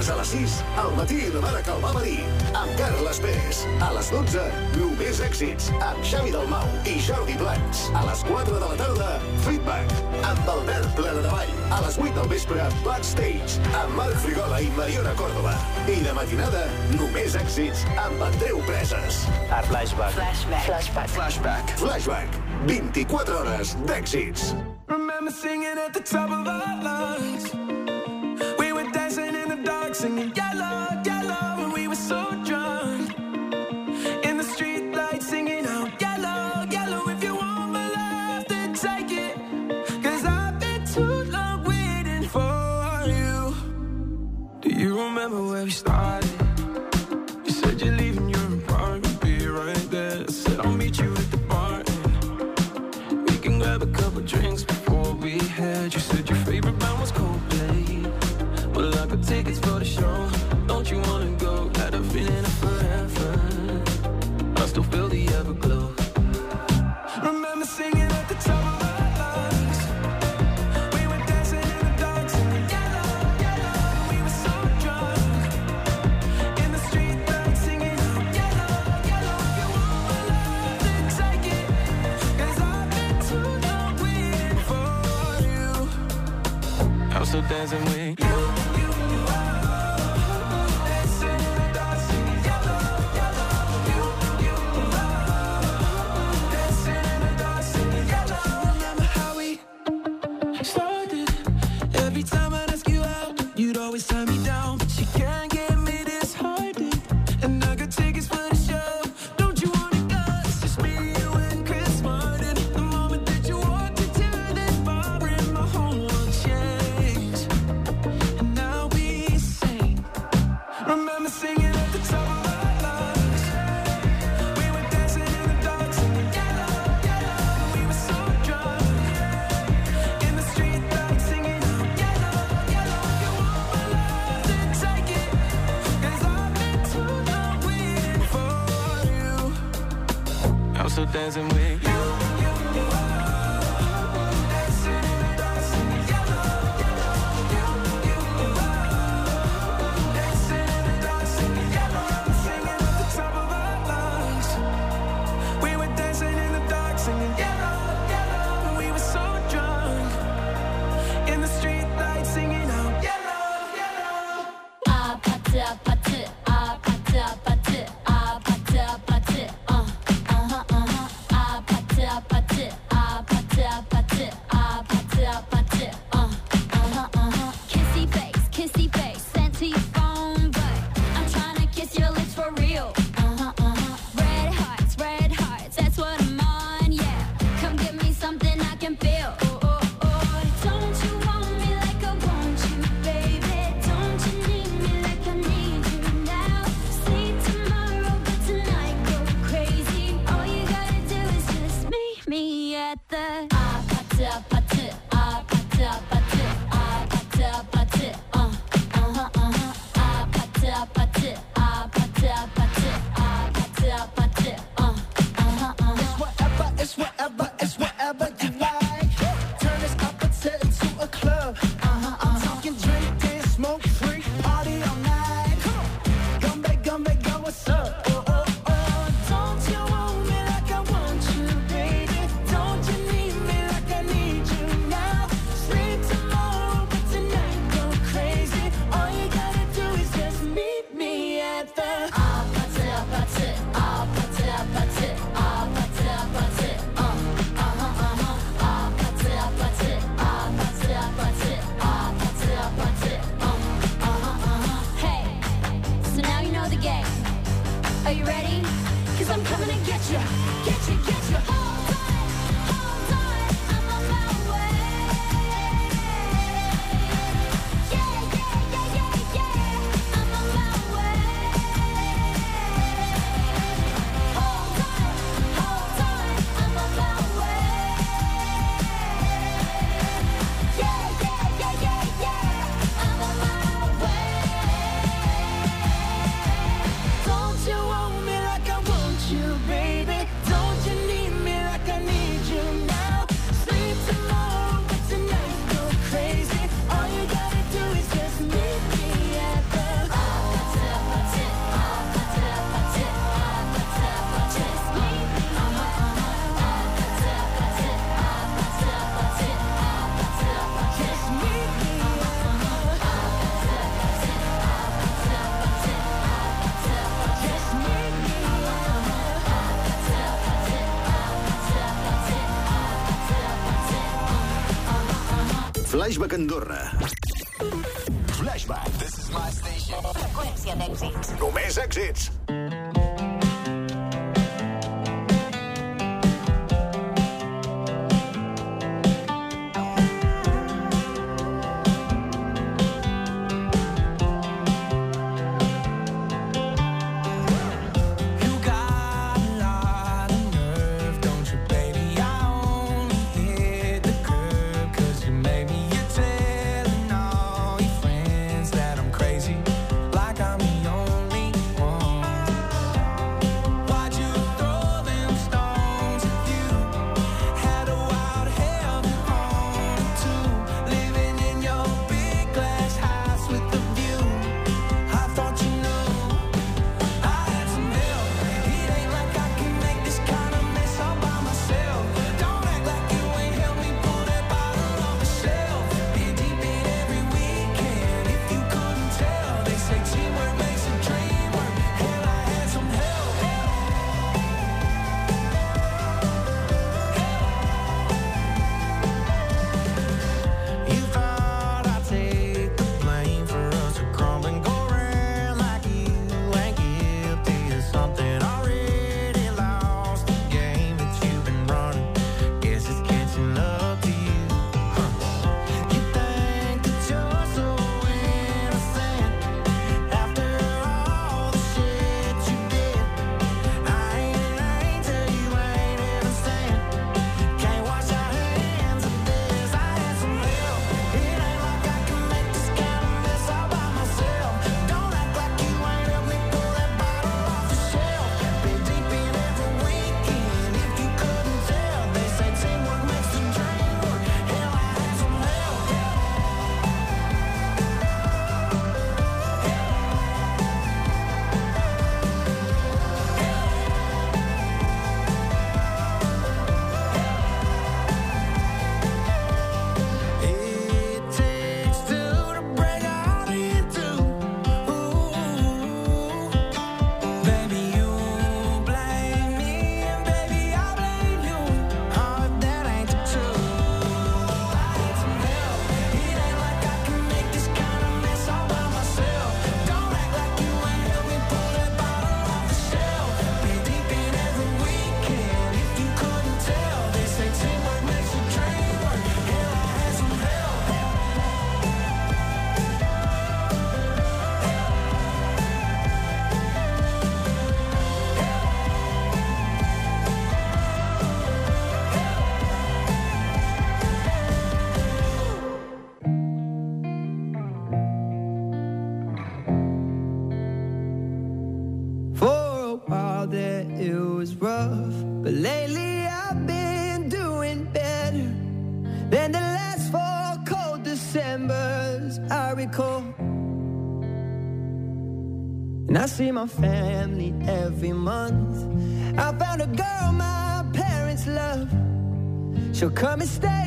A les 6, al matí de Mare Calmar Marí, amb Carles Pérez. A les 12, només èxits, amb Xavi Dalmau i Jordi Plans. A les 4 de la tarda, Feedback, amb Albert Planadavall. A les 8 del vespre, Backstage, amb Marc Frigola i Mariona Córdoba. I de matinada, només èxits, amb Andreu Preses. A Flashback. Flashback. Flashback. Flashback. Flashback. 24 hores d'èxits. Remember singing at the top of our lungs. singing yellow, yellow when we were so drunk. In the street light singing out yellow, yellow. If you want my love, then take it. Cause I've been too long waiting for you. Do you remember where we started? Flashback Andorra. See my family every month. I found a girl my parents love. She'll come and stay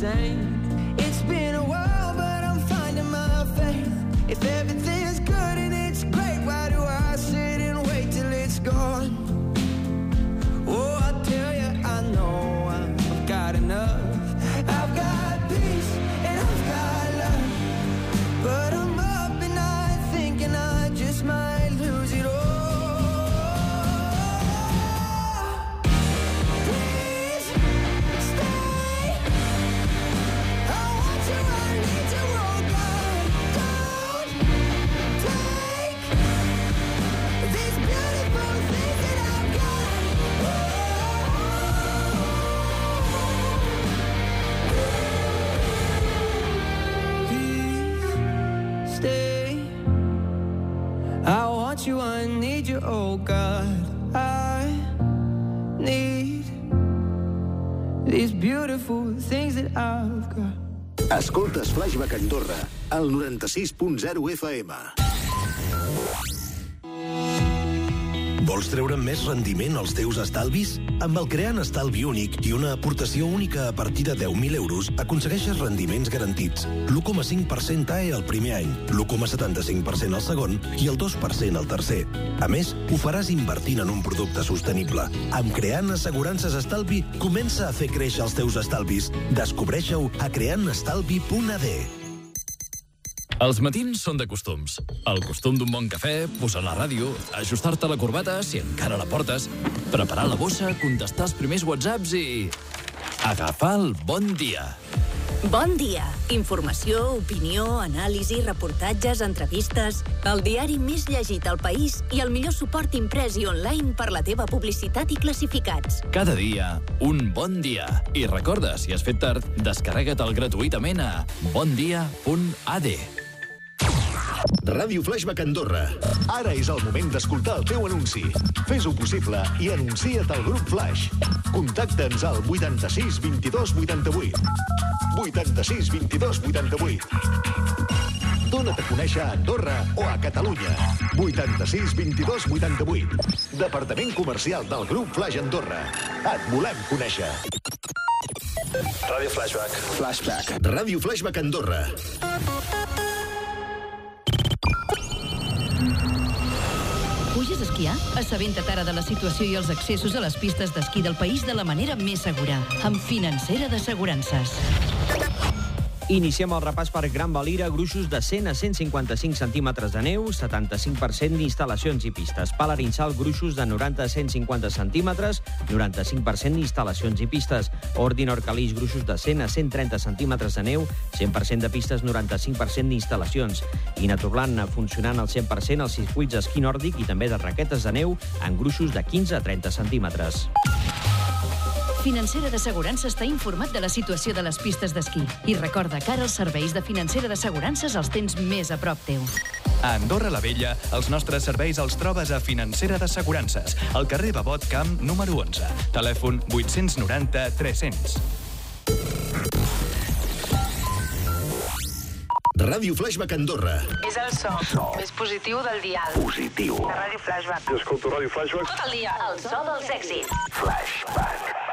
same stay. I want you, I need you, oh God. I need these beautiful things that I've got. Escoltes Flashback Andorra, al 96.0 FM. Vols treure més rendiment als teus estalvis? Amb el Creant Estalvi Únic i una aportació única a partir de 10.000 euros aconsegueixes rendiments garantits. L'1,5% AE el primer any, l'1,75% el segon i el 2% el tercer. A més, ho faràs invertint en un producte sostenible. Amb Creant Assegurances Estalvi, comença a fer créixer els teus estalvis. Descobreixeu a creantastalvi.ad. Els matins són de costums. El costum d'un bon cafè, posar la ràdio, ajustar-te la corbata si encara la portes, preparar la bossa, contestar els primers whatsapps i... agafar el bon dia. Bon dia. Informació, opinió, anàlisi, reportatges, entrevistes... El diari més llegit al país i el millor suport imprès i online per la teva publicitat i classificats. Cada dia, un bon dia. I recorda, si has fet tard, descarrega-te'l gratuïtament a bondia.ad. Ràdio Flashback Andorra. Ara és el moment d'escoltar el teu anunci. Fes-ho possible i anuncia't al grup Flash. Contacta'ns al 86 22 88. 86 22 88. Dóna't a conèixer a Andorra o a Catalunya. 86 22 88. Departament Comercial del grup Flash Andorra. Et volem conèixer. Ràdio Flashback. Flashback. Ràdio Flashback Andorra. Esquiar? Assabenta't ara de la situació i els accessos a les pistes d'esquí del país de la manera més segura, amb financera d'assegurances. Iniciem el repàs per Gran Valira, gruixos de 100 a 155 centímetres de neu, 75% d'instal·lacions i pistes. Palarinsal, gruixos de 90 a 150 centímetres, 95% d'instal·lacions i pistes. Ordin Orcalís, gruixos de 100 a 130 centímetres de neu, 100% de pistes, 95% d'instal·lacions. I Naturland, funcionant al 100% els circuits d'esquí nòrdic i també de raquetes de neu en gruixos de 15 a 30 centímetres. Financera d'Assegurances està informat de la situació de les pistes d'esquí i recorda que ara els serveis de Financera d'Assegurances els tens més a prop teu. A Andorra la Vella, els nostres serveis els trobes a Financera d'Assegurances, al carrer Babot Camp número 11, telèfon 890 300. Ràdio Flashback Andorra. És el so, so. més positiu del dial. Positiu. Ràdio Flashback. Escolto Ràdio Flashback. Tot el dia. El so dels èxits. Flashback.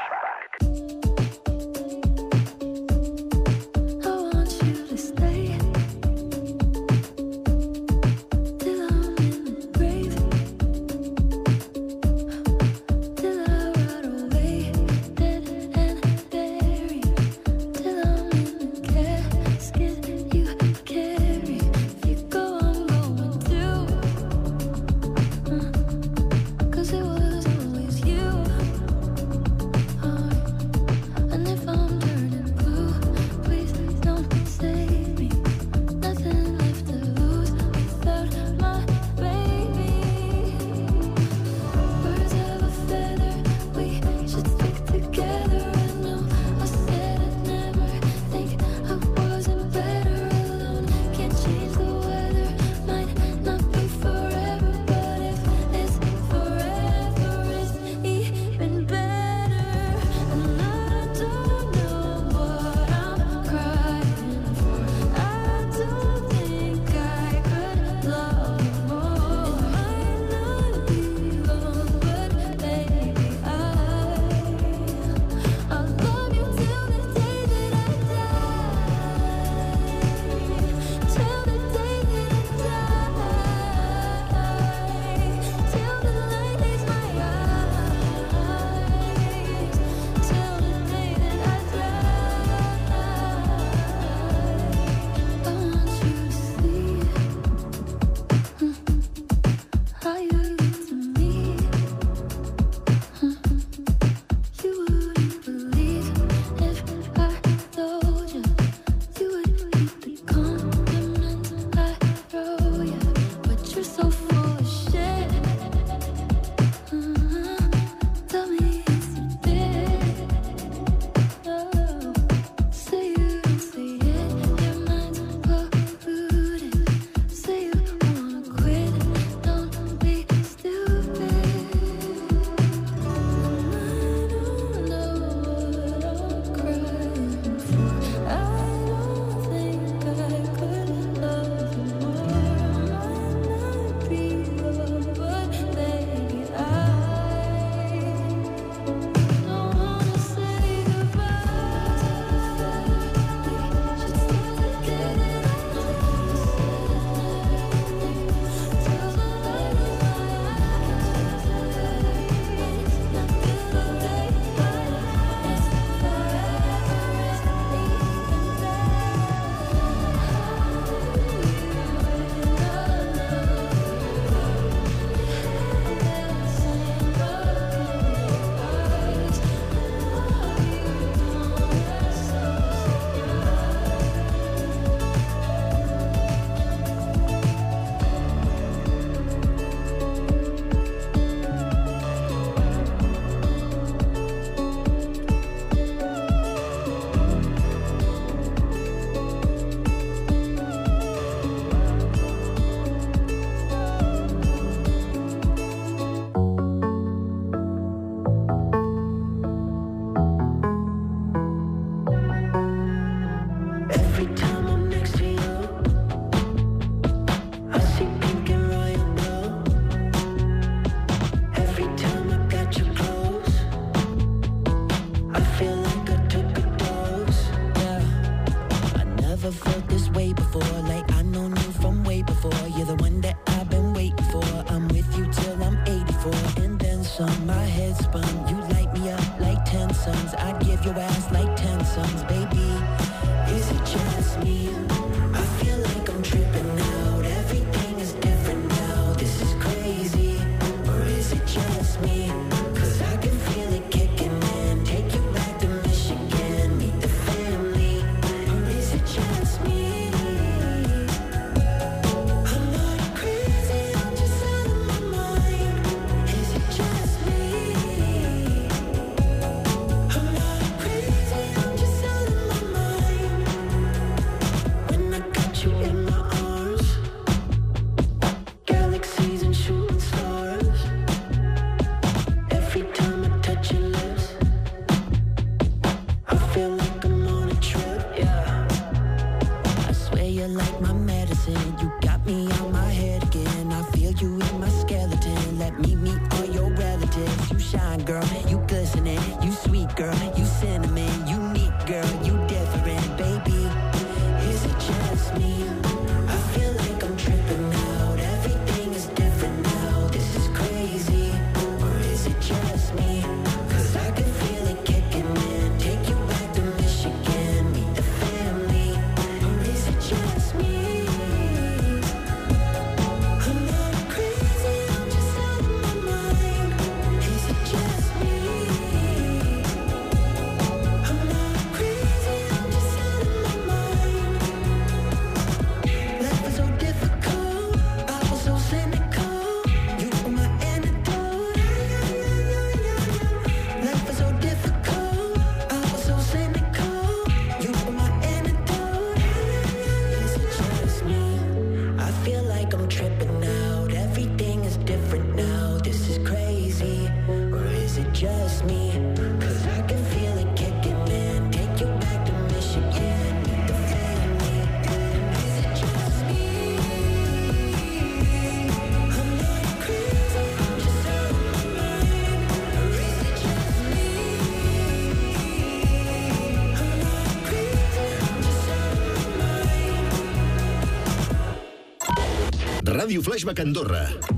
Flashback Andorra.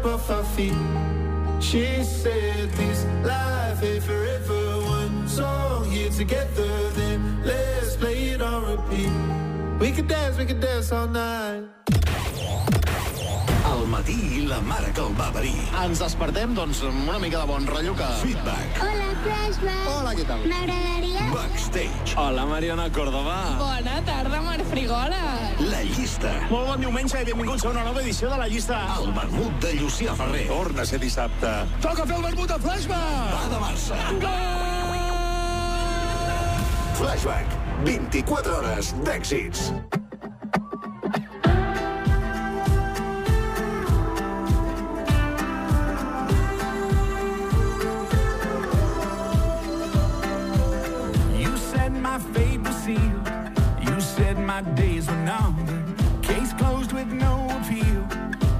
up off her feet. She said, This life ain't forever. One song here together, then let's play it on repeat. We could dance, we could dance all night. Al matí, la mare que el va parir. Ens despertem, doncs, amb una mica de bon rotllo que... Feedback. Hola, Flashback. Hola, què tal? M'agradaria Backstage. Hola, Mariona Córdoba. Bona tarda, Mar Frigola. La llista. Molt bon diumenge i benvinguts a una nova edició de La Llista. El vermut de Llucia Ferrer. Torna a ser dissabte. Toca fer el vermut a Flashback. Va de Barça. Flashback. 24 hores d'èxits. my days were numbered. Case closed with no appeal.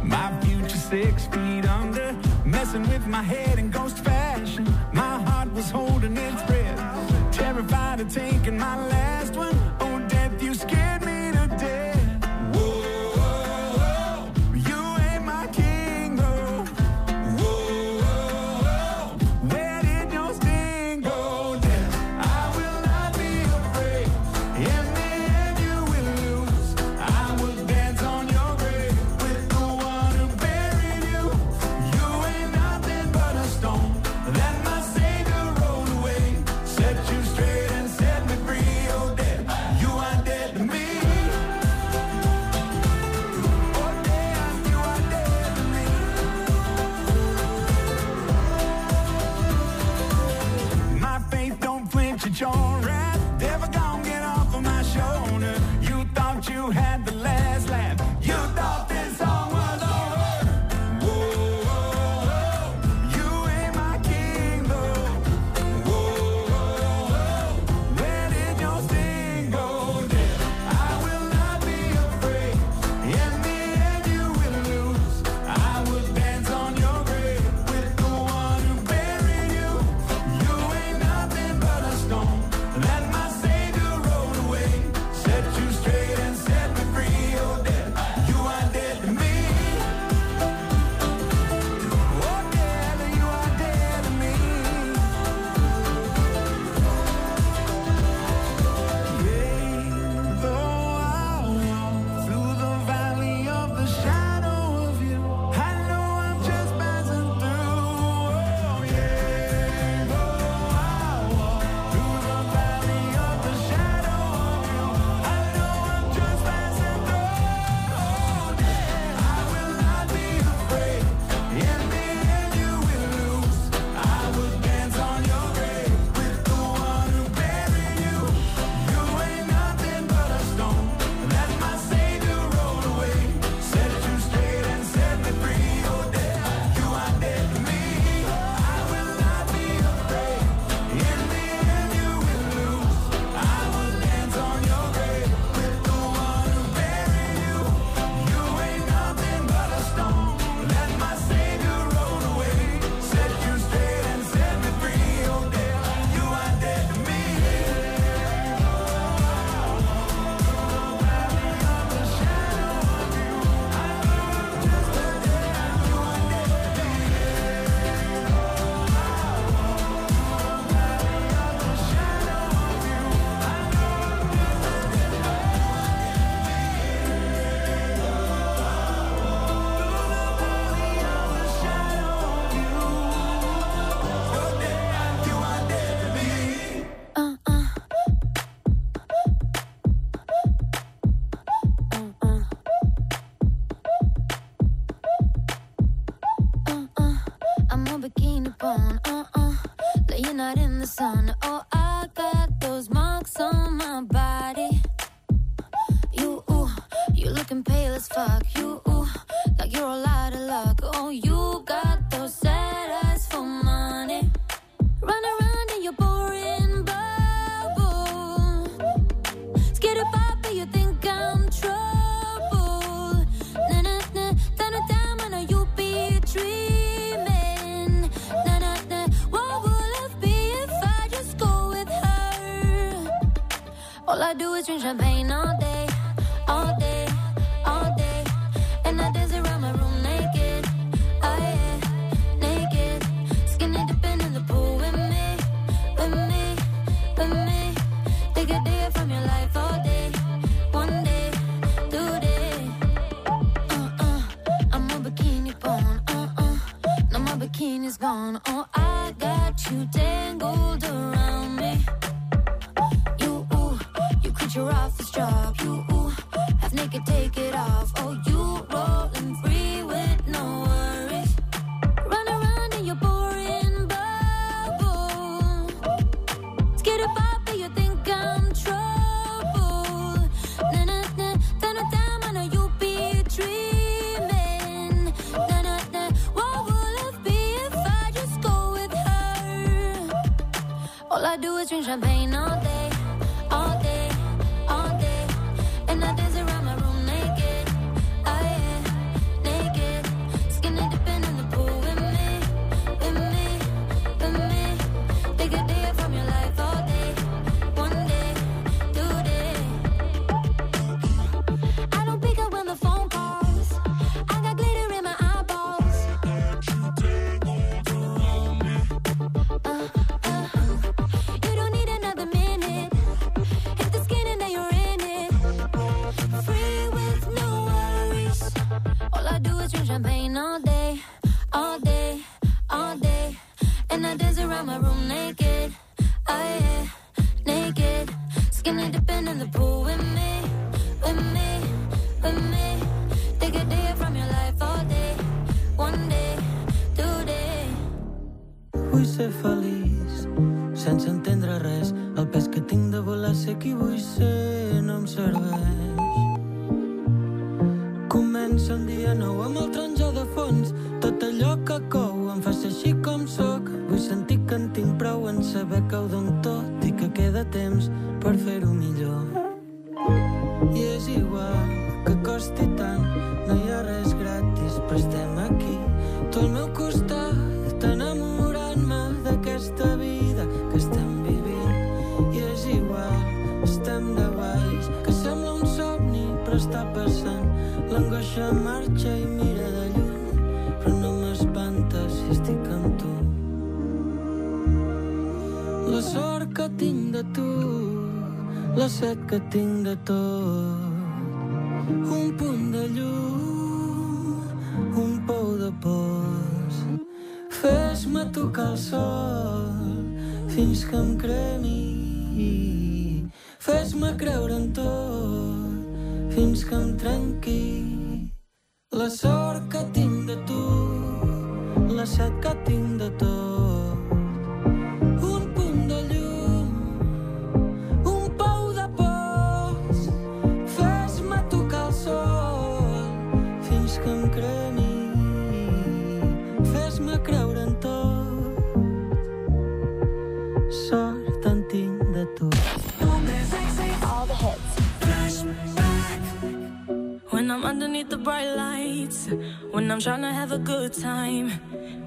My future six feet under, messing with my head in ghost fashion. My heart was holding its breath, terrified of taking my life.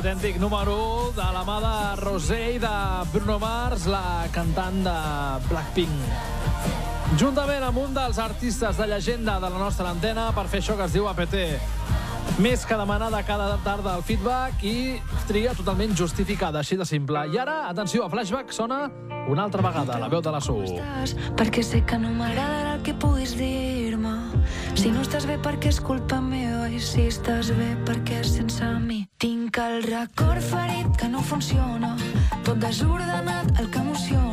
autèntic número 1 de la mà de Rosé i de Bruno Mars, la cantant de Blackpink. Juntament amb un dels artistes de llegenda de la nostra antena per fer això que es diu APT. Més que demanada cada tarda el feedback i tria totalment justificada, així de simple. I ara, atenció, a Flashback sona una altra vegada, la veu de la Sou. Perquè sé que no m'agradarà el que puguis dir-me. Si no estàs bé perquè és culpa meva i si estàs bé perquè és sense mi Cor ferit que no funciona, tot desordenat, el que emociona.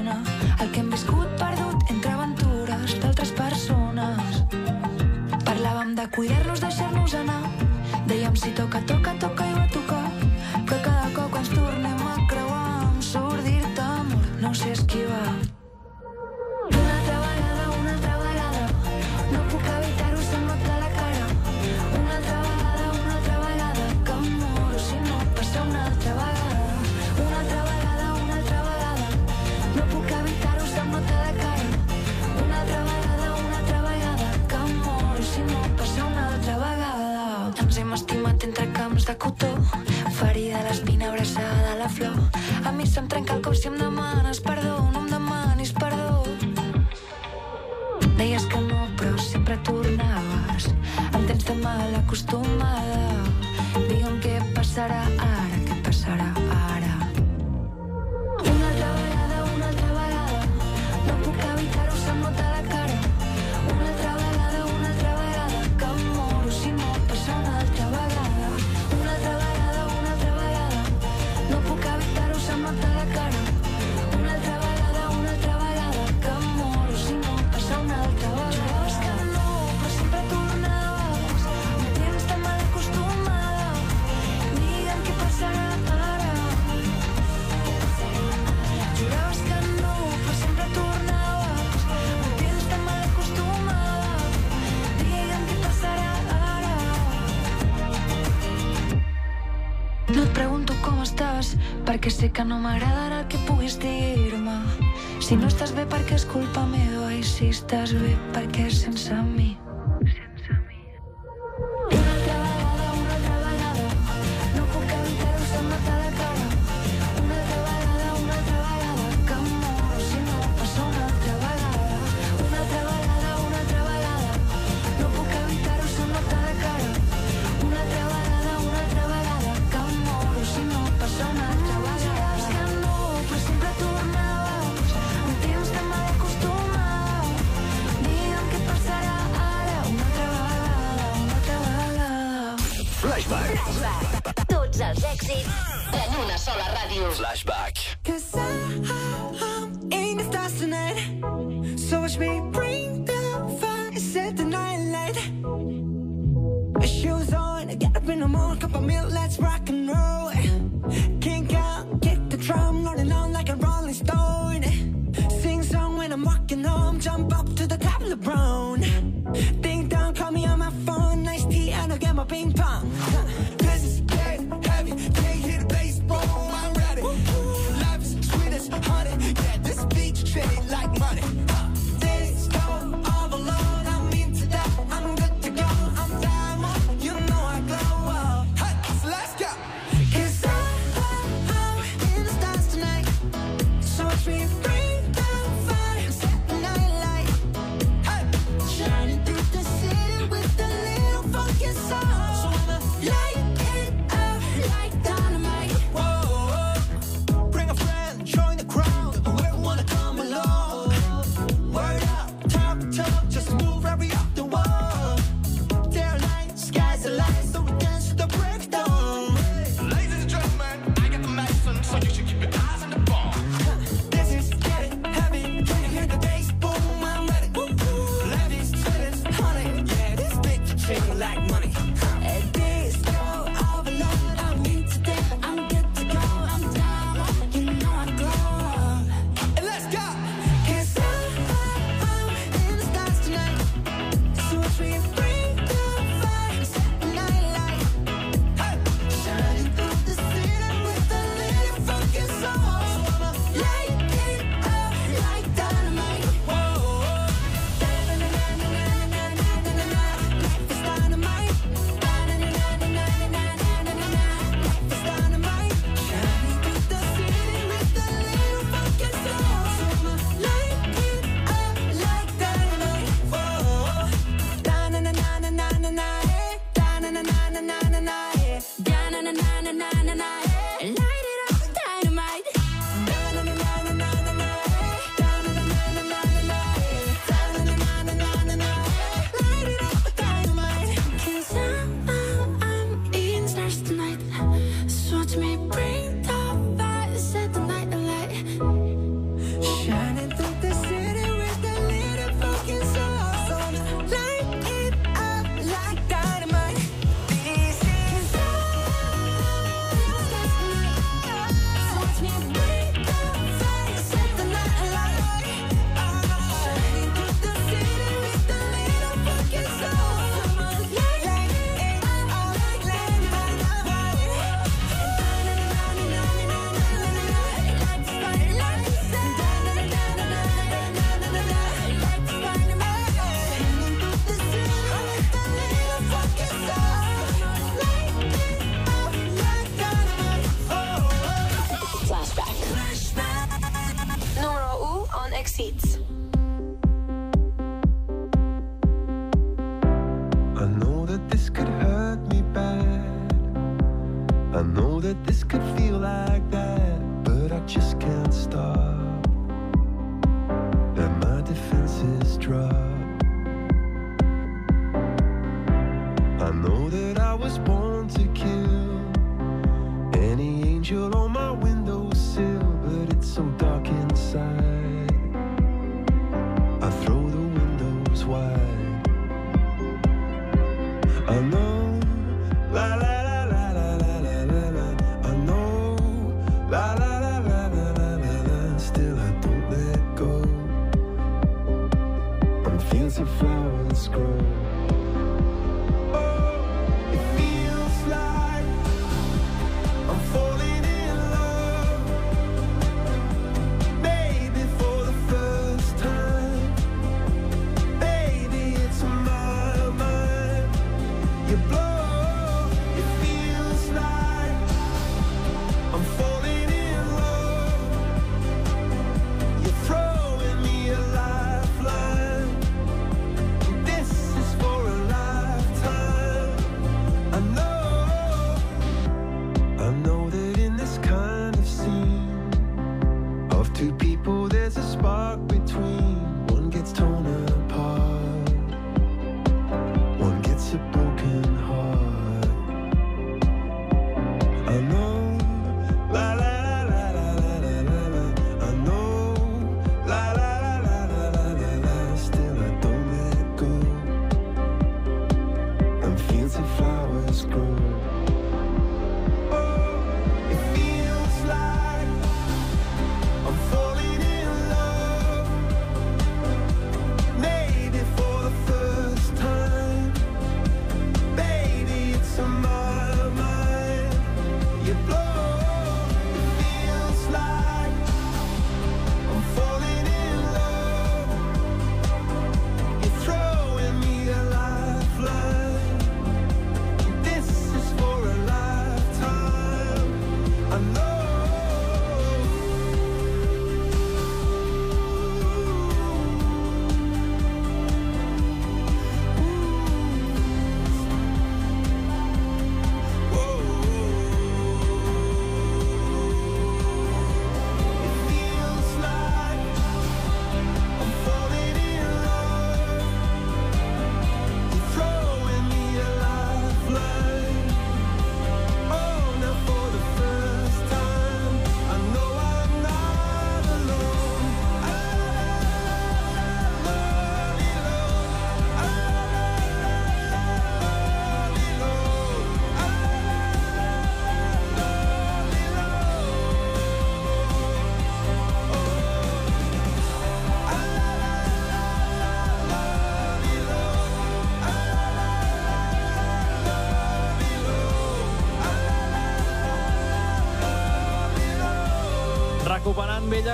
даже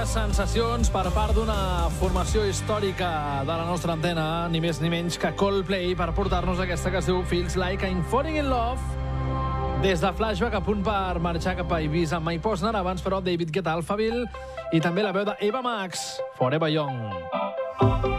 Bones sensacions per part d'una formació històrica de la nostra antena, ni més ni menys que Coldplay, per portar-nos aquesta que es diu Feels Like I'm Falling in Love, des de Flashback a punt per marxar cap a Ibiza Mai Posner, abans però David Guetta Alphaville i també la veu d'Eva Max, Forever Young.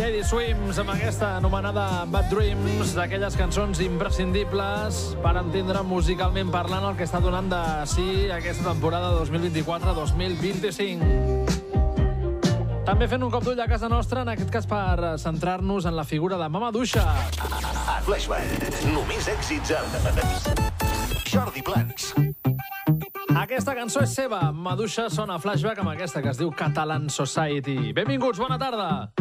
Teddy Swims amb aquesta anomenada Bad Dreams, d'aquelles cançons imprescindibles per entendre musicalment parlant el que està donant de sí aquesta temporada 2024-2025. També fent un cop d'ull a casa nostra, en aquest cas per centrar-nos en la figura de Mama Duixa. A Flashback, només èxits amb Jordi Plans. Aquesta cançó és seva. Maduixa sona flashback amb aquesta que es diu Catalan Society. Benvinguts, bona tarda.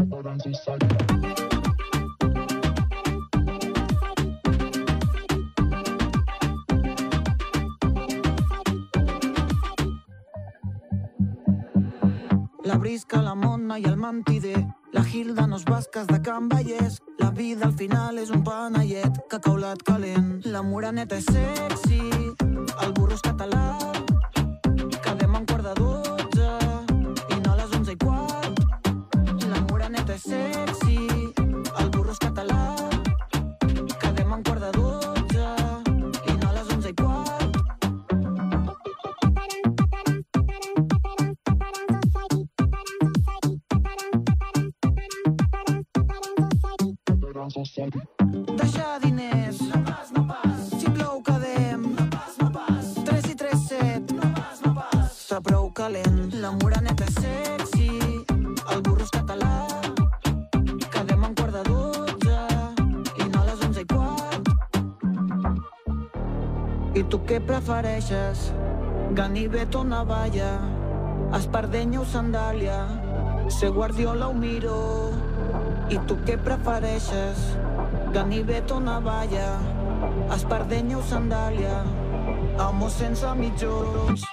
panellet, cacaulat calent. La moreneta és sexy, el burro és català, fareixes, ganivet o navalla espardenya o sandàlia ser guardiola o miro. i tu què prefereixes? Ganivet o navalla espardenya o sandàlia amo sense mitjons.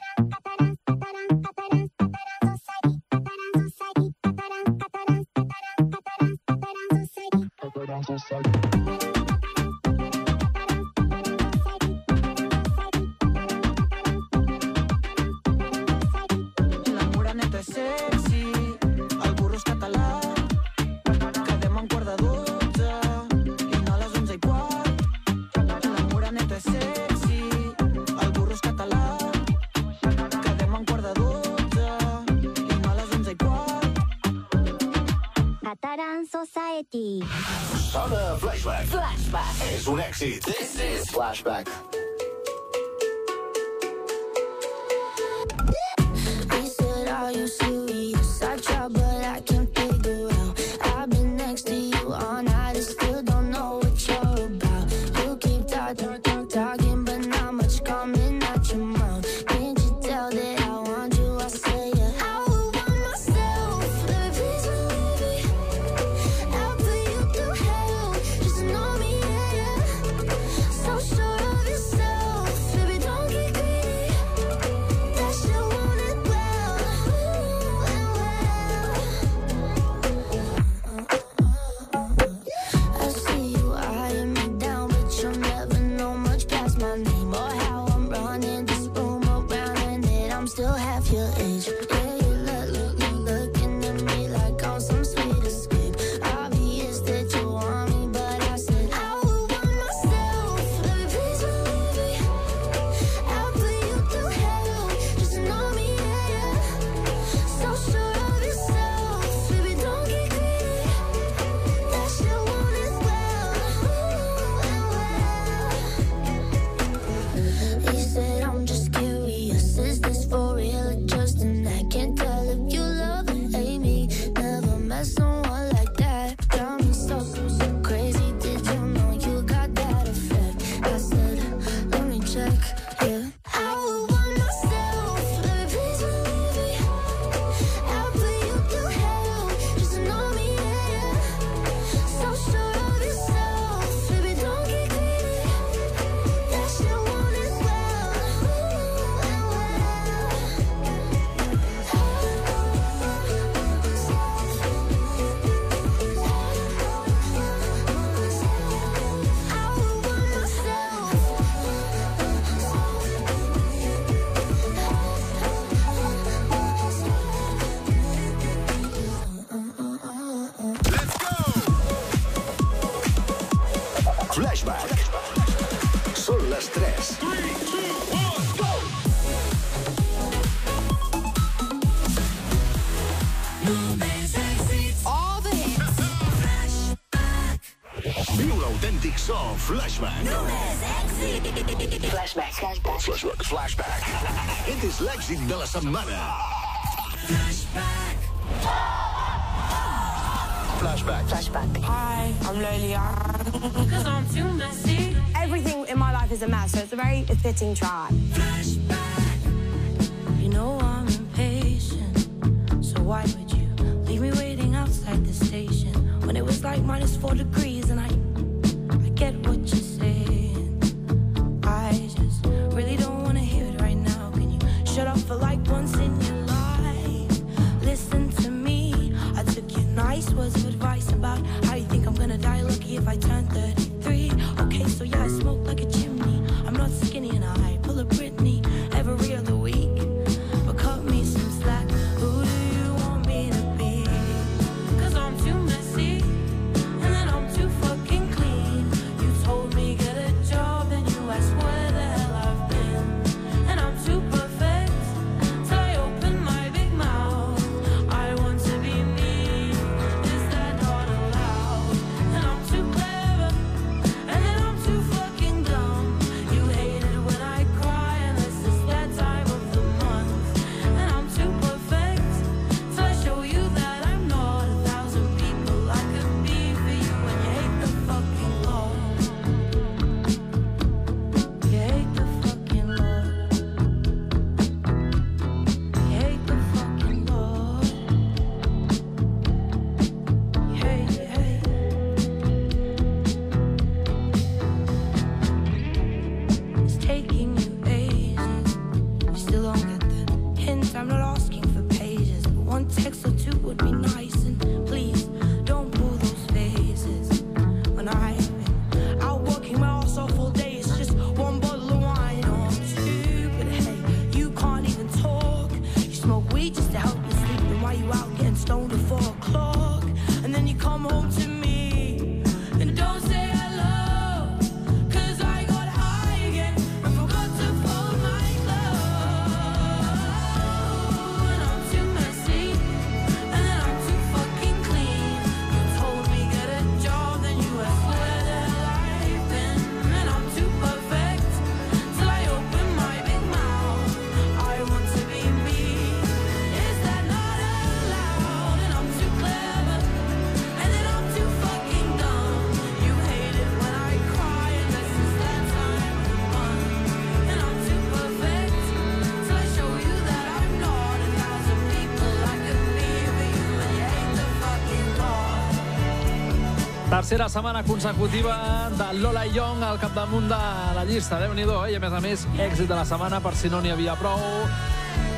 tercera setmana consecutiva de Lola Young al capdamunt de la llista. déu nhi eh? I a més a més, èxit de la setmana per si no n'hi havia prou.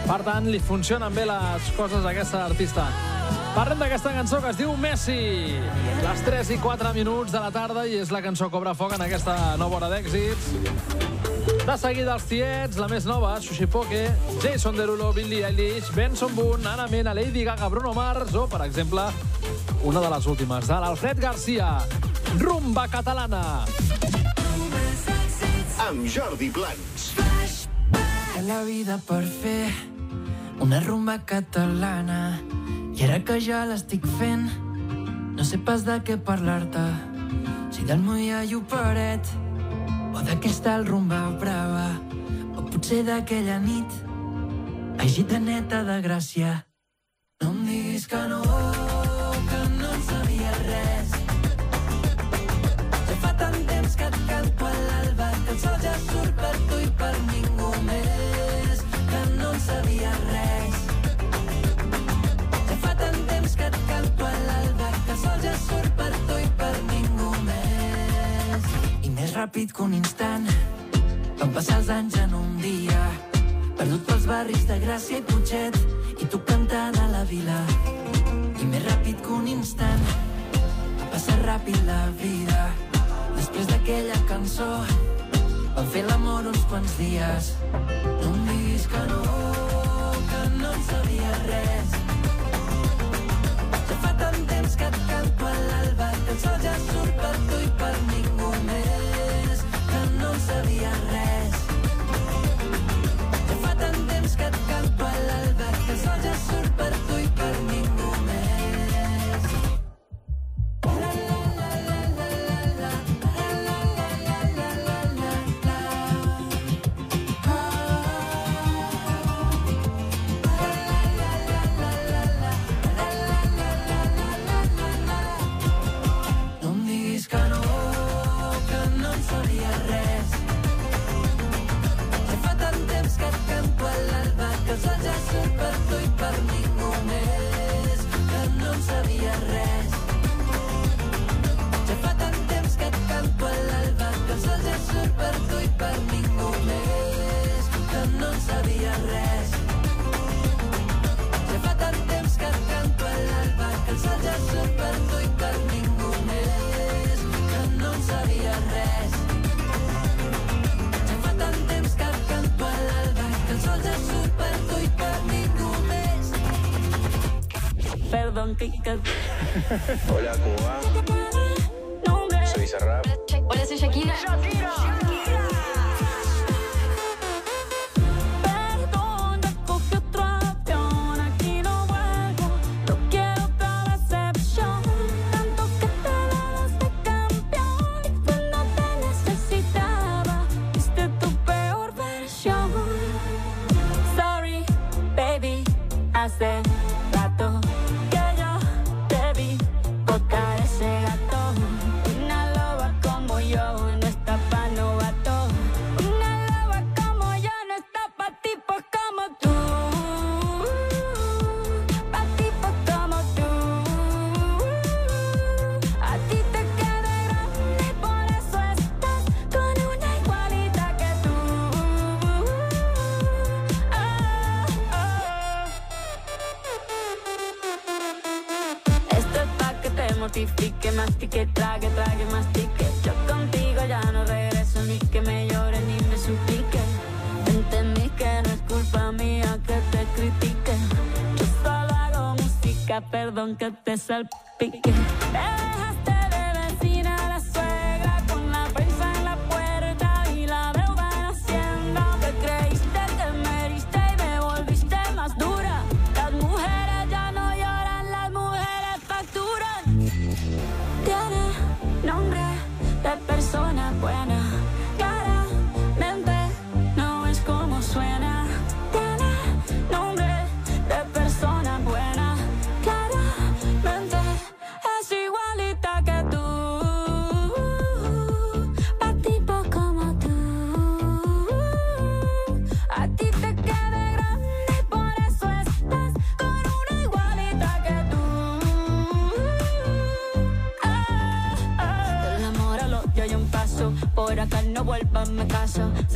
Per tant, li funcionen bé les coses a aquesta artista. Parlem d'aquesta cançó que es diu Messi. Les 3 i 4 minuts de la tarda i és la cançó que Cobra Foc en aquesta nova hora d'èxits. De seguida els tiets, la més nova, Sushipoke, Jason Derulo, Billy Eilish, Benson Boone, Anna Mena, Lady Gaga, Bruno Mars o, per exemple, una de les últimes, de l'Alfred Garcia. Rumba catalana. Amb Jordi Blancs. La vida per fer una rumba catalana i ara que ja l'estic fent no sé pas de què parlar-te si del Mollà i paret, o d'aquesta rumba brava o potser d'aquella nit a Gitaneta de Gràcia perdón que te salpique.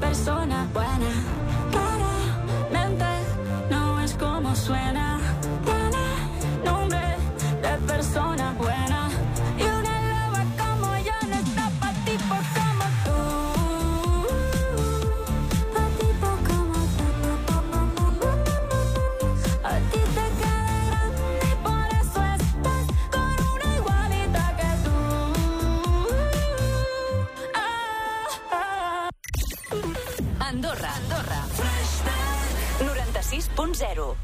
persona buena. Claramente no es como suena. 96.0.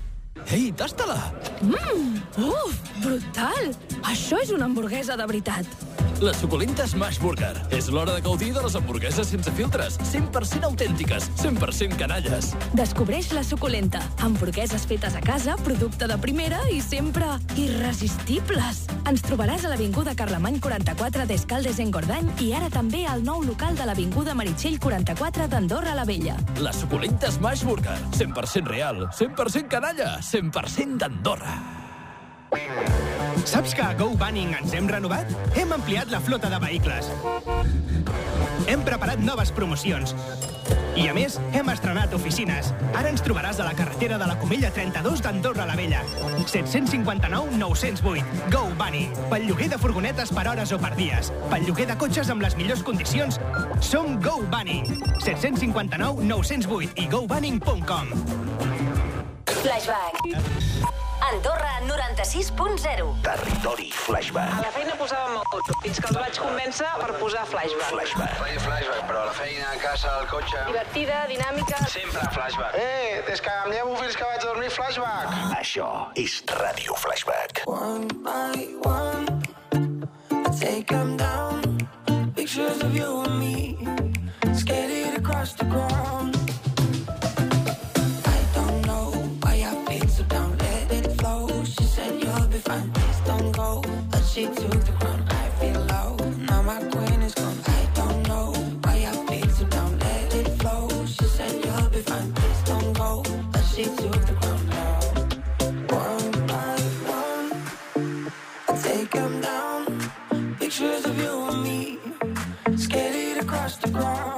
Ei, tasta-la! Mmm, uf, brutal! Això és una hamburguesa de veritat. La suculenta Smash Burger. És l'hora de gaudir de les hamburgueses sense filtres. 100% autèntiques, 100% canalles. Descobreix la suculenta. Hamburgueses fetes a casa, producte de primera i sempre irresistibles. Ens trobaràs a l'Avinguda Carlemany 44 d'Escaldes en Gordany i ara també al nou local de l'Avinguda Meritxell 44 d'Andorra la Vella. La suculenta Smash Burger. 100% real, 100% canalla, 100% d'Andorra. Saps que a Go Banning ens hem renovat? Hem ampliat la flota de vehicles. Hem preparat noves promocions. I a més, hem estrenat oficines. Ara ens trobaràs a la carretera de la Comella 32 d'Andorra la Vella. 759 908. Go Bunny. Pel lloguer de furgonetes per hores o per dies. Pel lloguer de cotxes amb les millors condicions. Som Go Bunny. 759 908 i gobunning.com. Flashback. Andorra 96.0. Territori Flashback. A la feina posàvem molt, fins que els vaig convèncer per posar flashback. Flashback. Feia flashback, però a la feina, a casa, al cotxe... Divertida, dinàmica... Sempre flashback. Eh, des que em llevo fins que vaig a dormir, flashback. Això és Ràdio Flashback. One by one, I take them down. Pictures of you and me, skated across the ground. Fine, please don't go. But she took the crown, I feel low. Now my queen is gone. I don't know why I feel so down, let it flow. She said you'll be fine, please don't go. But she took the crown now. One by one, I take them down. Pictures of you and me, skated across the ground.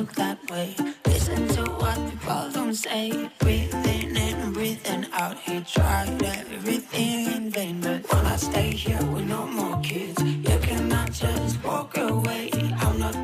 Took that way? Listen to what people don't say. Breathing in breathing out. He tried everything in vain, but when I stay here with no more kids, you cannot just walk away. I'm not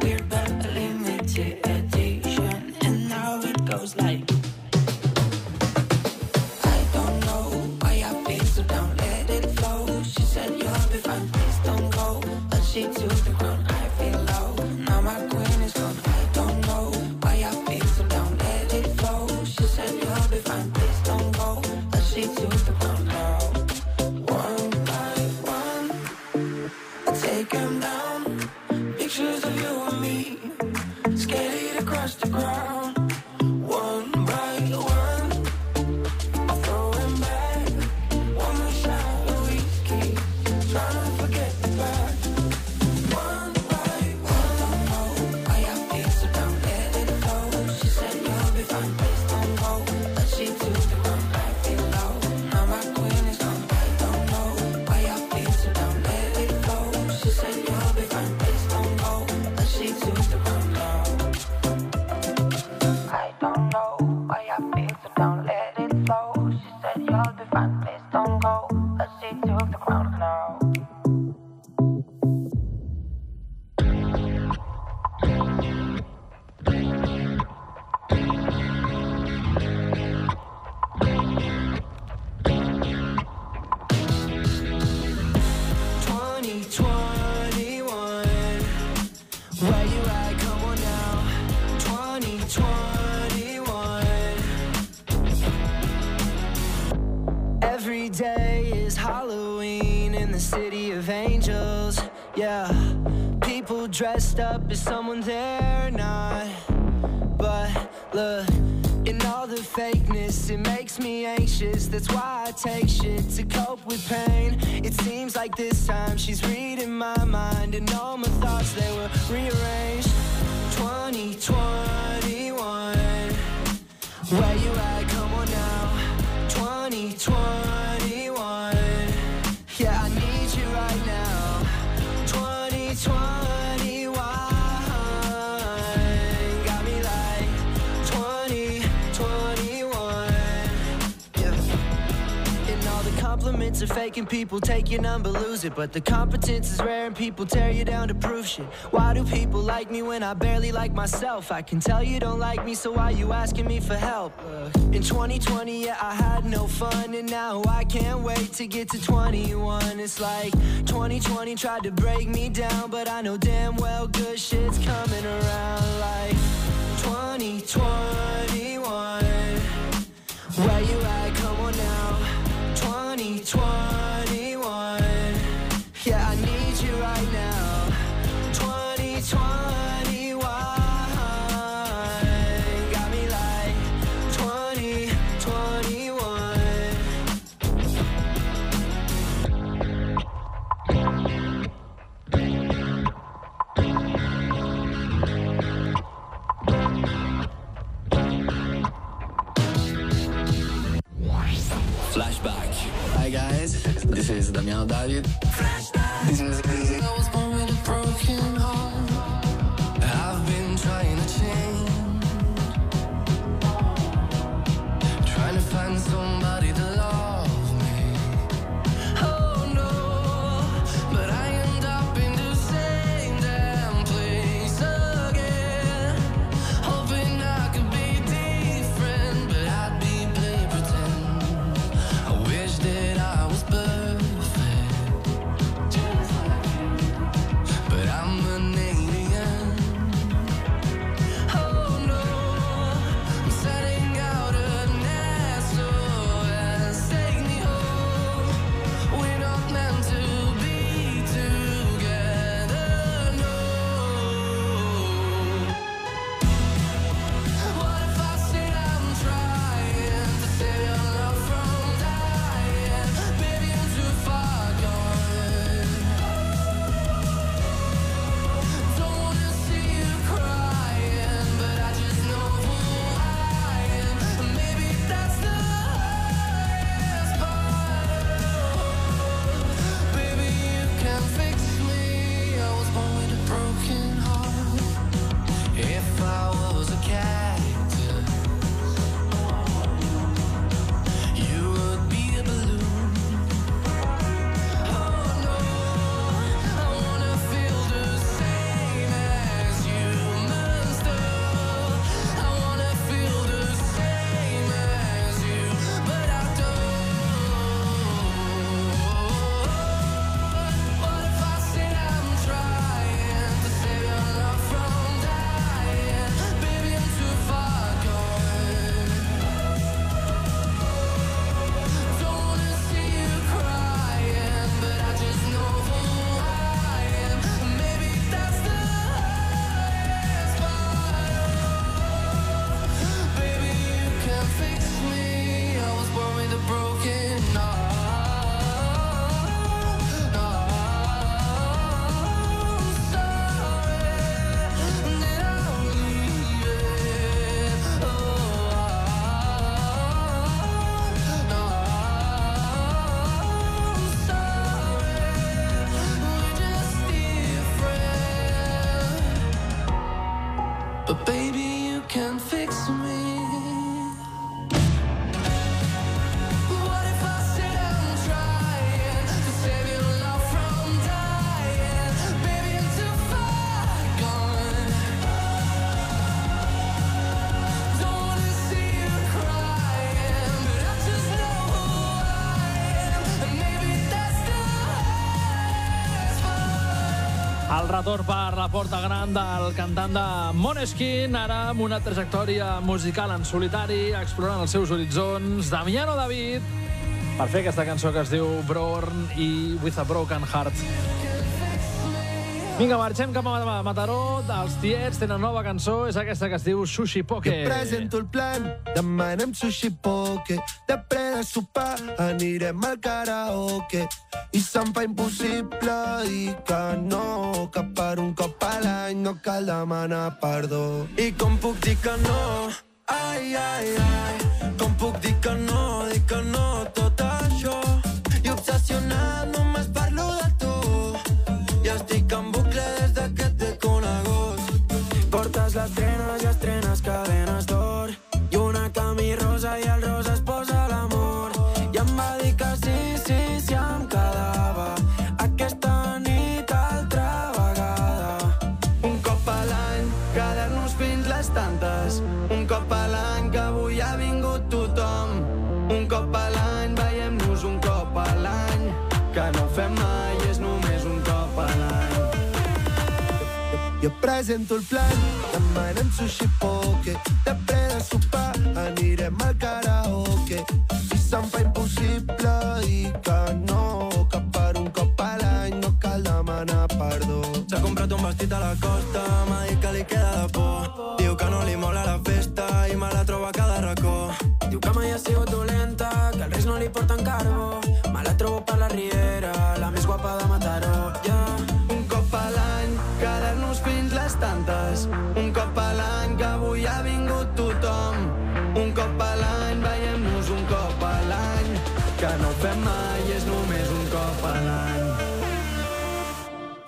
dressed up Is someone they're not. But look, in all the fakeness, it makes me anxious. That's why I take shit to cope with pain. It seems like this time she's reading my mind, and people take your number, lose it. But the competence is rare and people tear you down to prove shit. Why do people like me when I barely like myself? I can tell you don't like me, so why you asking me for help? In 2020, yeah, I had no fun, and now I can't wait to get to 21. It's like 2020 tried to break me down, but I know damn well good shit's coming around. Like 2021, where you at? Come on now. 2021, yeah, I need you right now. 2021 16 da minha idade. retorn per la porta gran del cantant de Moneskin, ara amb una trajectòria musical en solitari, explorant els seus horitzons, Damiano David, per fer aquesta cançó que es diu Brorn i With a Broken Heart. Vinga, marxem cap a Mataró. Els tiets tenen nova cançó, és aquesta que es diu Sushi Poke. Jo presento el plan, demanem sushi poke. Després de sopar anirem al karaoke. I se'm fa impossible dir que no, que per un cop a l'any no cal demanar perdó. I com puc dir que no? Ai, ai, ai. Com puc dir que no, dir que no tot això? I obsessionat només Jo presento el plan, demanem sushi poke, després de sopar anirem al karaoke. I se'm fa impossible i que no, que per un cop a l'any no cal demanar perdó. S'ha comprat un vestit a la costa, m'ha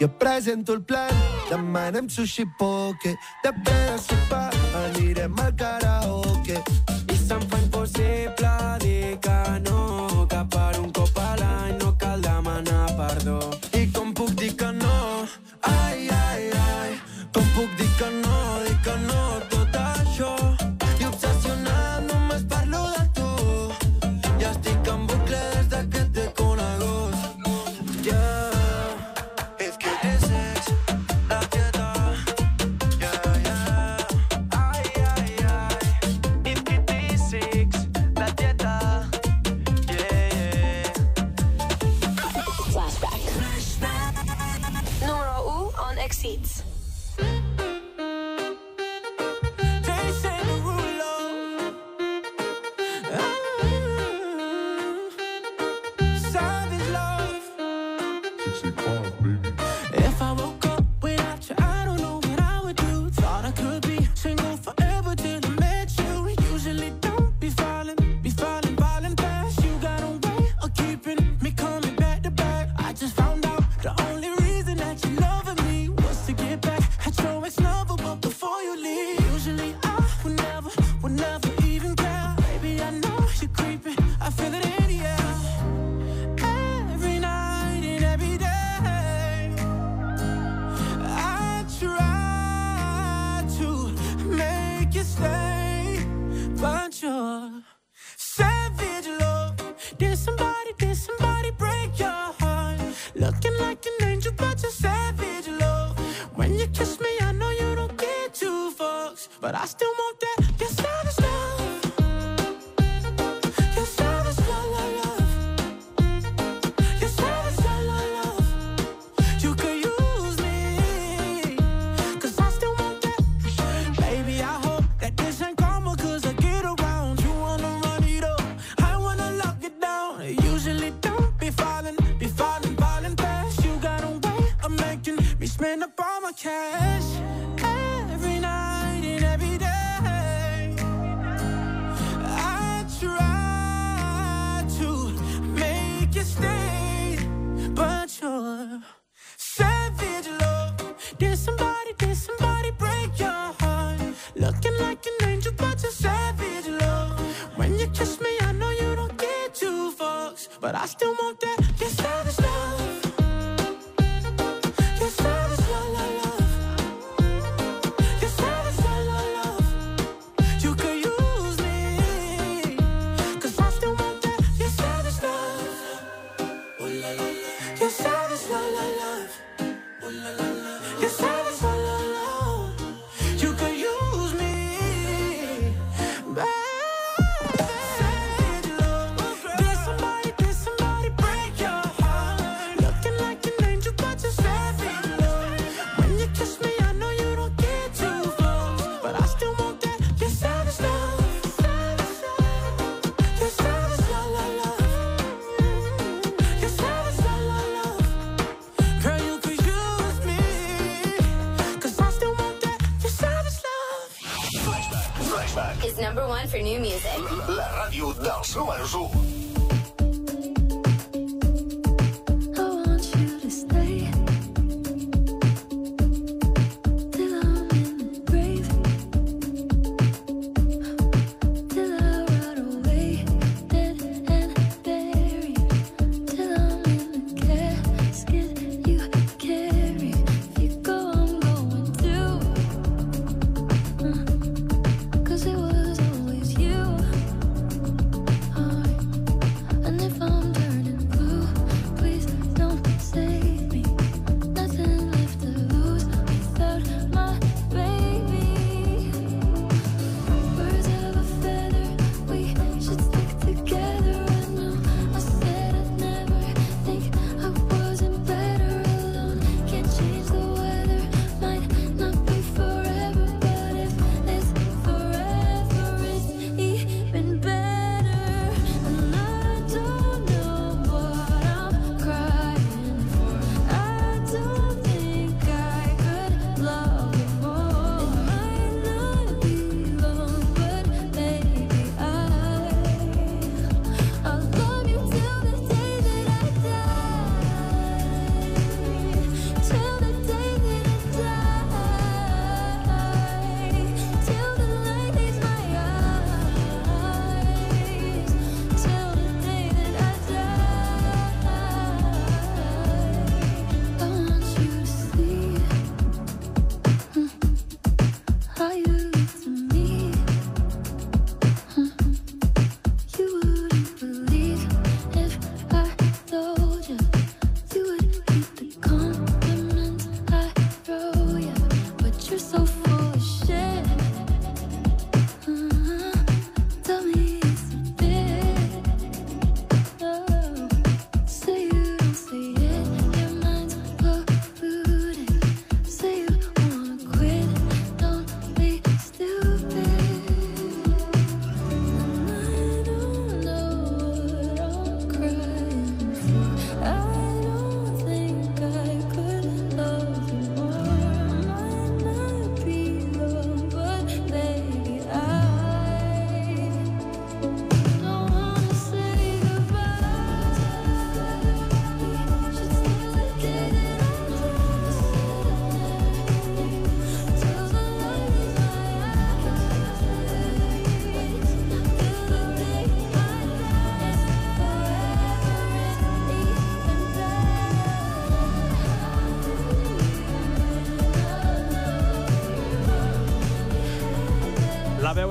Jo presento el plan, demanem sushi poke, De després de sopar anirem al karaoke i se'm fa impossible dir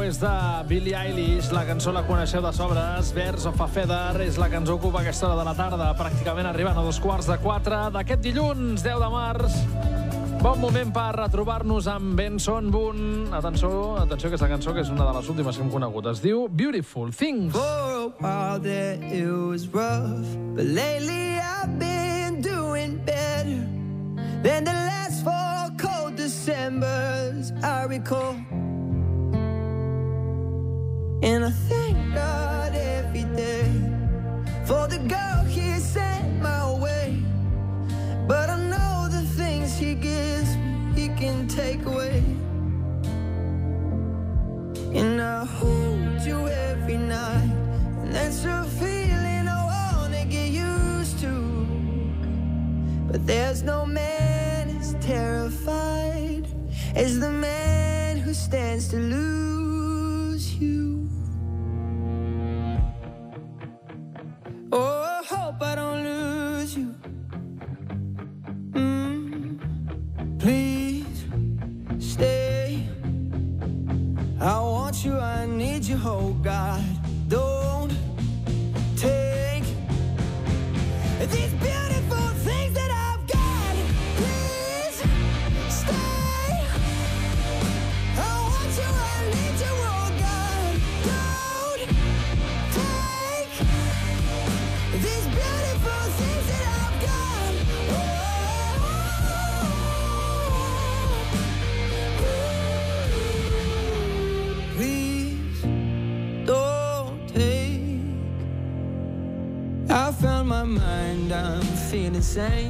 és de Billie Eilish, la cançó la coneixeu de sobres, Vers of a Feather és la cançó que ocupa aquesta hora de la tarda, pràcticament arribant a dos quarts de quatre d'aquest dilluns, 10 de març. Bon moment per retrobar-nos amb Benson Boone. Atenció, atenció, aquesta cançó, que és una de les últimes que hem conegut. Es diu Beautiful Things. For a while there it was rough, but lately insane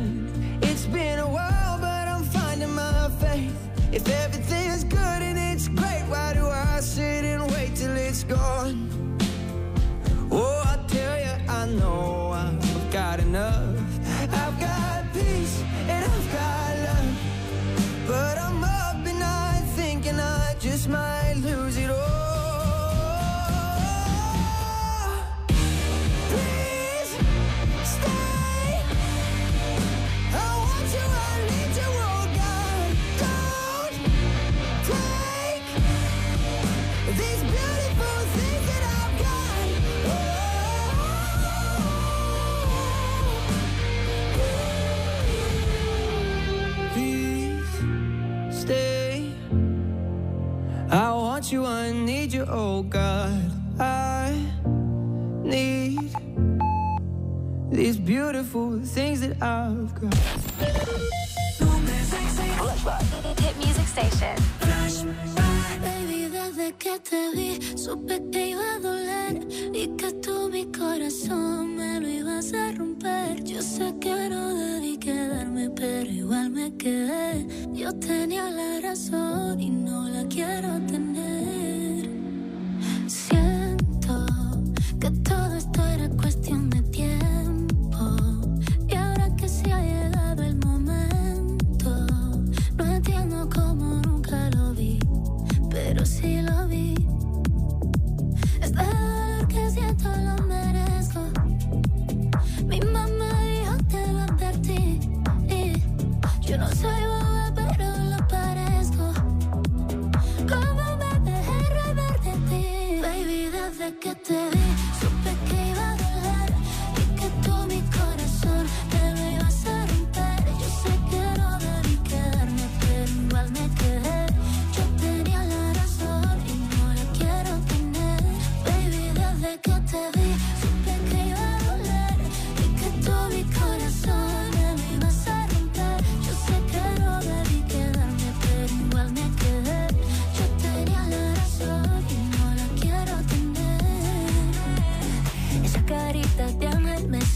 want you, I need you, oh God. I need these beautiful things that I've got. Hit Music Station. Baby, desde que te vi, supe que iba a doler. Y que tú mi corazón me lo ibas a romper. Yo sé que no debí quedarme, pero igual me quedé. Yo tenía la razón y no la quiero tener.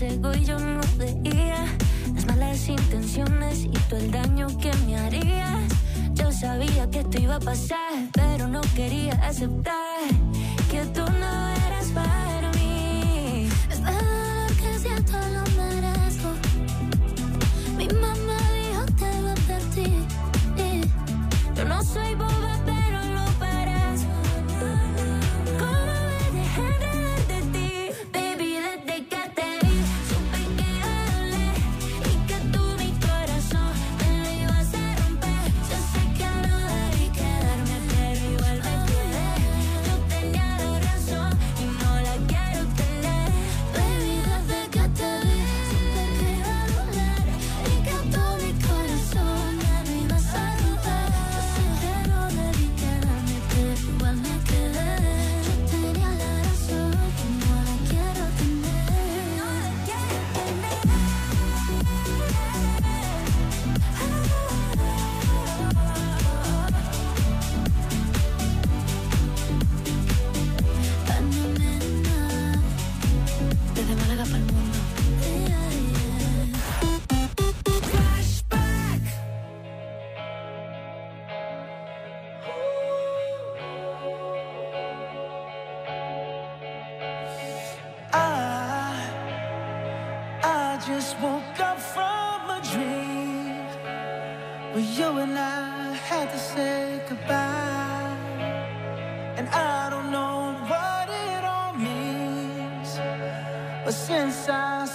ese y yo no veía las malas intenciones y todo el daño que me harías. Yo sabía que esto iba a pasar, pero no quería aceptar que tú no eras para mí. Es que siento lo merezco. Mi mamá dijo te lo advertí. Yo no soy boba.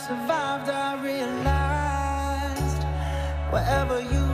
survived, I realized wherever you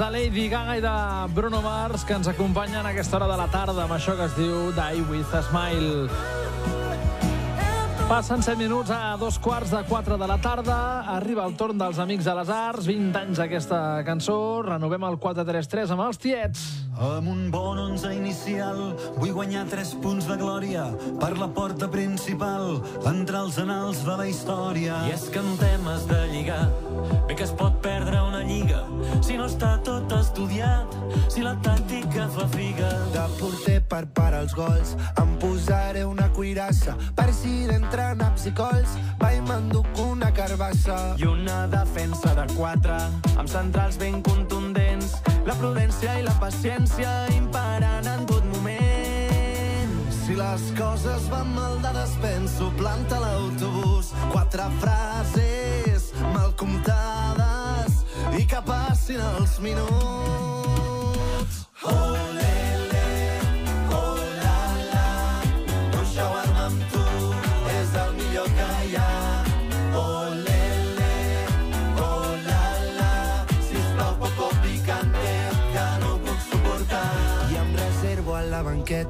de Lady Gaga i de Bruno Mars que ens acompanyen a aquesta hora de la tarda amb això que es diu Die With a Smile. Passen 7 minuts a dos quarts de 4 de la tarda. Arriba el torn dels Amics de les Arts. 20 anys aquesta cançó. Renovem el 4-3-3 amb els tiets. Amb un bon 11 inicial vull guanyar 3 punts de glòria per la porta principal, entre els anals de la història. I és que en temes de lligar, bé que es pot perdre lliga. Si no està tot estudiat, si la tàctica fa figa. De porter per parar els gols. Em posaré una cuirassa per si d'entre naps i cols. Vaig m'enduc una carbassa. I una defensa de 4 amb centrals ben contundents, la prudència i la paciència imparant en tot moment. Si les coses van mal dades penso planta l'autobús. Quatre frases mal comptades i que passin els minuts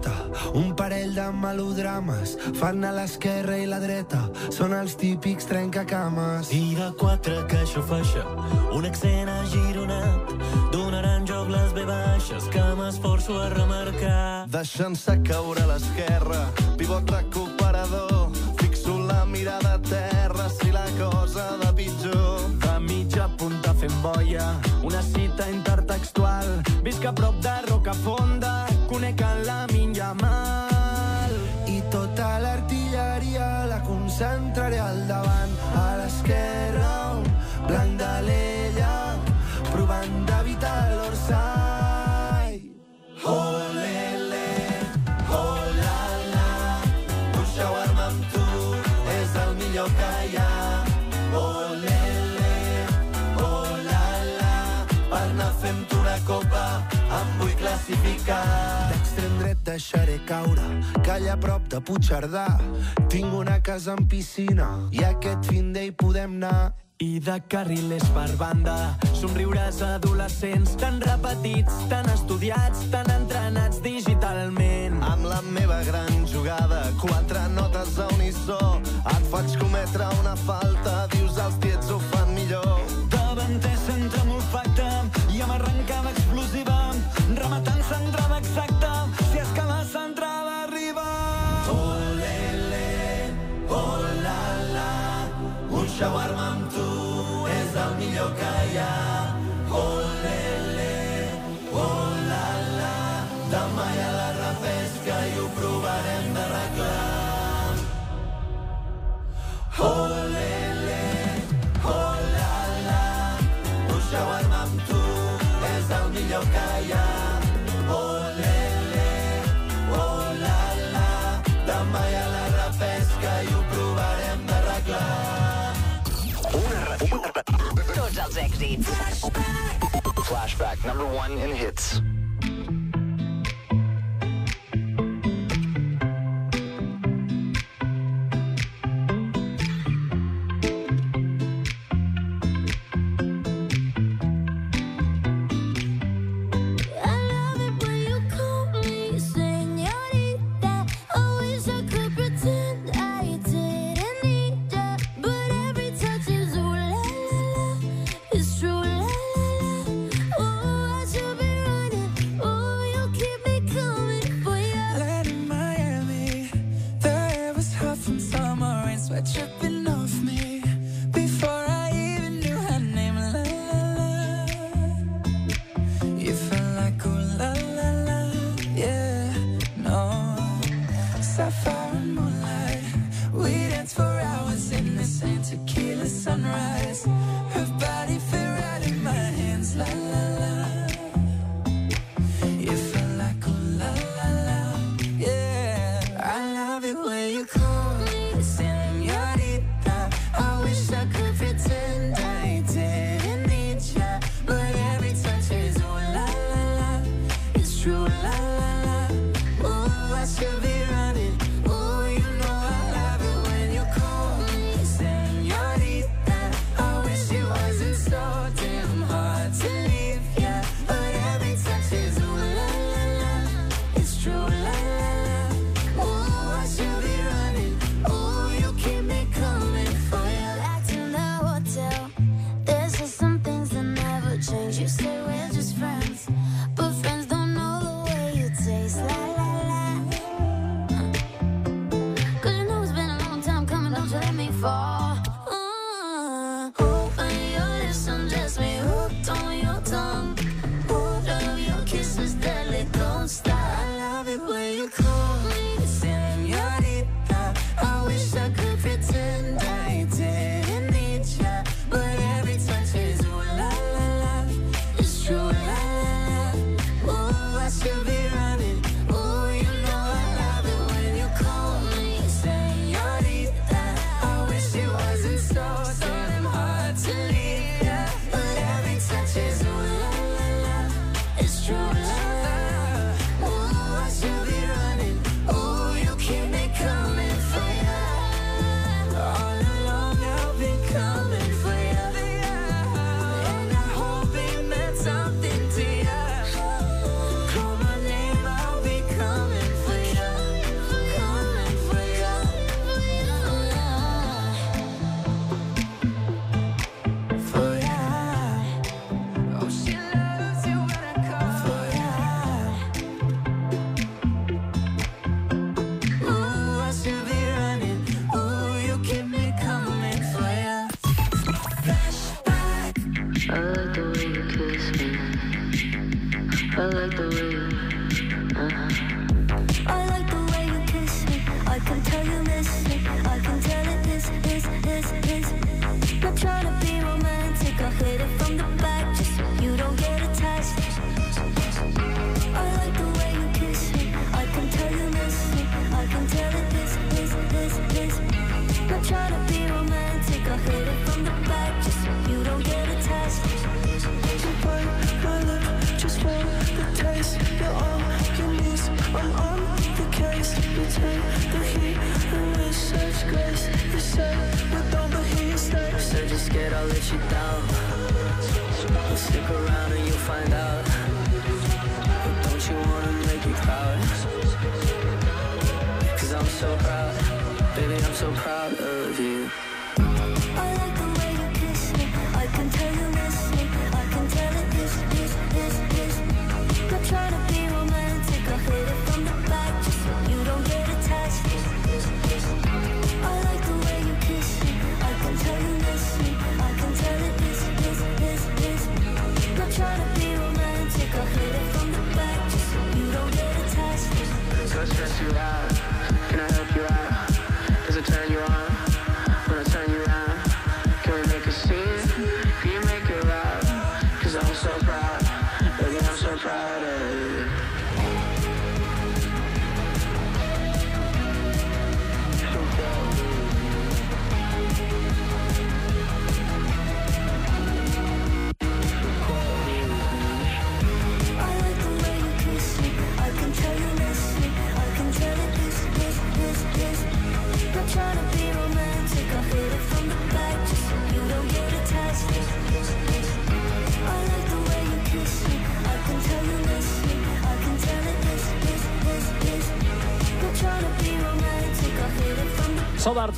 banqueta un parell de melodrames fan a l'esquerra i la dreta són els típics trencacames I de quatre que xofeixa, un accent agironat, donaran joc les ve baixes que m'esforço a remarcar. Deixant-se caure a l'esquerra, pivot recuperador, fixo la mirada a terra si la cosa de pitjor. A mitja punta fent boia, una cita intertextual. Visc a prop de Rocafonda, conec en la Minyamal. I tota l'artilleria la concentraré al davant, a l'esquerra, un blanc de l'ella, provant d'evitar l'orsai. Oh, lele, la, la, tu és el millor lele, la, la, fent una copa classificar. Deixaré caure, que allà a prop de Puigcerdà tinc una casa amb piscina i aquest fin d'ell podem anar. I de carrilers per banda, somriures adolescents tan repetits, tan estudiats, tan entrenats digitalment. Amb la meva gran jugada, quatre notes a unissó, et faig cometre una falta, dius els tiets ho fan millor. Shawarma amb tu és el millor que hi ha. Èxits. Flashback number one in hits.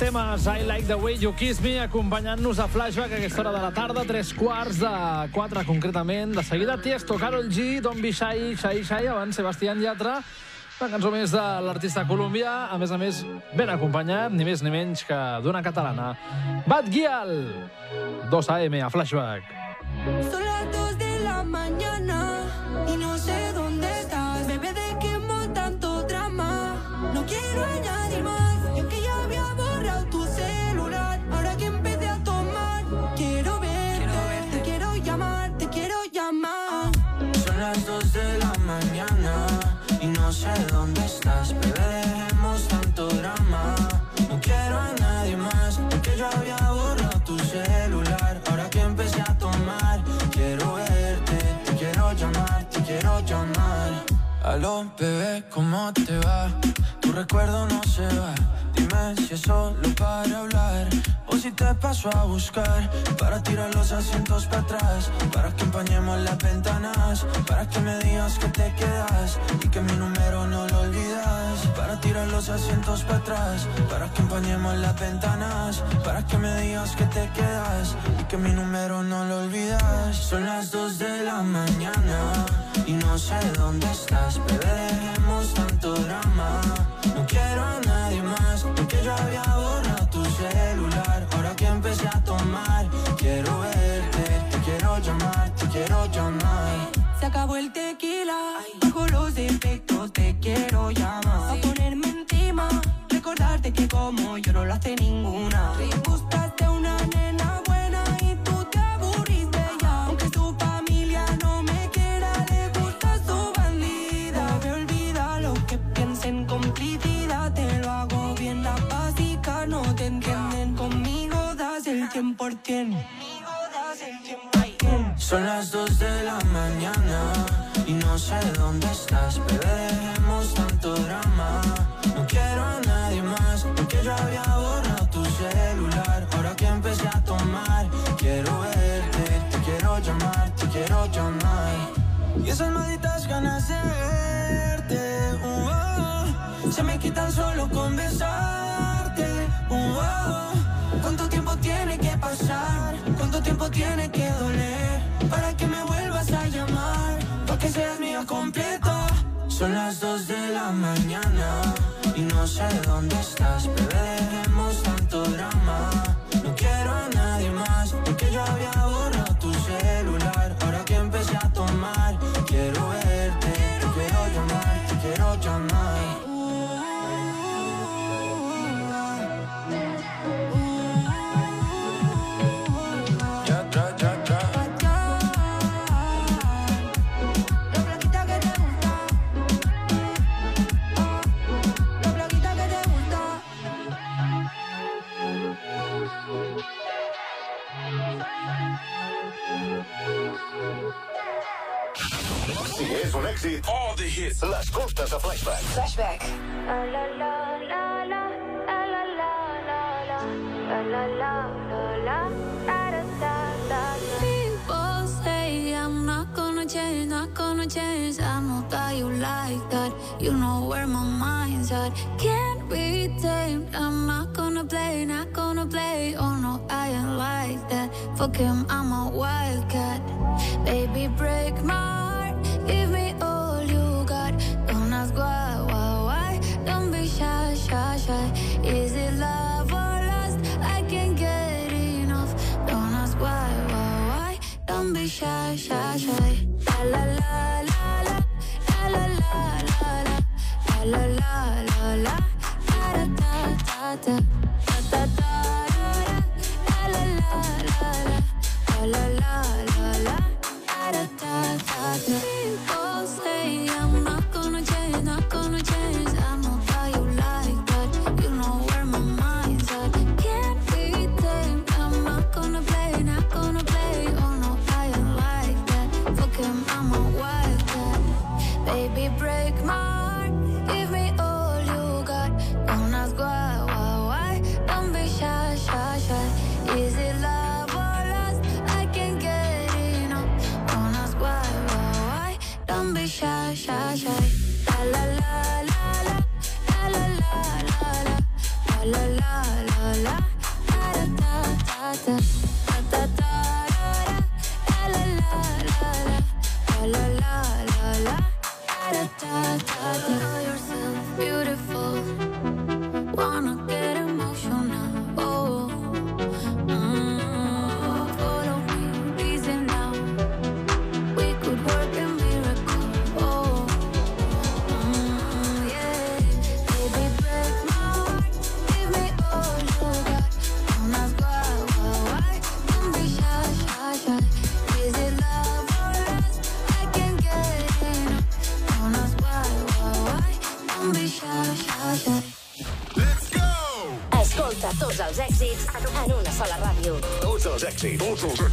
temes I Like The Way You Kiss Me acompanyant-nos a Flashback a aquesta hora de la tarda, tres quarts de quatre concretament. De seguida Tiesto, Carol G, Don Bishai, Shai Shai, abans Sebastián Llatra, una cançó més de l'artista colombià, a més a més ben acompanyat, ni més ni menys que d'una catalana. Bad Gial, 2 AM a Flashback. State.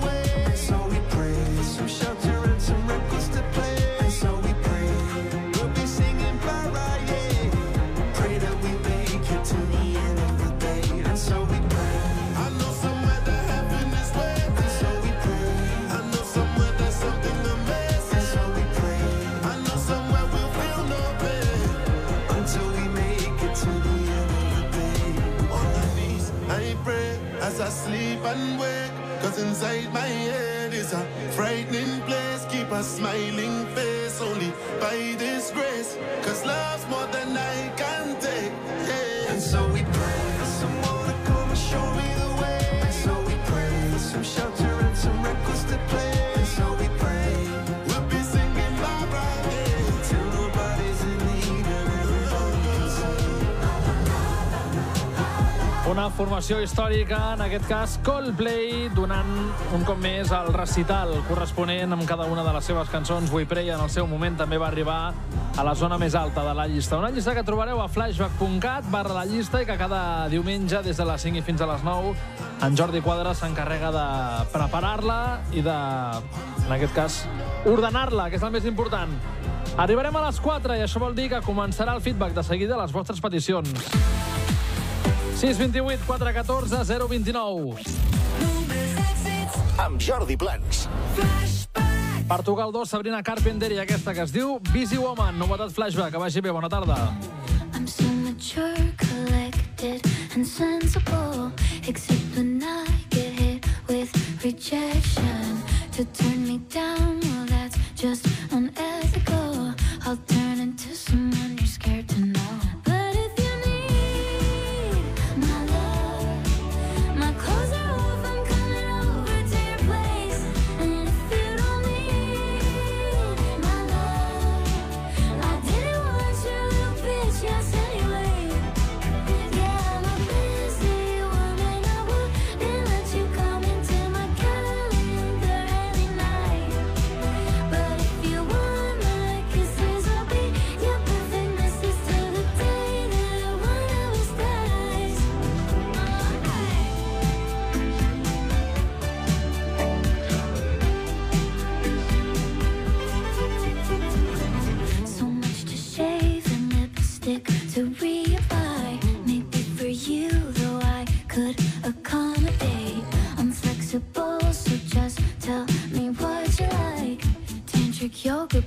And so we pray we'll be singing. Pray that we make it to the end of the day. And so we pray. I know somewhere that. And so we pray. I know somewhere something amazing. And so we pray. I know somewhere we'll feel until we make it to the end of the day. On my knees, I pray as I sleep and wake. Cause inside my head a frightening place. Keep a smiling face only by this grace. Cause love's more than I can take. Yeah. And so we pray Una formació històrica, en aquest cas Coldplay, donant un cop més el recital corresponent amb cada una de les seves cançons. We Pray en el seu moment també va arribar a la zona més alta de la llista. Una llista que trobareu a flashback.cat barra la llista i que cada diumenge des de les 5 i fins a les 9 en Jordi Quadra s'encarrega de preparar-la i de, en aquest cas, ordenar-la, que és el més important. Arribarem a les 4 i això vol dir que començarà el feedback de seguida a les vostres peticions. 628 414 029. Amb Jordi Plans. Portugal 2, Sabrina Carpenter i aquesta que es diu Busy Woman. Novetat flashback, que vagi bé, bona tarda. I'm so mature, collected, and sensible. Except when I get hit with rejection. To turn me down, well, that's just unethical. I'll turn to reapply. Maybe for you, though, I could accommodate. I'm flexible, so just tell me what you like. Tantric yoga,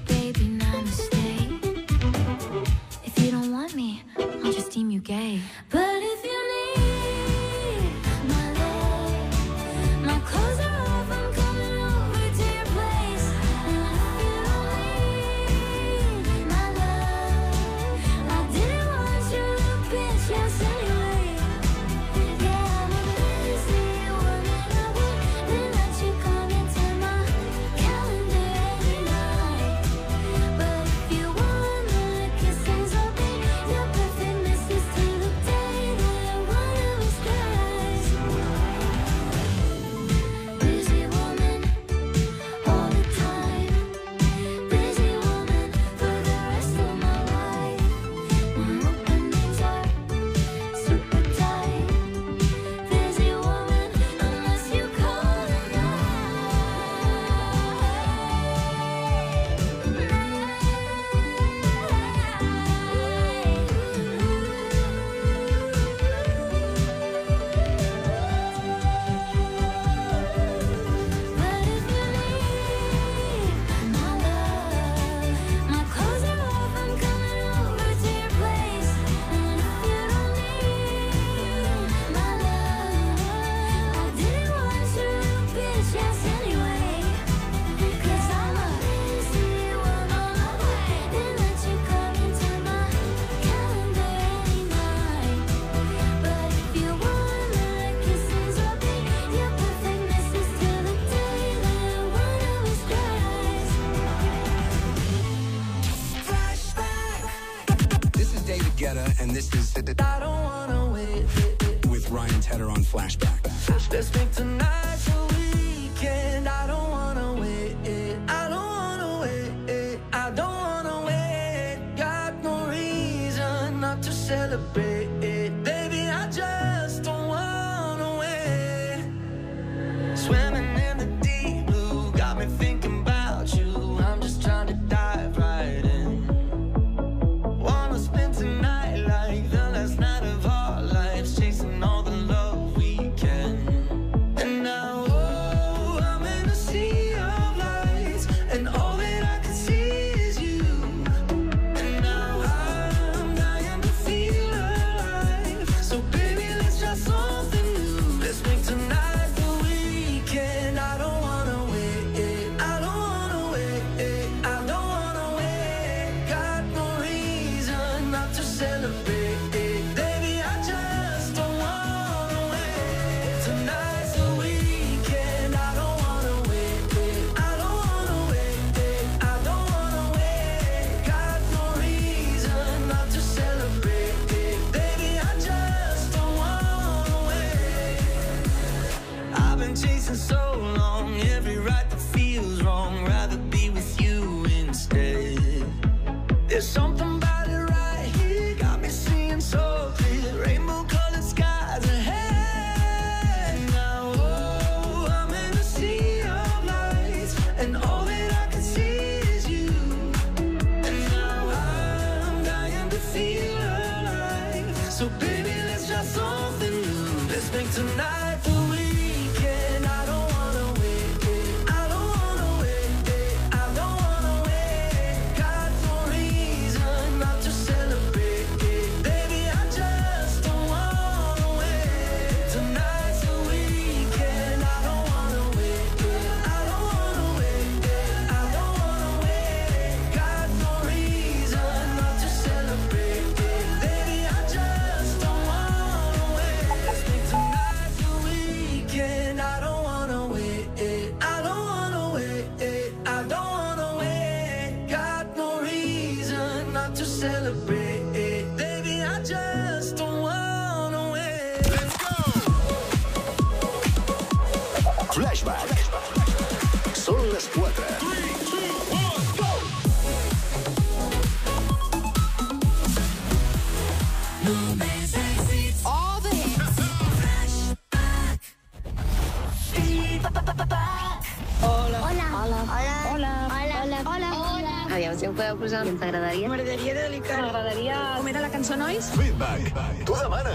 nois? Feedback. Tu demana.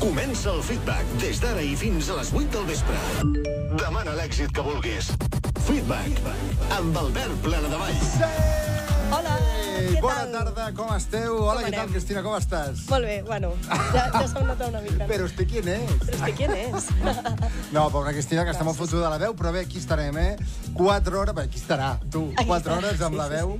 Comença el feedback des d'ara i fins a les 8 del vespre. Demana l'èxit que vulguis. Feedback. Amb Albert Planadavall. Hola, Ei, què bona tal? tarda, com esteu? Hola, Com què tal? Cristina, com estàs? Molt bé, bueno, ja, ja se'm nota una mica. Però este quién és? Però este quién és? No, pobra Cristina, que està molt fotuda de la veu, però bé, aquí estarem, eh? Quatre hores... Bé, aquí estarà, tu. Aquí Quatre estarà, hores amb sí, la sí, veu,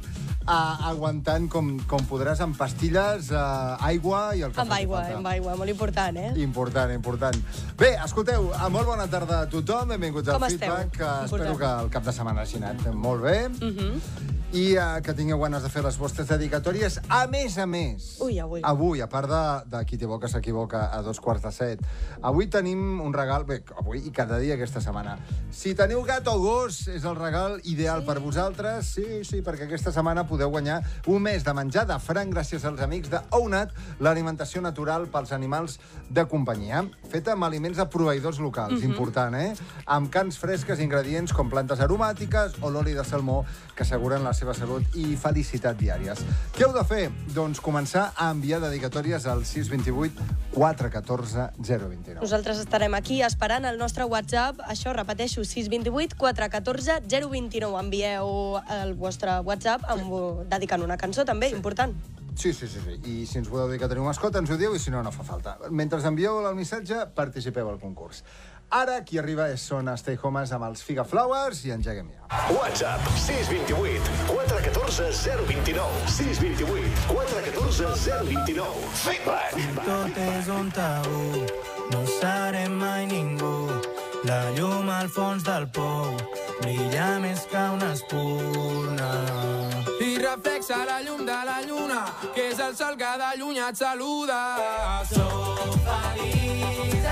a, aguantant com, com podràs amb pastilles, eh, aigua i el que Amb faci aigua, falta. amb aigua, molt important, eh? Important, important. Bé, escolteu, a molt bona tarda a tothom, benvinguts al Com esteu? Feedback. Espero Important. que el cap de setmana hagi anat molt bé Mhm. I uh, que tingueu ganes de fer les vostres dedicatòries. A més a més, Ui, avui. avui, a part de, de qui té boca s'equivoca a dos quarts de set, avui tenim un regal, bé, avui i cada dia aquesta setmana. Si teniu gat o gos, és el regal ideal sí. per vosaltres. Sí, sí, perquè aquesta setmana podeu guanyar un mes de menjar de franc gràcies als amics de Ownat, l'alimentació natural pels animals de companyia, feta amb aliments de proveïdors locals, Mhm. important, eh? Amb cans fresques, ingredients com plantes aromàtiques o l'oli de salmó que asseguren la seva salut i felicitat diàries. Què heu de fer? Doncs començar a enviar dedicatòries al 628 414 029. Nosaltres estarem aquí esperant el nostre WhatsApp. Això, repeteixo, 628 414 029. Envieu el vostre WhatsApp amb, dedicant una cançó, també, important. Sí, sí, sí, sí. I si ens podeu dir que teniu mascota, ens ho dieu, i si no, no fa falta. Mentre envieu el missatge, participeu al concurs. Ara qui arriba és Sona Stay Homes amb els Figa Flowers i engeguem ja. WhatsApp 628 414 029 628 414 029 Feedback! Tot és un tabú, no serem mai ningú. La llum al fons del pou brilla més que una espurna. I reflexa la llum de la lluna, que és el sol que de lluny et saluda. Sóc feliç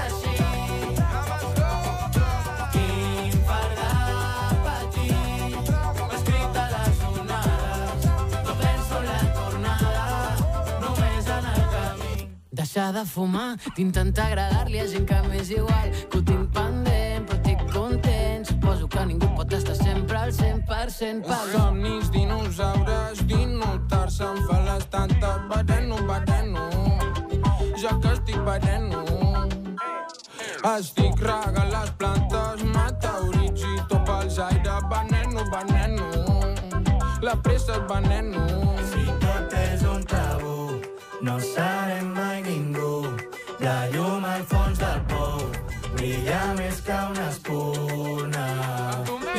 deixar de fumar, d'intentar agradar-li a gent que m'és igual, que ho tinc pendent, però estic content, suposo que ningú pot estar sempre al 100% per... Uns somnis, dinosaures, dinotar-se, em fa l'estat de bareno, bareno, ja que estic bareno. Estic regalant les plantes, meteorits i top els aires. veneno, veneno, la pressa és veneno. No serem mai ningú, la llum al fons del pou brilla més que una espuna.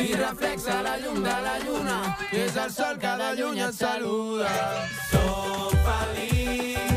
I reflexa la llum de la lluna, és el sol que de lluny et saluda. Sóc feliç.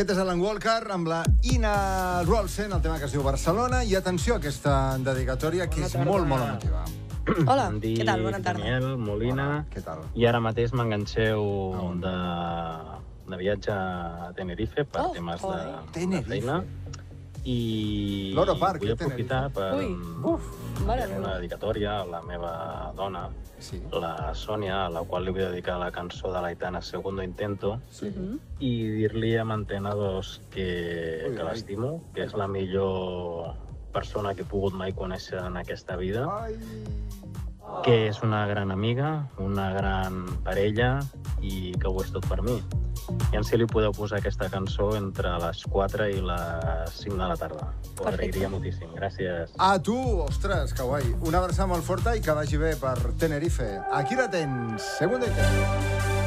Aquest és Alan Walker amb la Ina Rolsen, el tema que es diu Barcelona, i atenció a aquesta dedicatòria, que és molt, molt emotiva. Hola, què tal? Bona tarda. Daniel Molina. Què tal? I ara mateix m'enganxeu de, de viatge a Tenerife per Oh, temes de, de Tenerife. feina. I Loro Park, vull eh, aprofitar per, Ui. Fer una dedicatòria a la meva dona, sí. la Sònia, a la qual li vull dedicar la cançó de l'Aitana Segundo Intento, Sí. i dir-li amb antena doncs, que, Ui, que ai. l'estimo, que és la millor persona que he pogut mai conèixer en aquesta vida, que és una gran amiga, una gran parella i que ho és tot per mi. I en si li podeu posar aquesta cançó entre les 4 i les 5 de la tarda. Ho agrairia moltíssim. Gràcies. A tu, ostres, que guai. Una abraçada molt forta i que vagi bé per Tenerife. Aquí la tens. Segunda i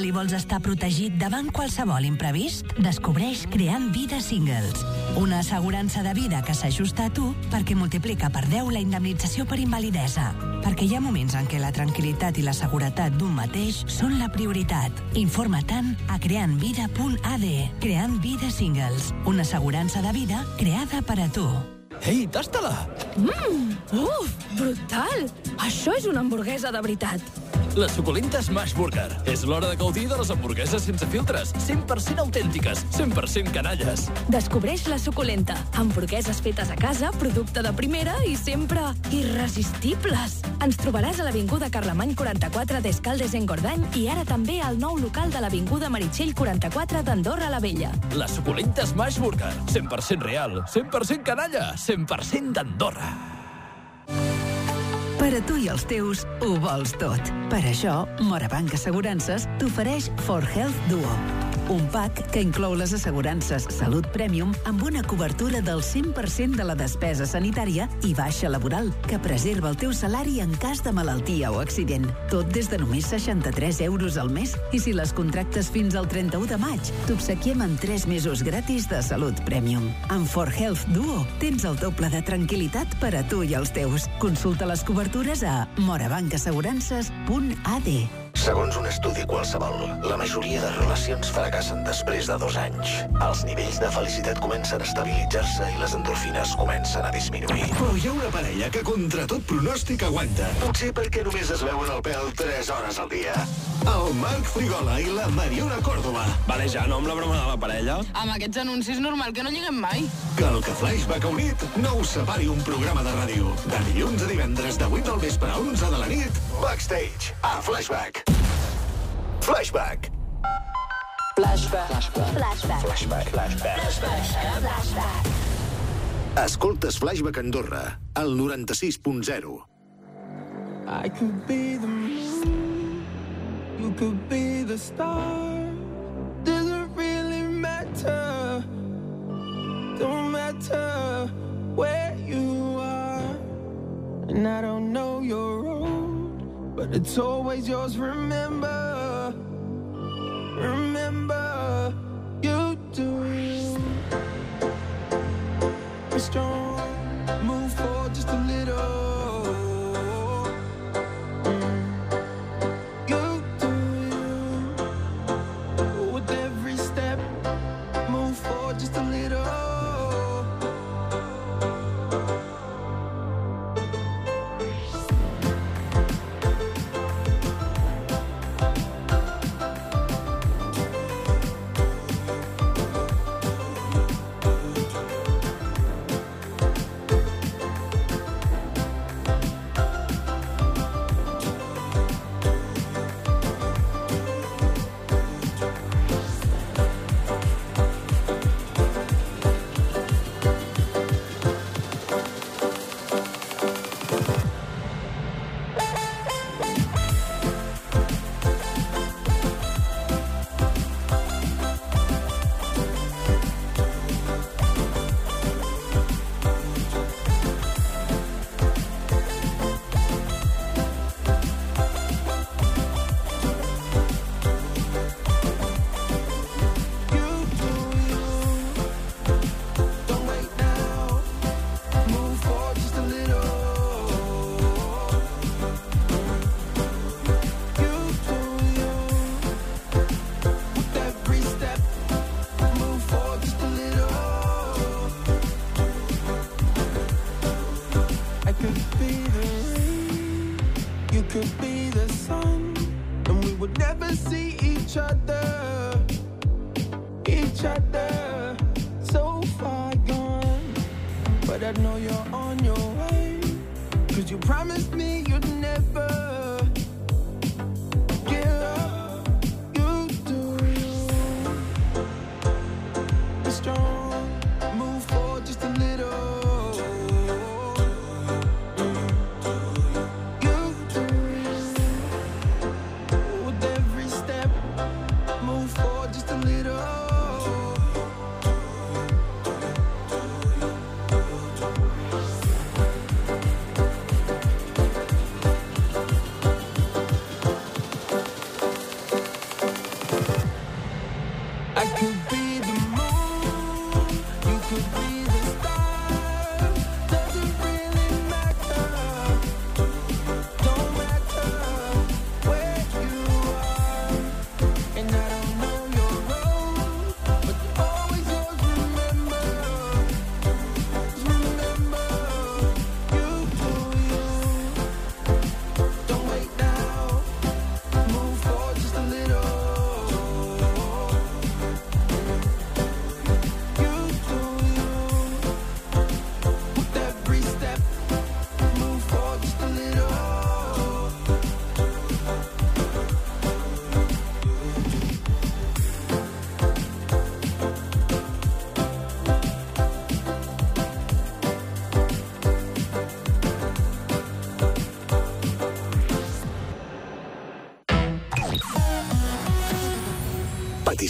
Single i vols estar protegit davant qualsevol imprevist? Descobreix Creant Vida Singles, una assegurança de vida que s'ajusta a tu perquè multiplica per 10 la indemnització per invalidesa. Perquè hi ha moments en què la tranquil·litat i la seguretat d'un mateix són la prioritat. Informa-te'n a creantvida.ad. Creant Vida Singles, una assegurança de vida creada per a tu. Ei, tasta-la! Mmm, uf, brutal! Això és una hamburguesa de veritat. La suculenta Smash Burger. És l'hora de gaudir de les hamburgueses sense filtres, 100% autèntiques, 100% canalles. Descobreix la suculenta. Hamburgueses fetes a casa, producte de primera i sempre irresistibles. Ens trobaràs a l'Avinguda Carlemany 44 d'Escaldes en Gordany i ara també al nou local de l'Avinguda Meritxell 44 d'Andorra la Vella. La suculenta Smash Burger. 100% real, 100% canalla, 100% d'Andorra. Per a tu i els teus, ho vols tot. Per això, Morabanc Assegurances t'ofereix For Health Duo. Un pack que inclou les assegurances Salut Premium amb una cobertura del 100% de la despesa sanitària i baixa laboral, que preserva el teu salari en cas de malaltia o accident. Tot des de només 63 euros al mes i si les contractes fins al 31 de maig, t'obsequiem amb 3 mesos gratis de Salut Premium. Amb For Health Duo tens el doble de tranquil·litat per a tu i els teus. Consulta les cobertures a morabancaassegurances.ad. Segons un estudi qualsevol, la majoria de relacions fracassen després de dos anys. Els nivells de felicitat comencen a estabilitzar-se i les endorfines comencen a disminuir. Però hi ha una parella que contra tot pronòstic aguanta. Potser perquè només es veuen el pèl 3 hores al dia. El Marc Frigola i la Mariona Córdoba. Vale, ja, no amb la broma de la parella. Amb aquests anuncis normal que no lliguem mai. Que el que Flashback ha unit no us separi un programa de ràdio. De dilluns a divendres, de 8 del vespre a 11 de la nit, Backstage, a Flashback. Flashback. Flashback. Flashback. Flashback. Flashback. Flashback. Escoltes Flashback Andorra, al 96.0. I could be the moon, you could be the star. Doesn't really matter, don't matter where you are. And I don't know your road, but it's always yours. Remember,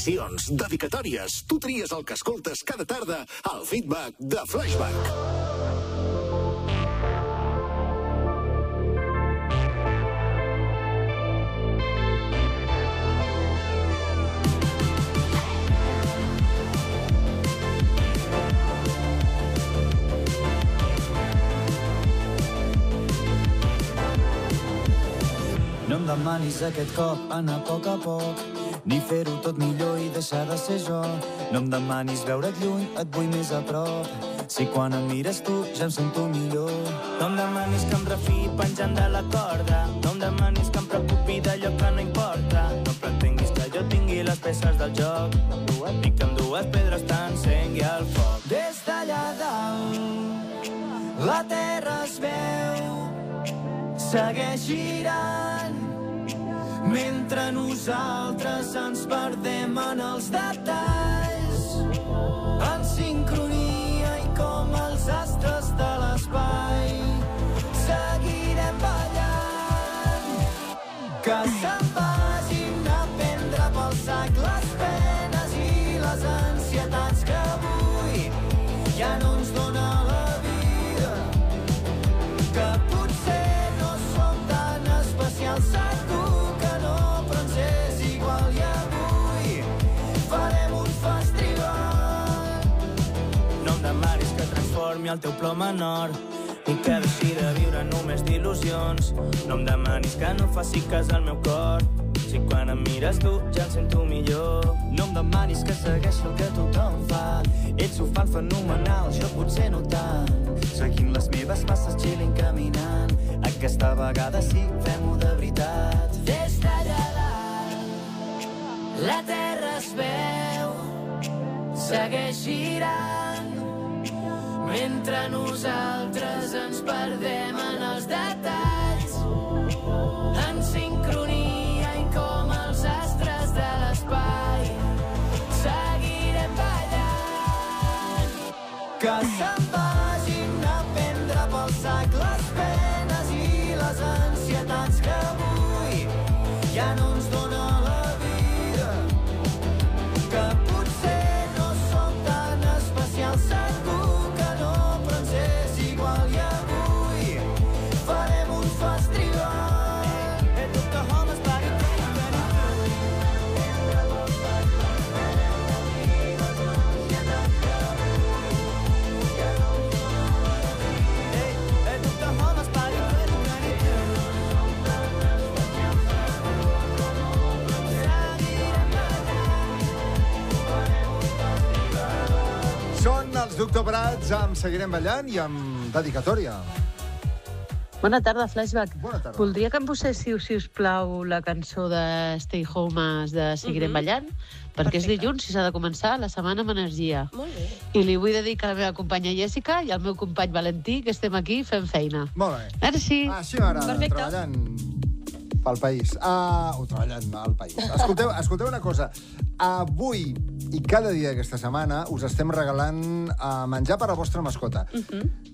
peticions, dedicatòries. Tu tries el que escoltes cada tarda al feedback de Flashback. No em demanis aquest cop anar a poc a poc, ni fer-ho tot millor i deixar de ser jo. No em demanis veure't lluny, et vull més a prop. Si quan em mires tu ja em sento millor. No em demanis que em refiï penjant de la corda. No em demanis que em preocupi d'allò que no importa. No pretenguis que jo tingui les peces del joc. Ni que amb dues pedres t'encengui el foc. Des d'allà dalt, la terra es veu segueix girant mentre nosaltres ens perdem en els detalls en sincronia i com els astres de l'espai. Seguirem ballant que se'n vagin a prendre pel sac les penes i les ansietats que avui ja no ens dona transformi el teu plom en or i que deixi de viure només d'il·lusions. No em demanis que no faci cas al meu cor. Si quan em mires tu ja em sento millor. No em demanis que segueixi el que tothom fa. Ells ho fan fenomenal, jo potser no tant. Seguint les meves passes chilling caminant. Aquesta vegada sí, fem-ho de veritat. Des d'allà dalt la terra es veu. Segueix girant mentre nosaltres ens perdem en els detalls en sincronia i com els astres de l'espai. Seguirem ballant. Que se'n vagin a prendre pel sac les Doctor Prats amb Seguirem ballant i amb dedicatòria. Bona tarda, Flashback. Bona tarda. Voldria que em poséssiu, si us plau, la cançó de Stay Homes de Seguirem Mhm. ballant, perquè és dilluns i s'ha de començar la setmana amb energia. Molt bé. I li vull dedicar a la meva companya Jessica i al meu company Valentí, que estem aquí fent feina. Molt bé. Merci. Així m'agrada, treballant pel país. Uh, o treballant al país. Escolteu, escolteu una cosa. Avui i cada dia d'aquesta setmana us estem regalant uh, menjar per a la vostra mascota.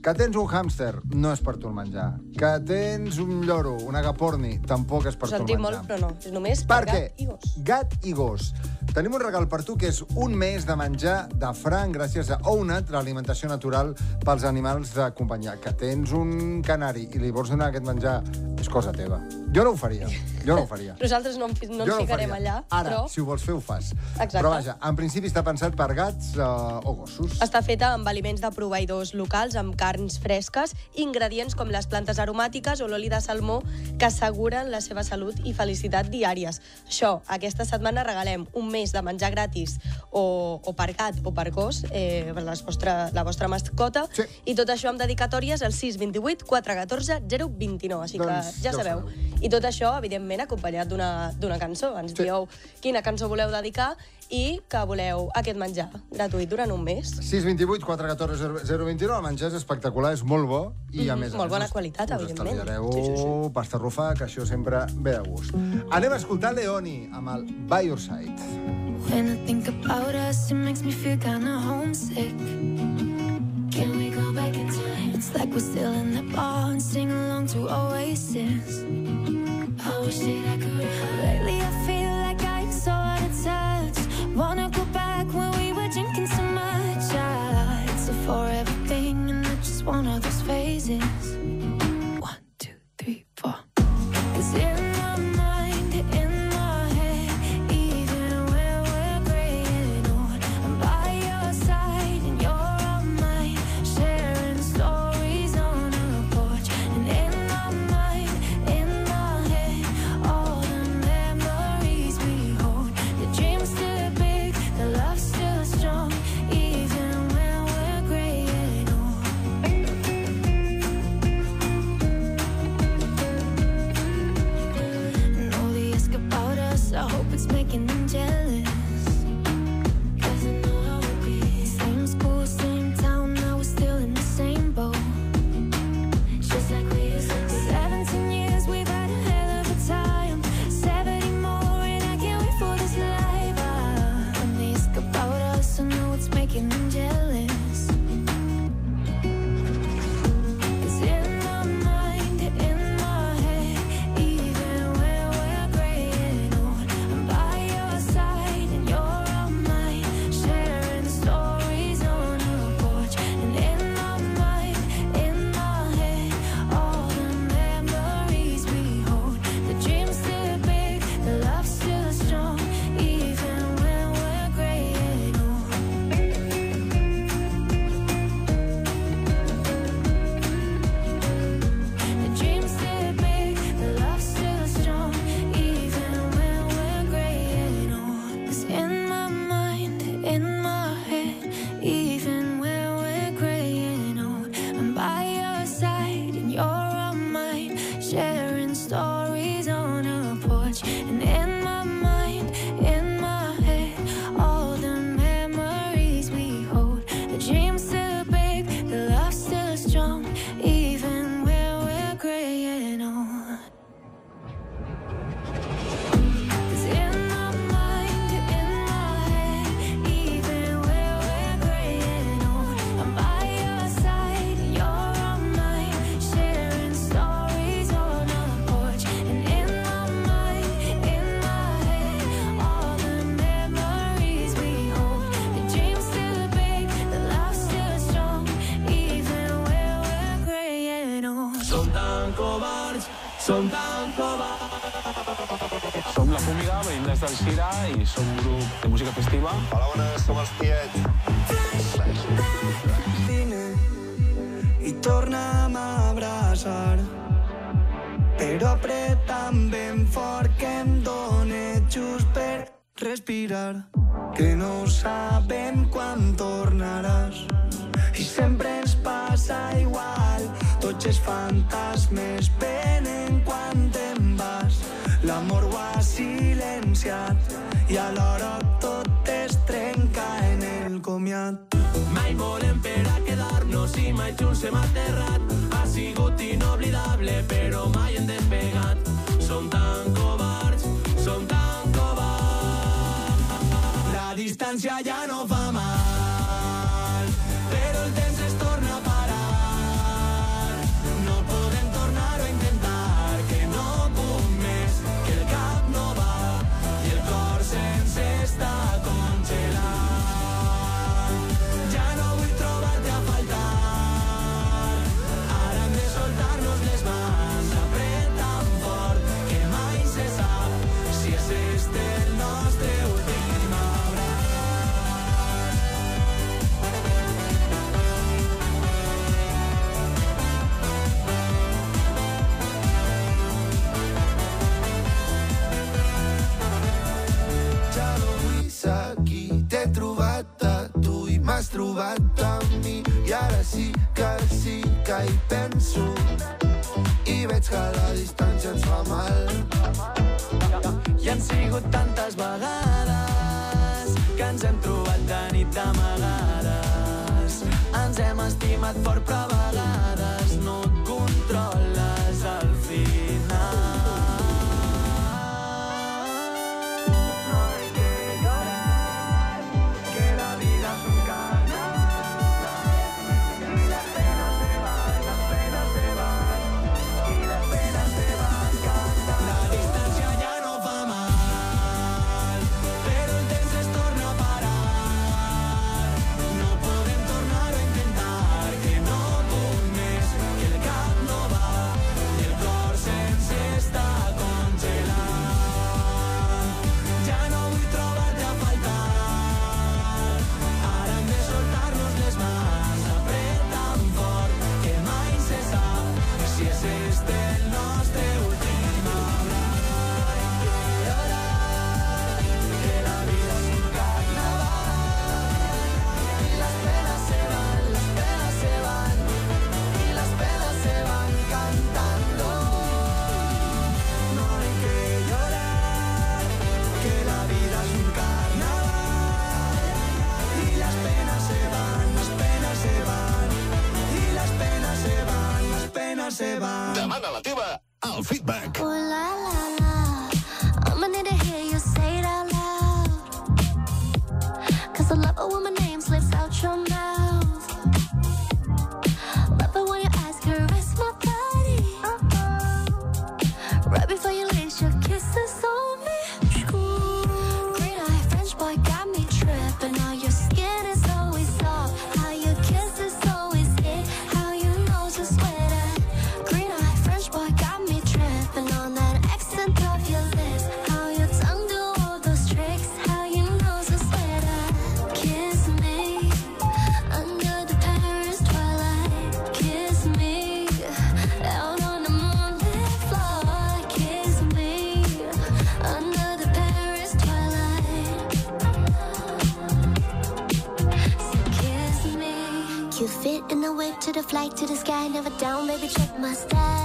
Que tens un hàmster, no és per tu el menjar. Que tens un lloro, un agaporni, tampoc és per tu el sentim menjar. molt, però no. És només Per per què? gat i gos. Gat i gos. Tenim un regal per tu que és un mes de menjar de franc gràcies a Ownat, l'alimentació natural pels animals de companyia. Que tens un canari i li vols donar aquest menjar, és cosa teva. Jo no ho faria. Jo no ho faria. Nosaltres no, no ens Jo ho ficarem allà, Ara, però si ho vols fer, ho fas. Exacte. Però vaja, en principi està pensat per gats uh, o gossos. està feta amb aliments de proveïdors locals, amb carns fresques, ingredients com les plantes aromàtiques o l'oli de salmó que asseguren la seva salut i felicitat diàries. Això, aquesta setmana regalem un mes de menjar gratis o, o per gat o per gos, eh, les vostra, la vostra mascota, sí. i tot això amb dedicatòries al 628 414 029, així que Doncs ja ja ho sabeu. I tot això, evidentment, acompanyat d'una cançó. Ens sí. dieu quina cançó voleu dedicar i que voleu aquest menjar gratuït durant un mes. 628 414 029, el menjar és espectacular, és molt bo i a Mhm, més a molt més bona us- qualitat, us evidentment. estalviareu Sí, sí, sí. pasta rufa, que això sempre ve de gust. Anem a escoltar Leoni amb el By Your Side. When I think about us, it makes me feel kinda homesick. Can we go back in time? It's like we're still in the bar and sing along to Oasis. I wish that I could. Lately, I feel like I'm so out of Wanna go back when we were drinking so much. I, it's a forever. 给能接 grup de música festiva. Hola, bones, som els tiets. Vine i torna'm a abraçar, però apretant ben fort que em dóna just per respirar. Que no sabem quan tornaràs i sempre ens passa igual. Tots els fantasmes venen quan te'n vas, l'amor ho ha silenciat i alhora tot es trenca en el comiat. Mai volem per a quedar-nos i mai junts hem aterrat. Ha sigut inoblidable, però mai hem despegat. Som tan covards, som tan covards. La distància ja no fa mal. has trobat a mi i ara sí que sí que hi penso i veig que la distància ens fa mal. I han sigut tantes vegades que ens hem trobat de nit d'amagades. Ens hem estimat fort però a vegades demana la teva al Feedback. Uh, la, la, la. To the flight to the sky, never down, baby. Check my stats.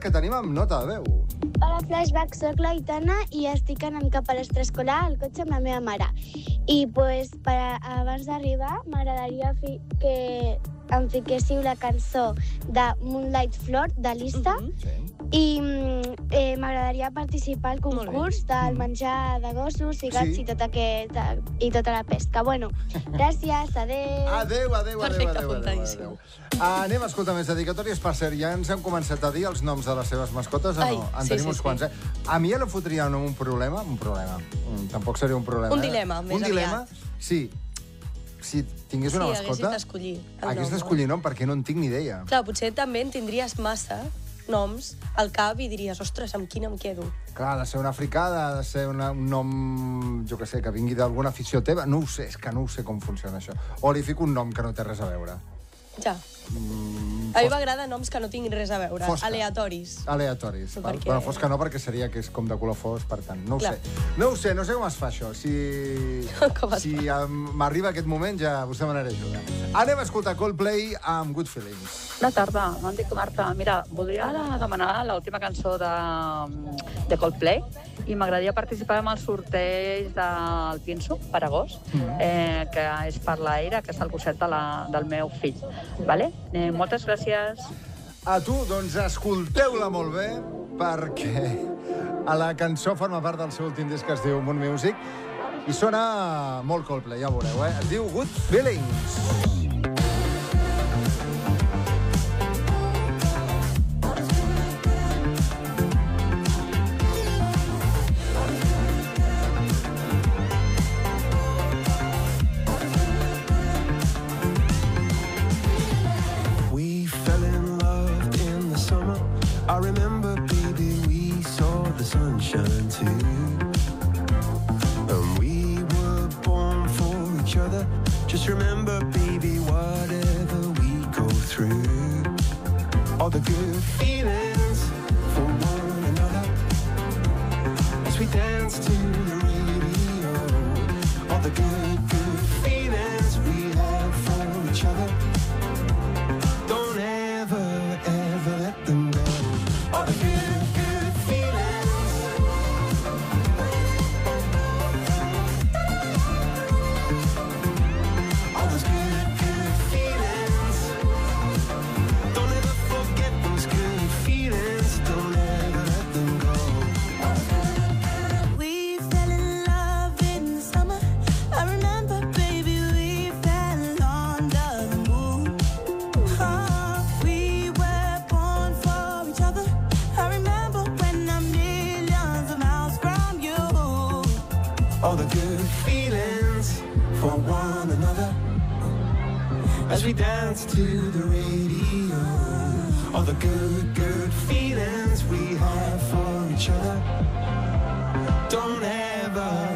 Que tenim amb nota de veu. Hola, Flashback, sóc l'Aitana i estic anant cap a l'extraescolar al cotxe amb la meva mare. I pues, per, abans d'arribar m'agradaria fi que em fiquéssiu la cançó de Moonlight Floor, de Lisa, i mm, eh, m'agradaria participar al concurs del menjar de gossos i gats Sí. i, tot aquest, i tota la pesca. Bueno, gràcies, adeu. Perfecte, adéu, adéu, apuntadíssim. adéu. Ah, anem a escoltar més dedicatòries. Per cert, ja ens hem començat a dir els noms de les seves mascotes o Ai, no? En sí, tenim sí, uns sí. quants, eh? A mi ja la fotria en un problema, un problema. Mm, tampoc seria un problema. Un eh? dilema, més Un dilema, aviat. sí. Si tingués una sí, haguessis mascota, d'escollir el hagués nom, d'escollir nom perquè no en tinc ni idea. Clar, potser també en tindries massa noms al cap i diries, ostres, amb quin em quedo? Clar, ha de ser un africà, ha de ser una, un nom, jo que sé, que vingui d'alguna afició teva. No ho sé, és que no ho sé com funciona això. O li fico un nom que no té res a veure. Ja. Mm, A mi m'agraden noms que no tinguin res a veure, Fosca. aleatoris. Aleatoris. Però Val? perquè- Bueno, fosca no, perquè seria que és com de color fos, per tant, no ho Clar. sé. No ho sé, no sé com es fa això. Si, si em- m'arriba aquest moment, ja us demanaré ajuda. Anem a escoltar Coldplay amb Good Feelings. Bona tarda, em dic Marta. Mira, voldria demanar l'última cançó de, de Coldplay i m'agradaria participar en el sorteig del Pinso per agost, eh, que és per l'Aire, que és el gosset de la, del meu fill. Vale? Eh, moltes gràcies. A tu, doncs, escolteu-la molt bé, perquè a la cançó forma part del seu últim disc que es diu Moon Music i sona molt Coldplay, ja ho veureu, eh? Es diu Good Feelings. We all as we dance to the radio. All the good, good feelings we have for each other. Don't ever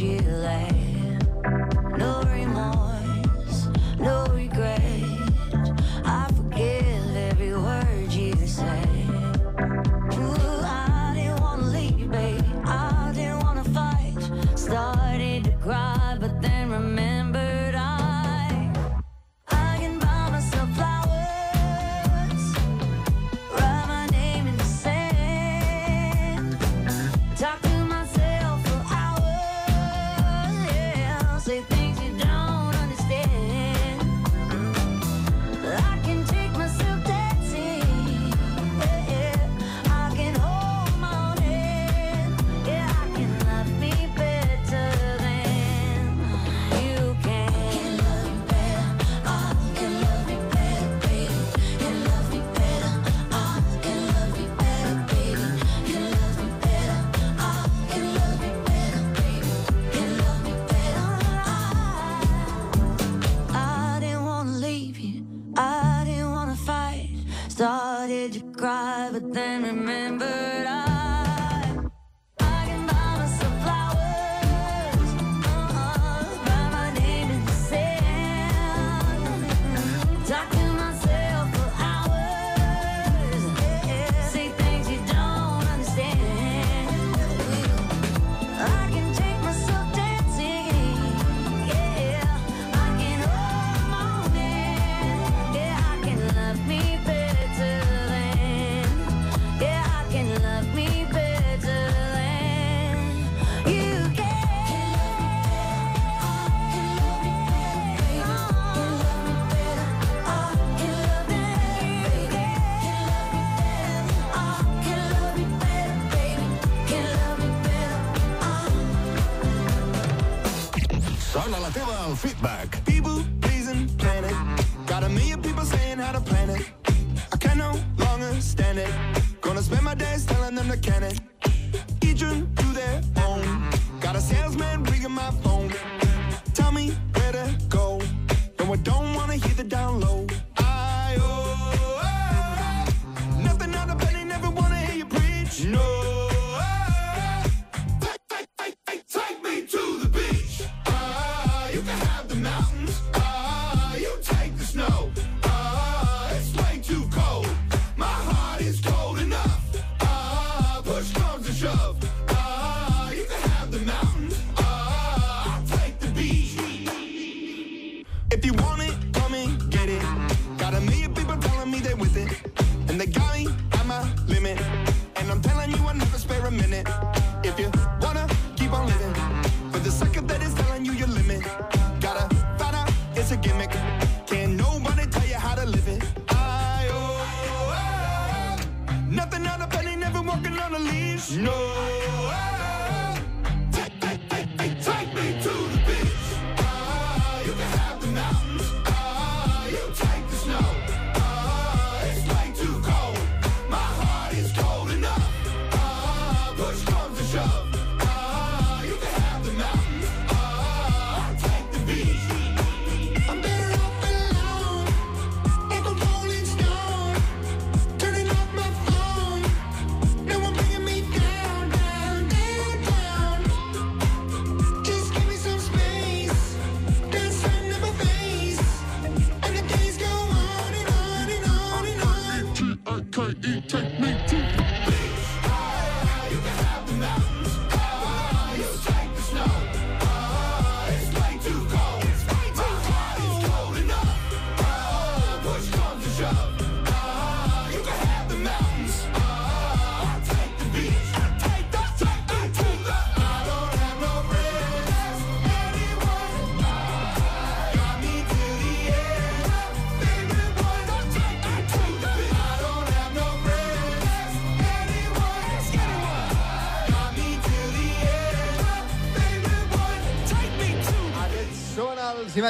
you lay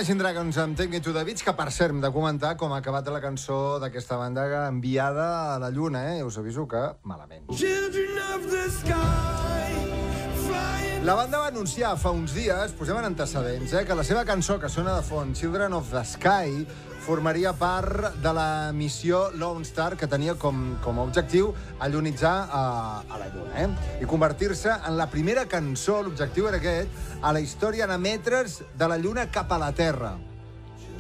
Imagine Dragons amb Take Me to the Beach, que per cert hem de comentar com ha acabat la cançó d'aquesta banda enviada a la Lluna, eh? Us aviso que malament. La banda va anunciar fa uns dies, posem en antecedents, eh, que la seva cançó que sona de fons, Children of the Sky, formaria part de la missió Lone Star que tenia com, com a objectiu allunitzar a, eh? I convertir-se en la primera cançó, l'objectiu era aquest, a la història en emetre's de la Lluna cap a la Terra.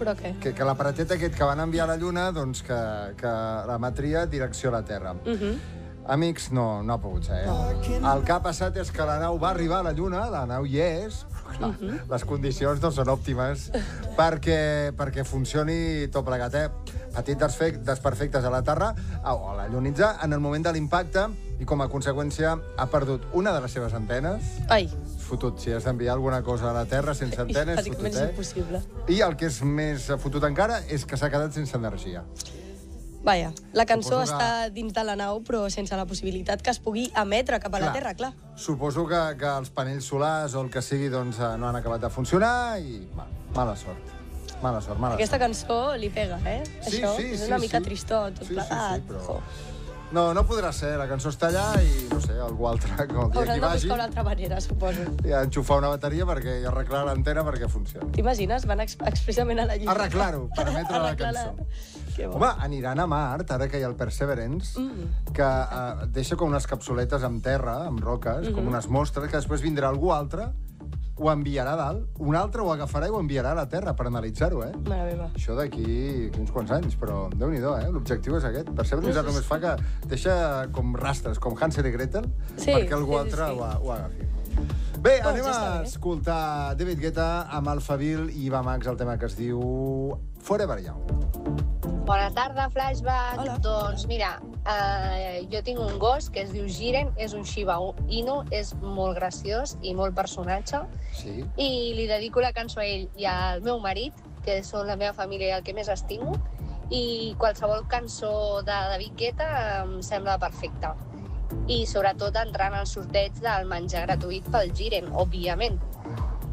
Però què? Que, que l'aparatet aquest que van enviar a la Lluna, doncs que, que l'emetria direcció a la Terra. Uh -huh. Amics, no, no ha pogut ser. Eh? El que ha passat és que la nau va arribar a la Lluna, la nau hi és, però clar, Mhm. les condicions no són òptimes perquè, perquè funcioni tot plegat. Eh? Petits desperfectes a la Terra, o a la Llunitza, en el moment de l'impacte, i com a conseqüència ha perdut una de les seves antenes. Ai, Fotut, si has d'enviar alguna cosa a la Terra sense antenes, fotut, és eh? impossible. I el que és més fotut encara és que s'ha quedat sense energia. Vaja, la cançó Suposo que- està dins de la nau, però sense la possibilitat que es pugui emetre cap a la Clar. Terra, clar. Suposo que, que els panells solars o el que sigui doncs, eh, no han acabat de funcionar i mal, mala sort. Mala sort, mala Aquesta sort. cançó li pega, eh? Sí, Això sí, és sí, una mica sí. tristó, tot Sí, sí, plegat. sí, però- Jo. No, no podrà ser. La cançó està allà i, no sé, algú altre, que el dia que Hauran hi vagi, buscar una altra manera, suposo. i enxufar una bateria perquè i arreglar l'antena perquè funcioni. T'imagines? Van ex expressament a la lluna. Arreglar-ho, per emetre la Arreglar-la. cançó. Que bo. Home, aniran a Mart, ara que hi ha el Perseverance, Mm. que eh, deixa com unes capsuletes amb terra, amb roques, com Mhm. unes mostres, que després vindrà algú altre, ho enviarà a dalt, un altre ho agafarà i ho enviarà a la Terra per analitzar-ho, eh? Mare meva. Això d'aquí uns quants anys, però déu nhi eh? L'objectiu és aquest. Perseverance Sí, sí, només sí. fa que deixa com rastres, com Hansel i Gretel, Sí, perquè algú sí, altre sí. Ho, ho agafi. Bé, Doncs anem ja a bé. escoltar David Guetta amb Alphaville i Iva Max, el tema que es diu Forever Young. Bona tarda, Flashback. Hola. Doncs mira, eh, jo tinc un gos que es diu Giren, és un Shiba Inu, és molt graciós i molt personatge, Sí. i li dedico la cançó a ell i al meu marit, que són la meva família i el que més estimo, i qualsevol cançó de David Guetta em sembla perfecta. I sobretot entrant al sorteig del menjar gratuït pel Giren, òbviament.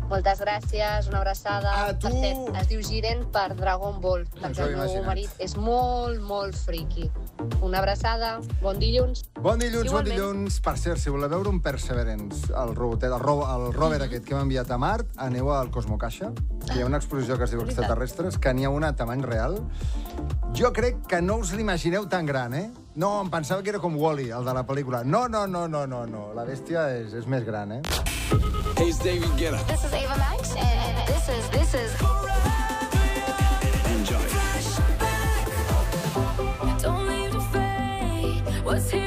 Moltes gràcies, una abraçada. Per cert, es diu Giren per Dragon Ball, perquè el meu imaginat. marit és molt, molt friki. Una abraçada, bon dilluns. Bon dilluns, bon Igualment. dilluns. Per cert, si voleu veure un Perseverance, el, robotet, el, ro el rover aquest que hem enviat a Mart, aneu al Cosmocaixa, que hi ha una exposició que es diu. Extraterrestres, que n'hi ha una a tamany real. Jo crec que no us l'imagineu tan gran, eh? No, em pensava que era com Wall-E, el de la pel·lícula. No, no, no, no, no, no. La bèstia és, és més gran, eh? Hey, it's David Guetta. This is Ava Max, and this is this is. Enjoy. Don't leave to fade. What's here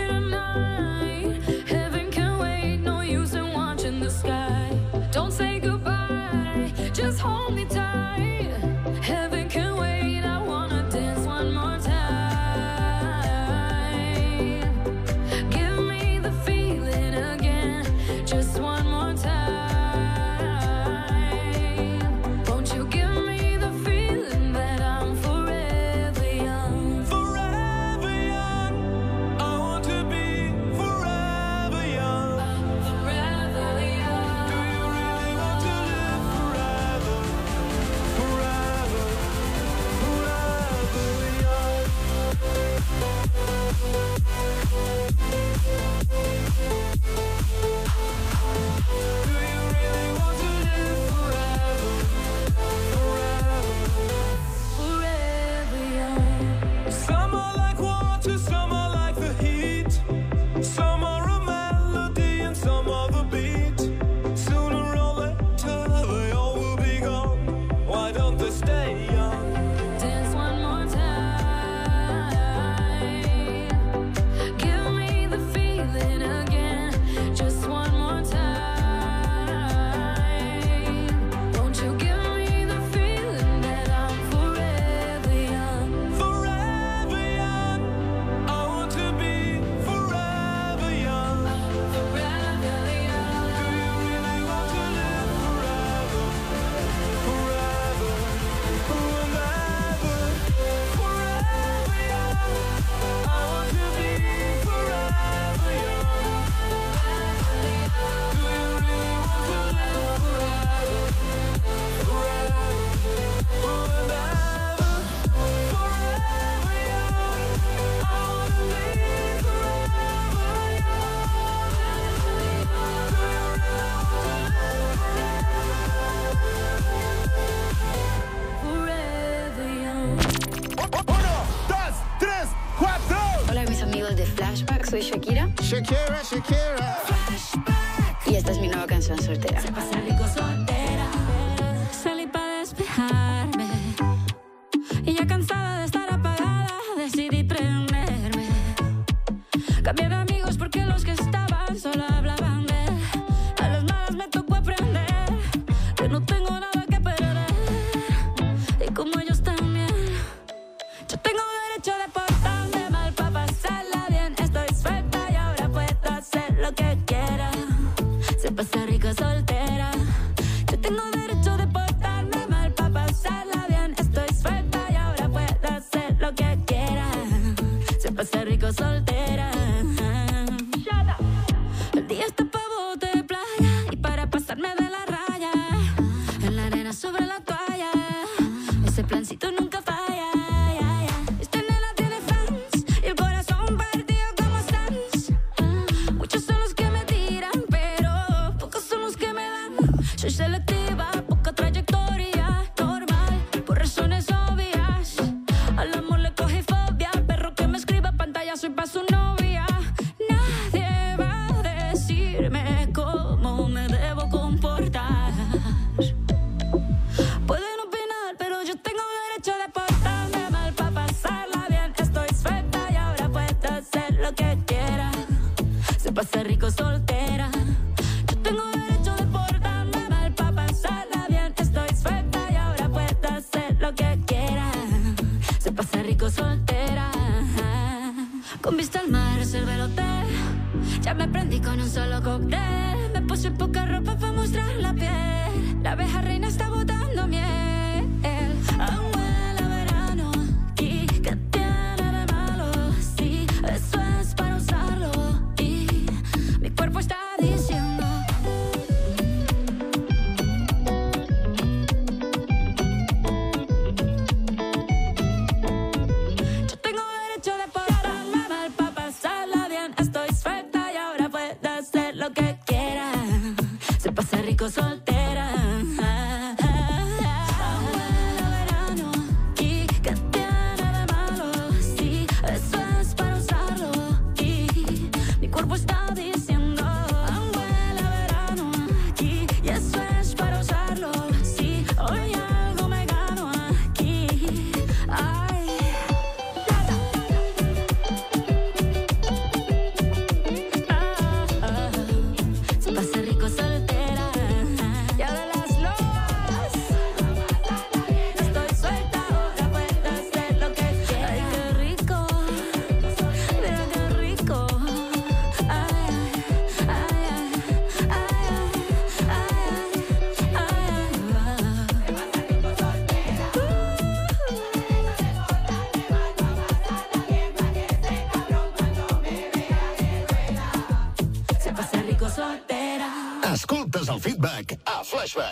Flashback.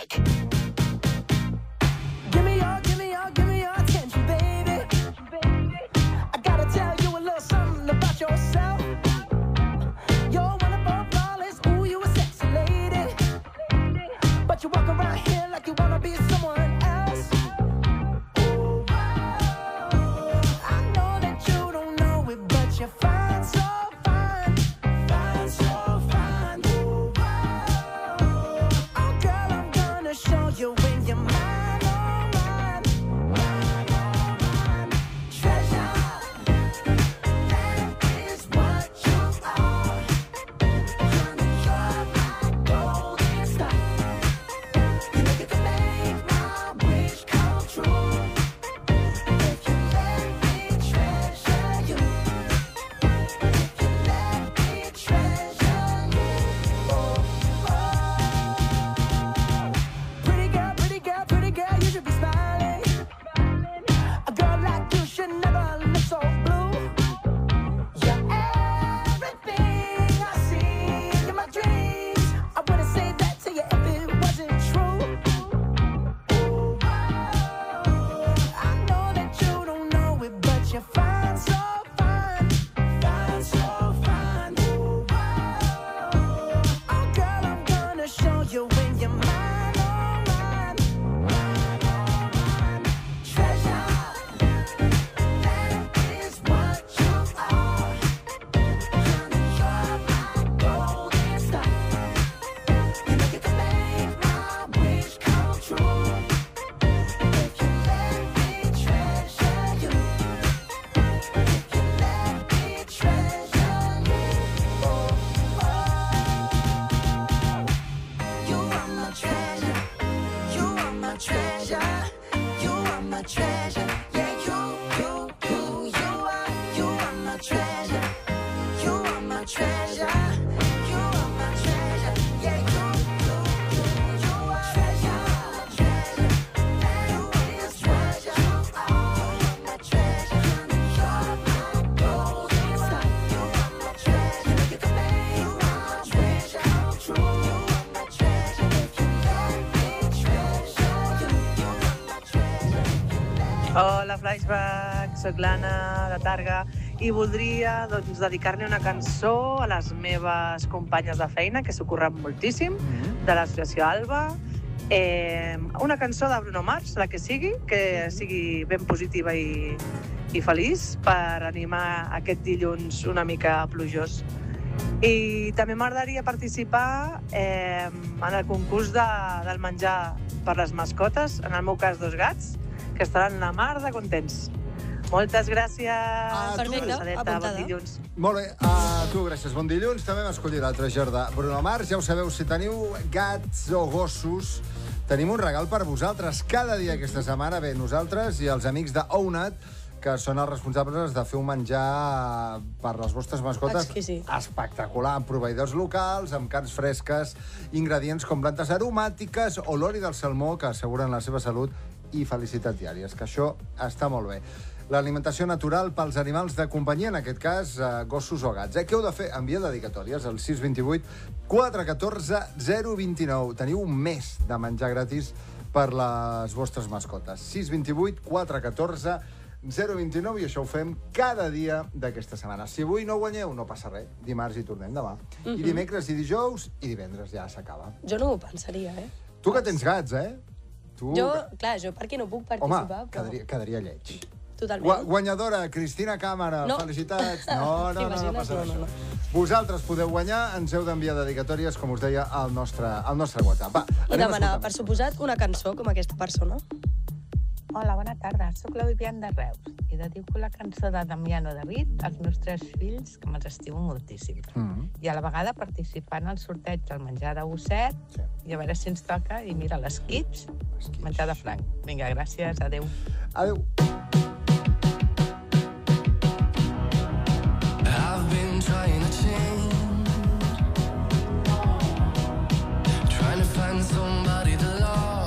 Flashback, sóc l'Anna de Targa i voldria doncs, dedicar-li una cançó a les meves companyes de feina que s'ho curren moltíssim, de l'associació Alba, eh, una cançó de Bruno Mars, la que sigui, que sigui ben positiva i, i feliç per animar aquest dilluns una mica plujós. I també m'agradaria participar eh, en el concurs de, del menjar per les mascotes, en el meu cas dos gats, que estaran la mar de contents. Moltes gràcies. Ah, tu- Perfecte, Adeta, apuntada. bon dilluns. Molt bé, a tu, gràcies. Bon dilluns. També hem escollit l'altre Jordà. Bruno Mars, ja ho sabeu, si teniu gats o gossos, tenim un regal per vosaltres cada dia aquesta setmana. Bé, nosaltres i els amics de Ownat, que són els responsables de fer un menjar per les vostres mascotes Exquisit. espectacular, amb proveïdors locals, amb carns fresques, ingredients com plantes aromàtiques o l'oli del salmó que asseguren la seva salut i felicitat diàries, que això està molt bé. L'alimentació natural pels animals de companyia, en aquest cas, eh, gossos o gats. Eh? Què heu de fer? Envia dedicatòries al 628 414 029. Teniu un mes de menjar gratis per les vostres mascotes. 628 414 029 i això ho fem cada dia d'aquesta setmana. Si avui no guanyeu, no passa res. Dimarts hi tornem demà. I Mhm. dimecres i dijous i divendres ja s'acaba. Jo no m'ho pensaria, eh? Tu que tens gats, eh? Tu... Jo, clar, jo perquè no puc Home, participar, però quedaria, quedaria lleig. totalment. Gua guanyadora, Cristina Càmera, No. felicitats. No, no, no, no, passa No, no, no. Vosaltres podeu guanyar, ens heu d'enviar dedicatòries, com us deia, al nostre, al nostre WhatsApp. Va, I demanar, per suposat, una cançó com aquesta persona. Hola, bona tarda. Soc la Vivian de Reus i dedico la cançó de Damiano David als meus tres fills, que me'ls estimo moltíssim. Mm. I a la vegada participant al sorteig del menjar de gosset sí. i a veure si ens toca i mira les kits, menjar de franc. Vinga, gràcies, adeu. Adeu. I've been trying to change, trying to find somebody to love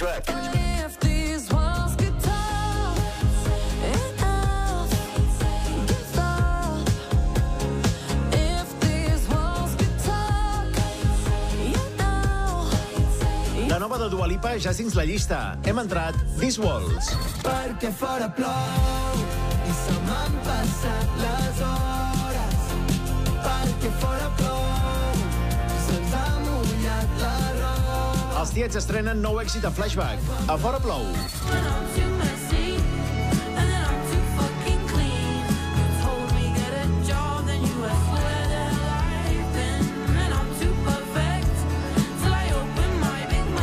know. La nova de Dua Lipa ja és dins la llista. Hem entrat This Walls. Perquè fora plou i se m'han passat les hores. Perquè fora plou Els tiets estrenen nou èxit a Flashback. A fora plou.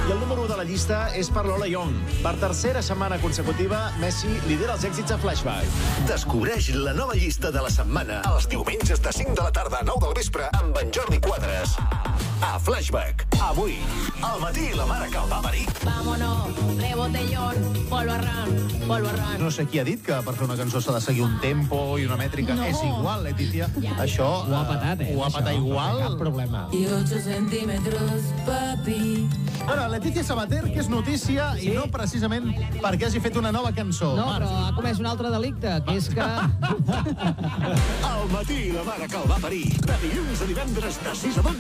El número 1 de la llista és per Lola Young. Per tercera setmana consecutiva, Messi lidera els èxits a Flashback. Descobreix la nova llista de la setmana els diumenges de 5 de la tarda a 9 del vespre amb en Jordi Quadres. A Flashback. Avui, al matí la mare que el va parir. Vámonos, de botellón, polvo arran, polvo arran. No sé qui ha dit que per fer una cançó s'ha de seguir un tempo i una mètrica. No. És igual, Leticia. Això... Ho ha patat, eh? Ho ha patat igual. Cap problema. Y 8 centímetros, papi. Ara, Leticia Sabater, que és notícia i no precisament perquè hagi fet una nova cançó. No, Marc. però ha comès un altre delicte, que és que... Al matí la mare que el va parir. De dilluns a divendres de 6 a 12